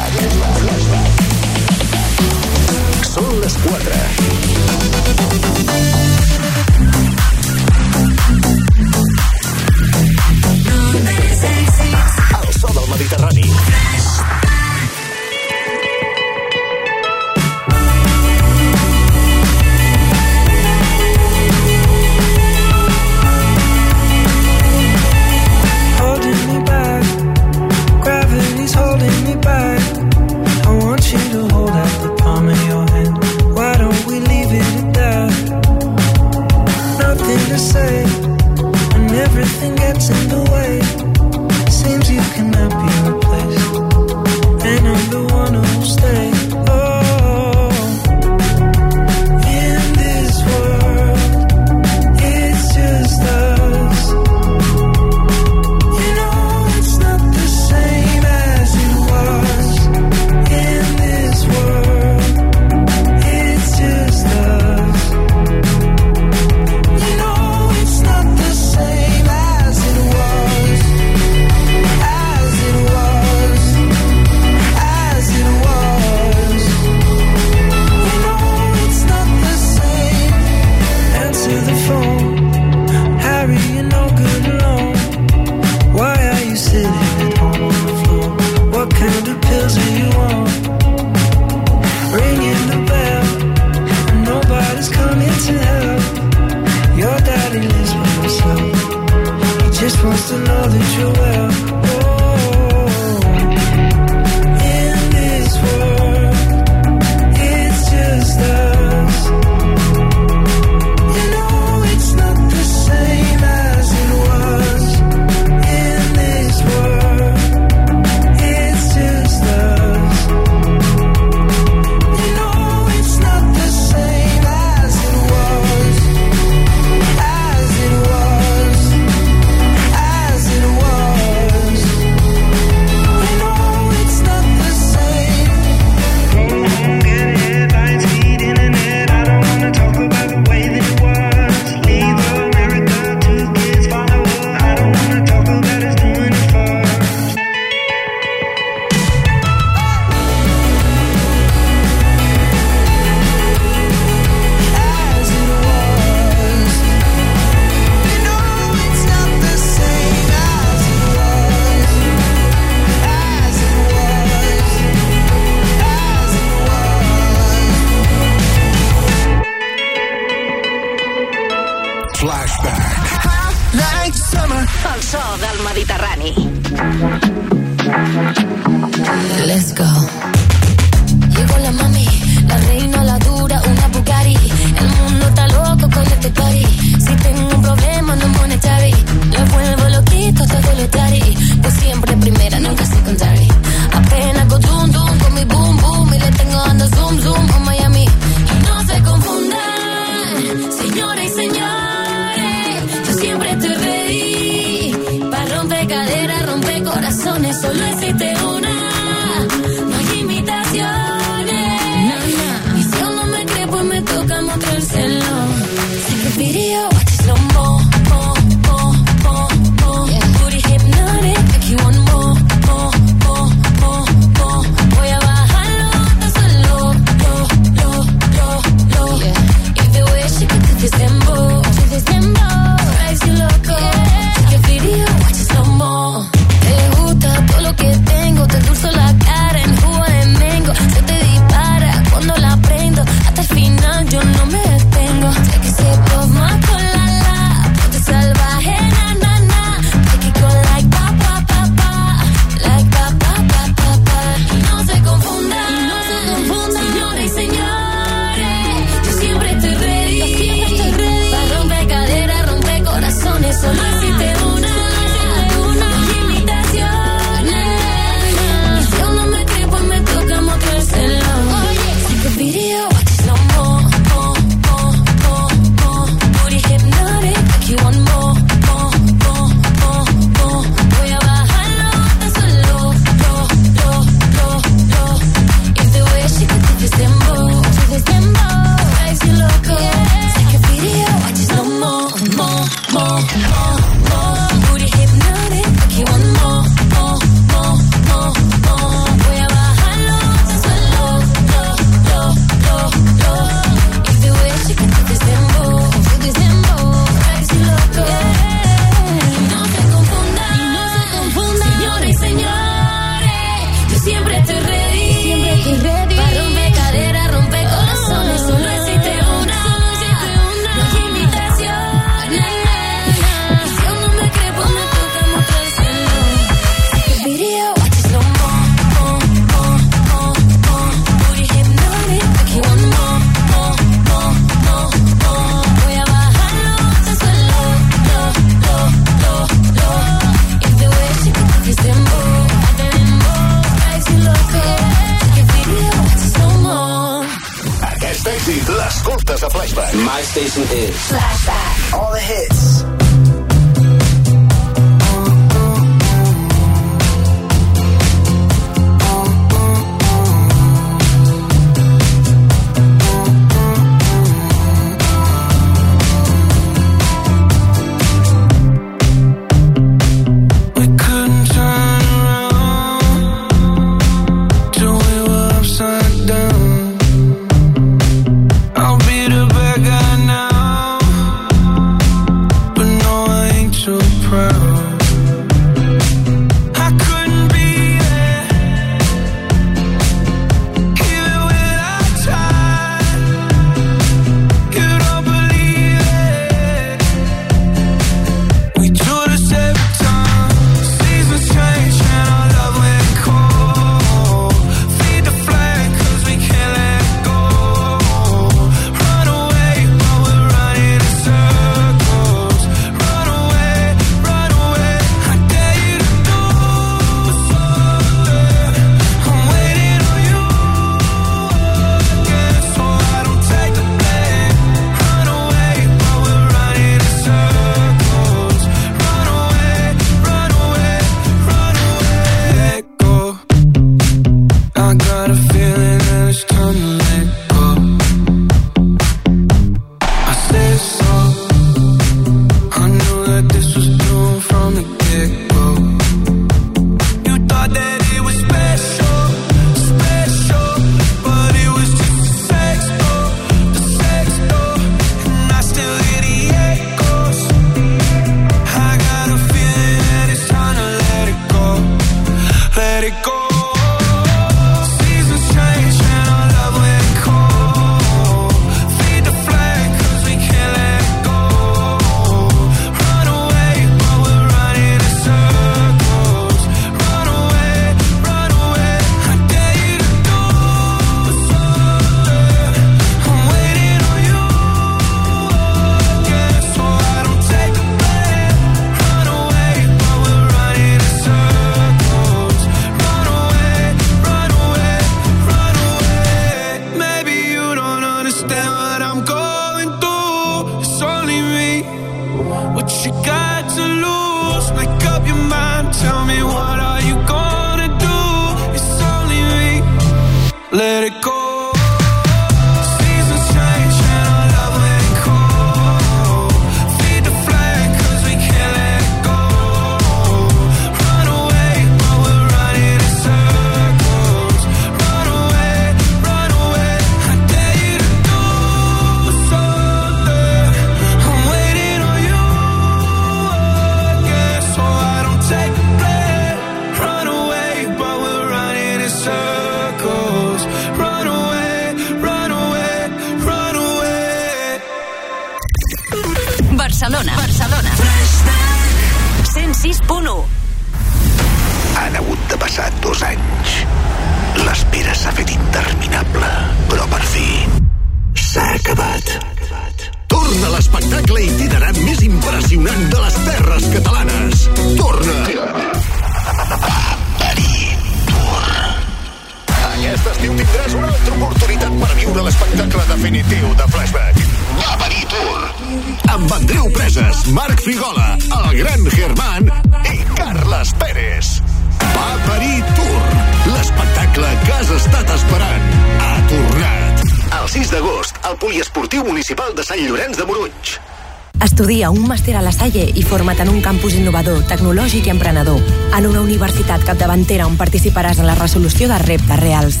Forma't en un campus innovador, tecnològic i emprenedor. En una universitat capdavantera on participaràs en la resolució de reptes reals.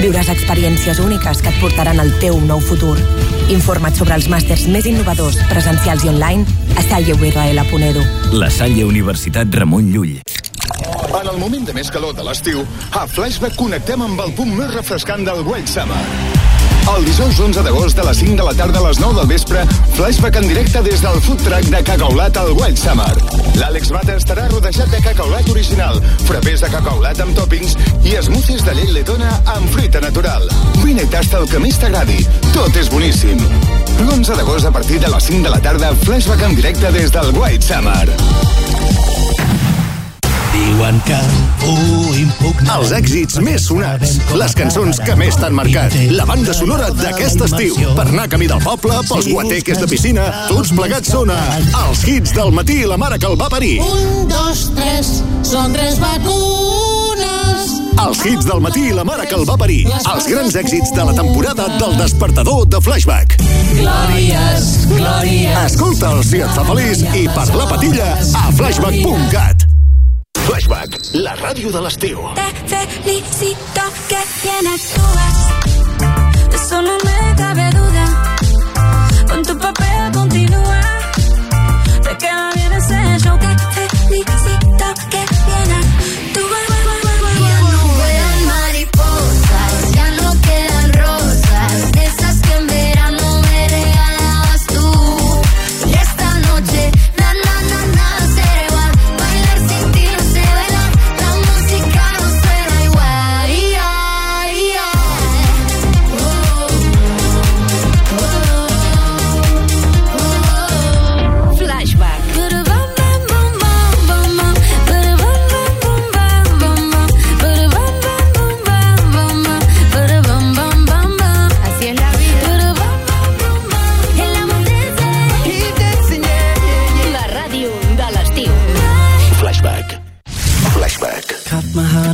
Viuràs experiències úniques que et portaran al teu nou futur. Informa't sobre els màsters més innovadors, presencials i online a salleuirl.edu. La Salle Universitat Ramon Llull. En el moment de més calor de l'estiu, a Flashback connectem amb el punt més refrescant del White Summer el dijous 11 d'agost a les 5 de la tarda a les 9 del vespre, flashback en directe des del food truck de Cacaulat al White Summer. L'Àlex Bata estarà rodejat de cacaulat original, frapés de cacaulat amb toppings i esmucis de llet letona amb fruita natural. Vine i tasta el que més t'agradi. Tot és boníssim. L'11 d'agost a partir de les 5 de la tarda, flashback en directe des del White Summer. Diuen que ho impugna. Els èxits més sonats, les cançons que més t'han marcat, la banda sonora d'aquest estiu, per anar camí del poble, pels guateques de piscina, tots plegats sona els hits del matí i la mare que el va parir. Un, dos, tres, són tres vacunes. Els hits del matí i la mare que el va parir. Els grans èxits de la temporada del despertador de Flashback. Glòries, glòries. Escolta'ls si et fa feliç i per la patilla a flashback.cat. Flashback, la ràdio de l'estiu. Te felicito que bien actúas. De eso no me cabe duda. Con tu papel continúa. Te queda bien ese show. Te felicito que bien actúas.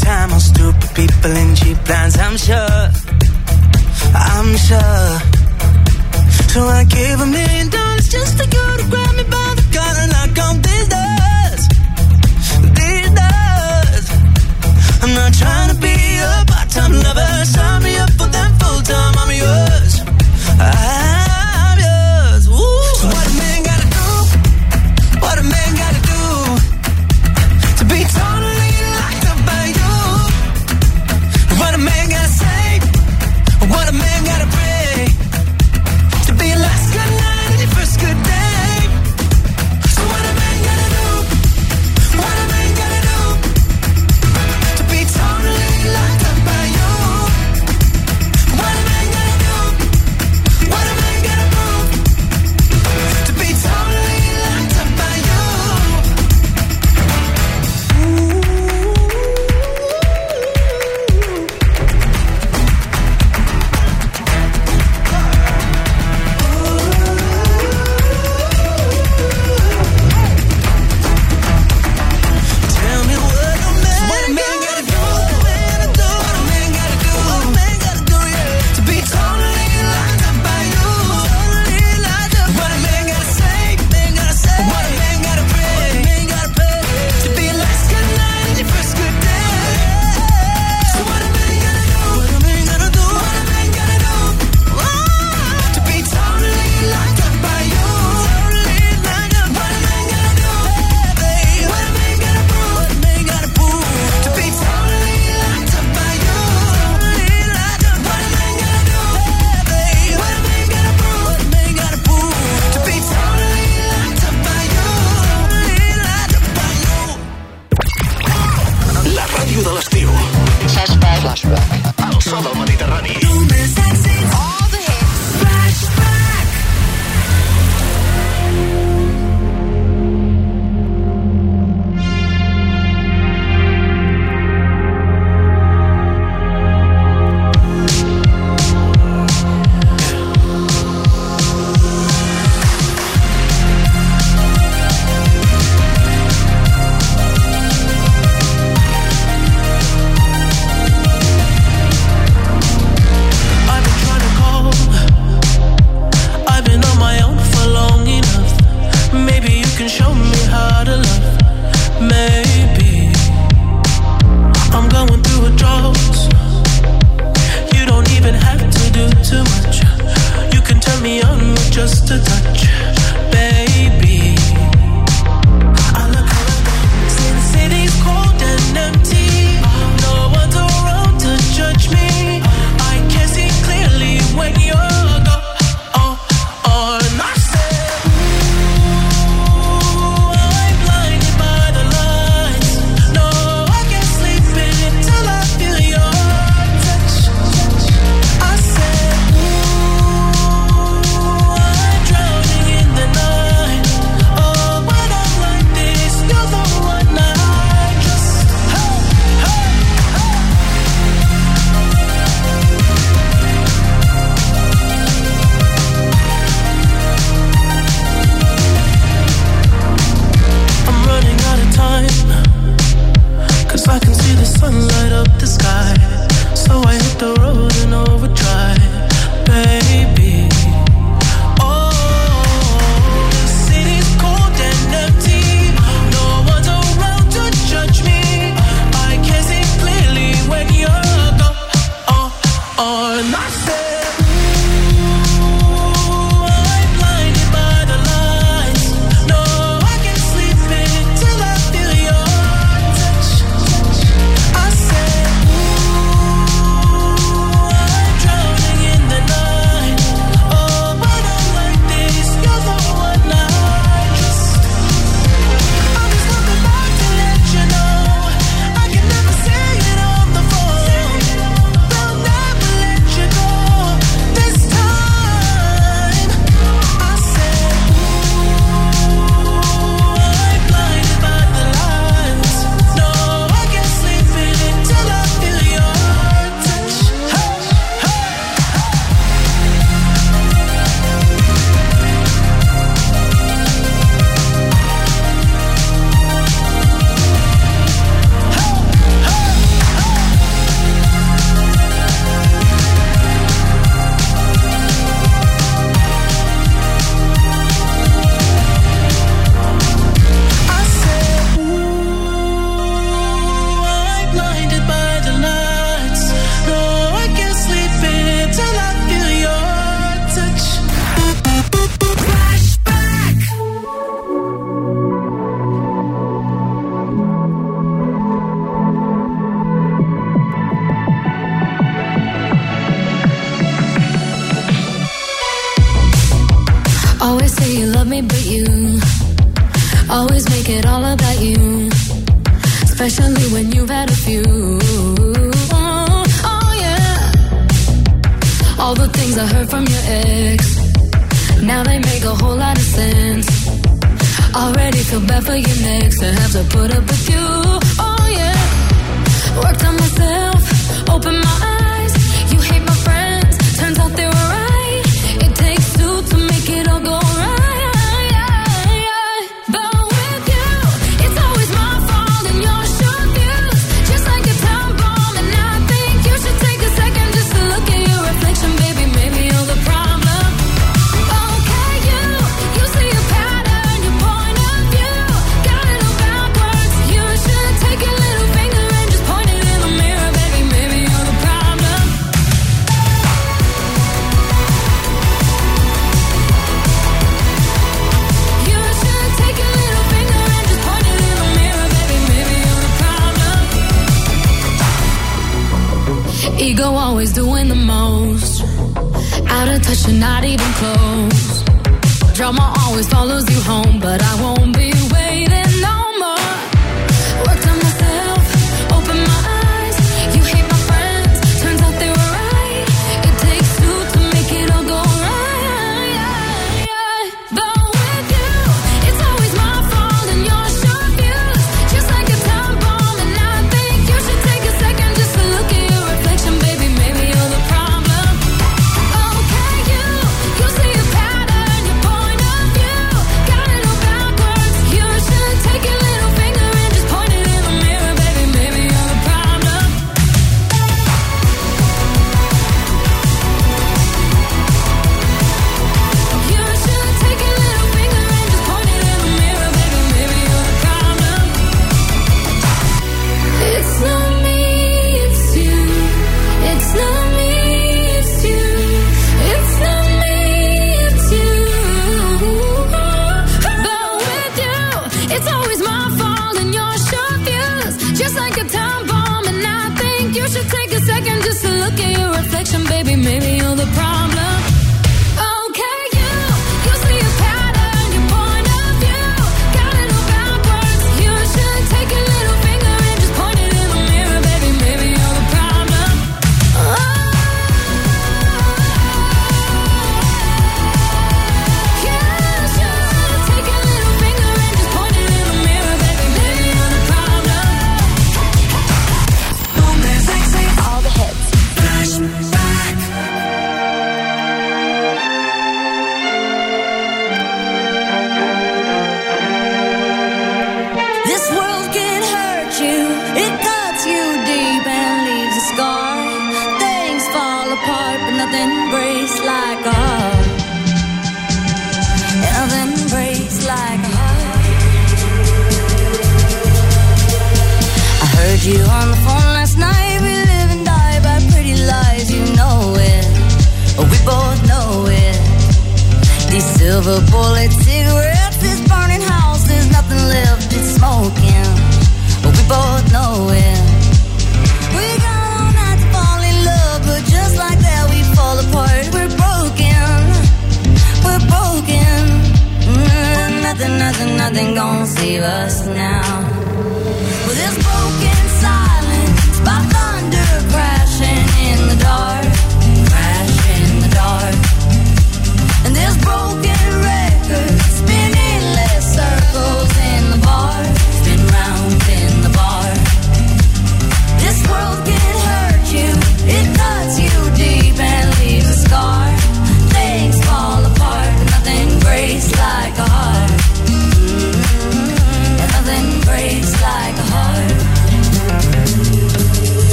time on stupid people in cheap plans, I'm sure. I'm sure. So I gave a million dollars just to go to grab me by the collar knock on these doors. These doors. I'm not trying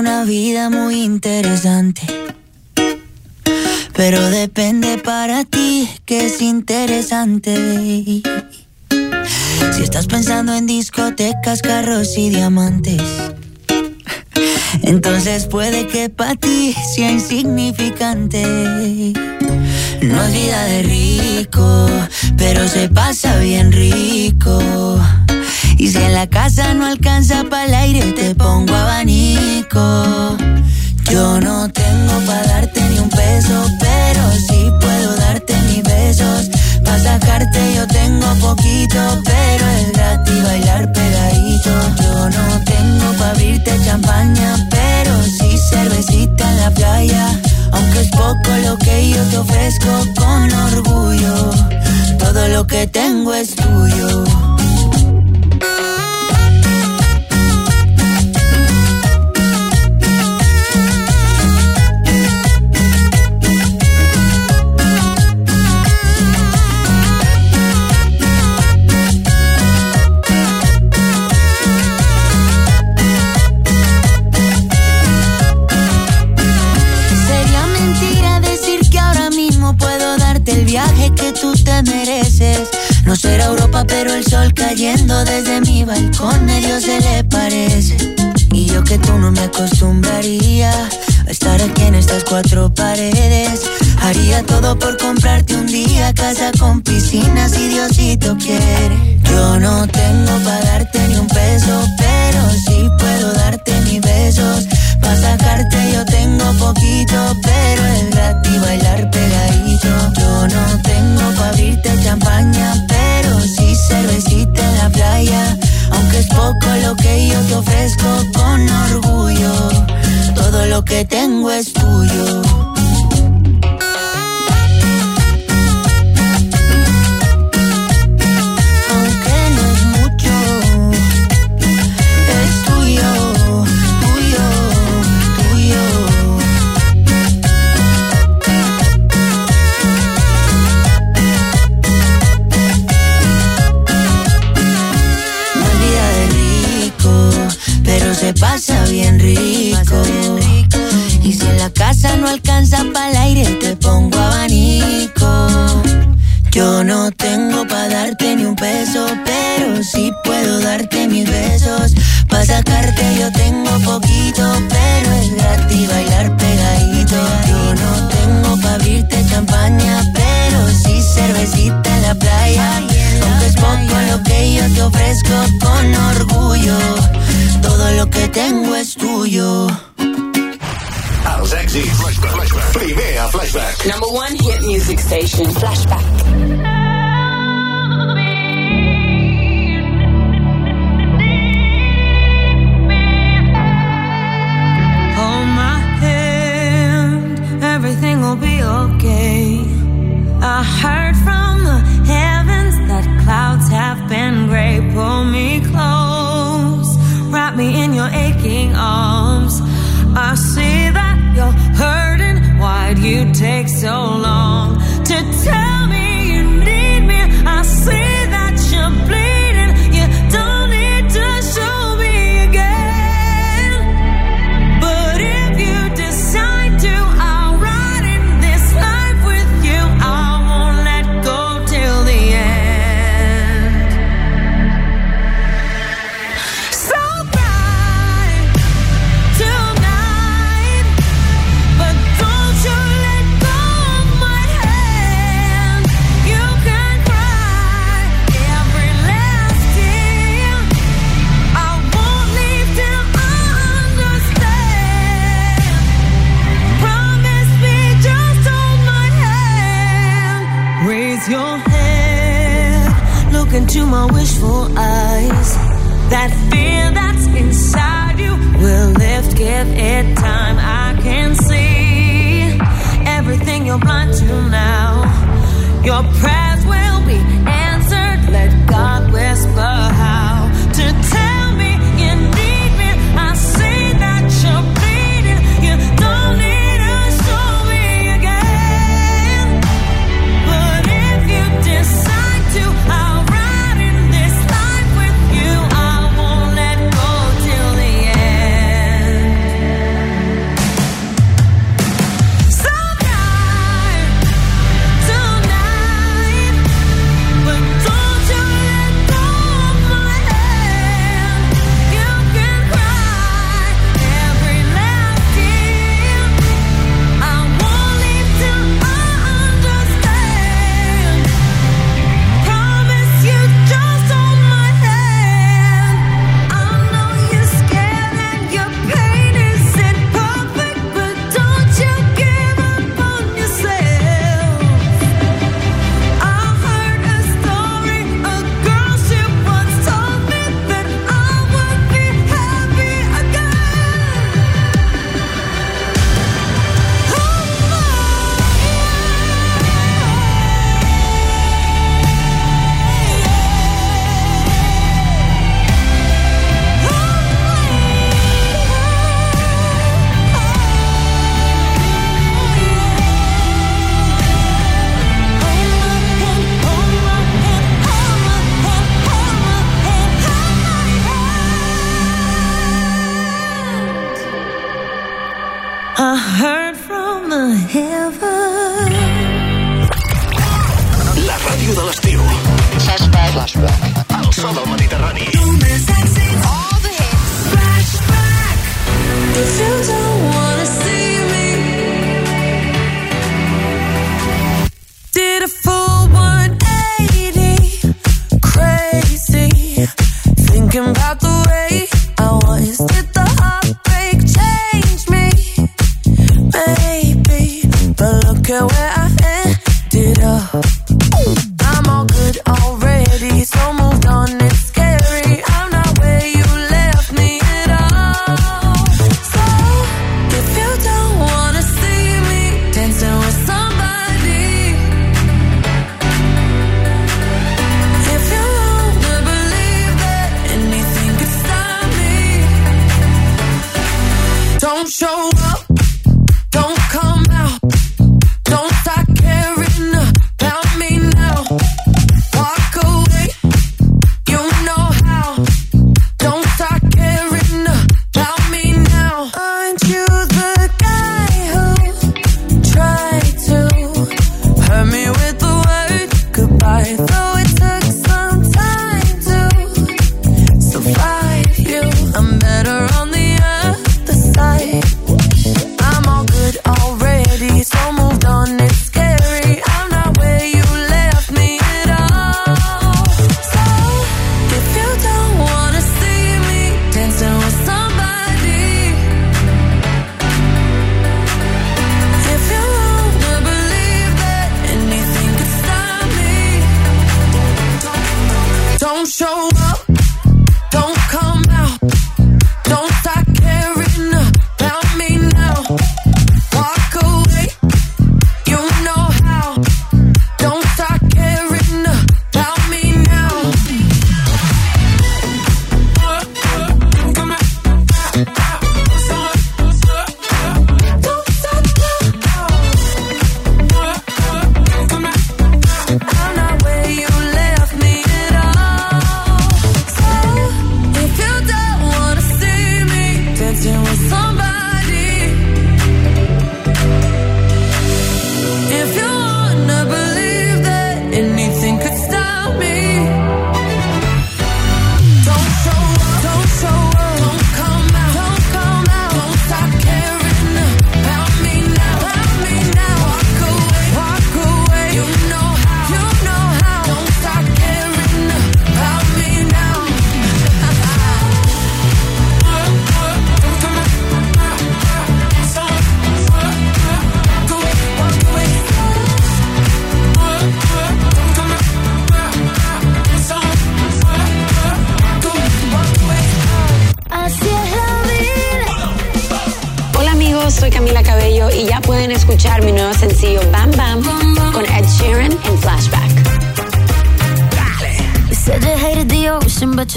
una vida muy interesante. Pero depende para ti que es interesante. Si estás pensando en discotecas, carros y diamantes, entonces puede que para ti sea insignificante. Si en la casa no alcanza para el aire, te pongo abanico. Yo no tengo para darte ni un peso, pero sí puedo darte mis besos. Para sacarte yo tengo poquito, pero es gratis bailar pegadito. Yo no tengo para abrirte champaña, pero sí cervecita en la playa. Aunque es poco lo que yo te ofrezco con orgullo, todo lo que tengo es tuyo. Claros Exit. Flashback. flashback. Primera Flashback. Number one hit music station. Flashback. will be okay. I heard from the heavens that clouds have been gray. Pull me close, wrap me in your aching arms. I see that you take so long to tell me you need me. I see that you're bleeding. give it time. I can see everything you're blind to now. Your presence.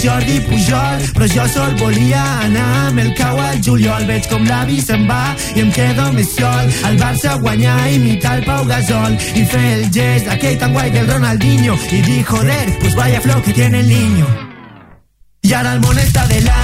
Jordi Pujol Però jo sol volia anar. Amb el cau al juliol Veig com l'avi se'n va i em quedo més sol. El Barça guanyar, imitar el Pau Gasol I fer el gest d'aquell tan guai del Ronaldinho I dir, joder, pues vaya flor que tiene el niño I ara el món està de la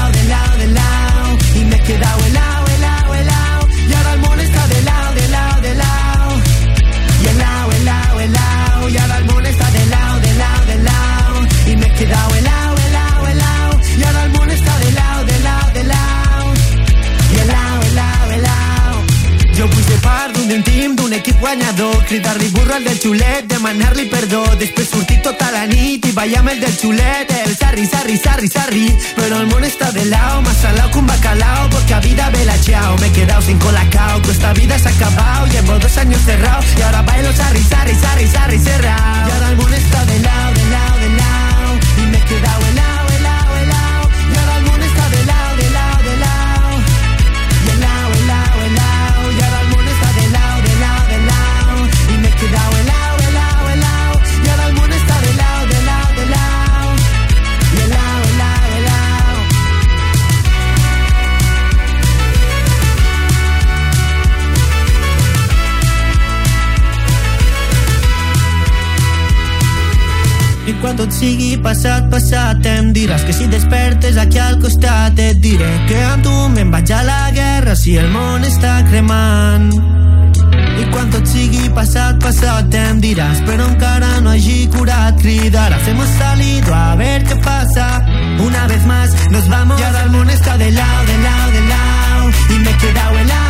Si Burro el del chulet, de Manarli perdó, després sortit tota la nit el del xulet, el sarri, sarri, sarri, sarri, però el món està de lao, massa lao que un bacalao, porque a vida vela chao, me he quedado sin colacao, que esta vida se ha acabado, llevo dos años cerrado, y ahora bailo sarri, sarri, sarri, sarri, cerrado, y ahora el món está de lao, de lao, de lao, y me he quedado en quan tot sigui passat, passat em diràs que si despertes aquí al costat et diré que amb tu me'n vaig a la guerra si el món està cremant. I quan tot sigui passat, passat em diràs però encara no hagi curat. Cridaràs hemos salido a ver qué pasa una vez más nos vamos. Y ahora el món está de lado, de lado, de lado y me he quedado helado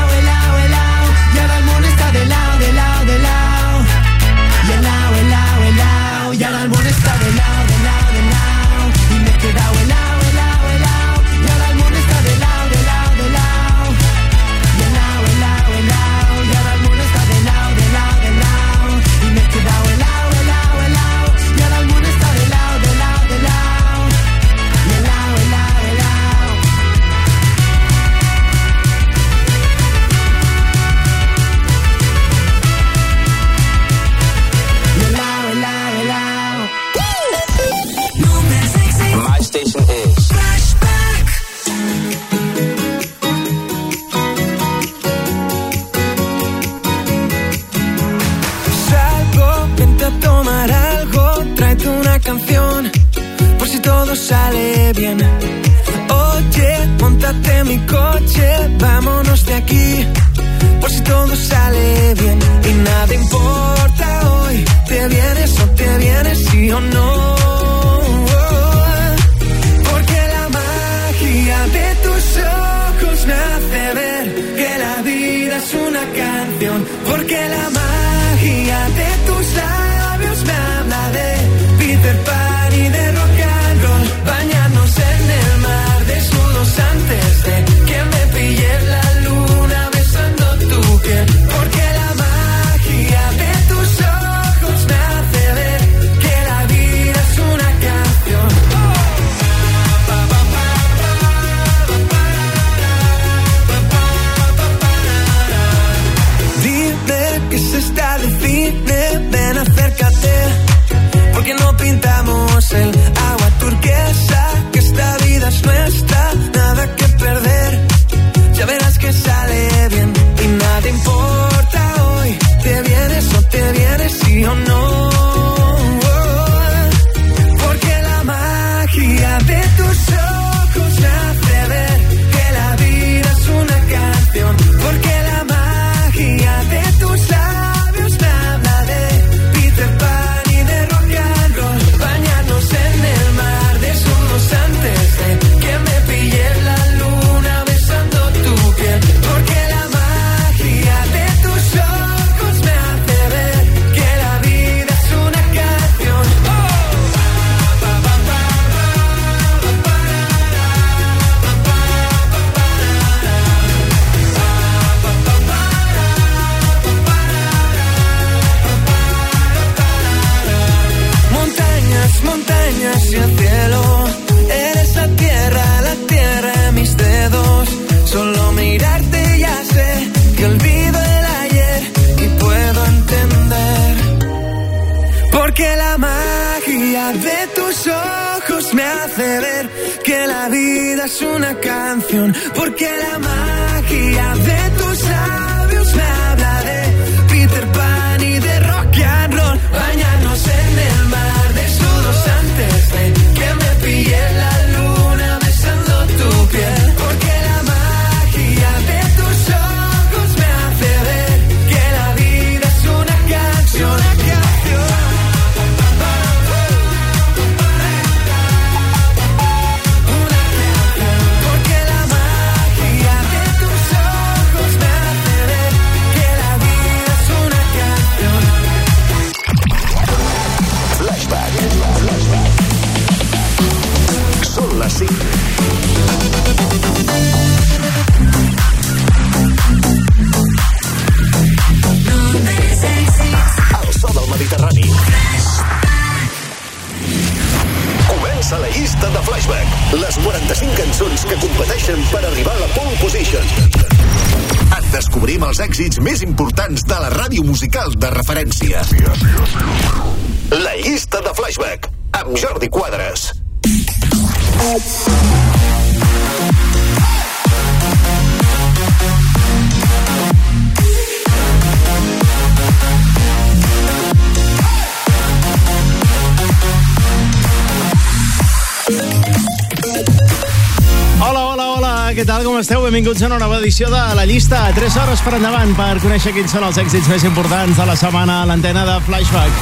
esteu? Benvinguts a una nova edició de La Llista. 3 hores per endavant per conèixer quins són els èxits més importants de la setmana a l'antena de Flashback.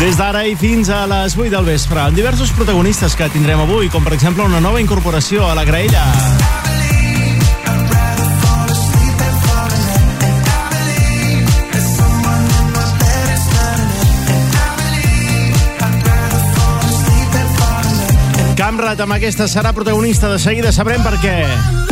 Des d'ara i fins a les 8 del vespre, amb diversos protagonistes que tindrem avui, com per exemple una nova incorporació a la graella. Camrat amb aquesta serà protagonista, de seguida sabrem per què.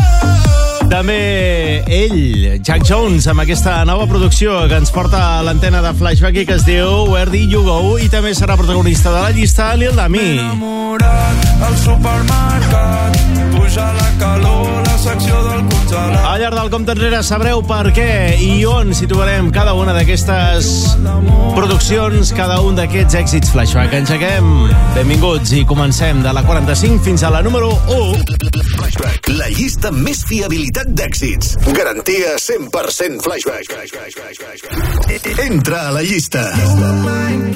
També ell, Jack Jones, amb aquesta nova producció que ens porta a l'antena de Flashback i que es diu Where Did You Go? I també serà protagonista de la llista Lil Dami. enamorat al supermercat puja la calor, la secció del congelat Al llarg del compte enrere sabreu per què i on situarem cada una d'aquestes produccions, cada un d'aquests èxits flashback. Engeguem, benvinguts i comencem de la 45 fins a la número 1. Flashback, la llista amb més fiabilitat d'èxits. Garantia 100% Flashback. Entra a la llista.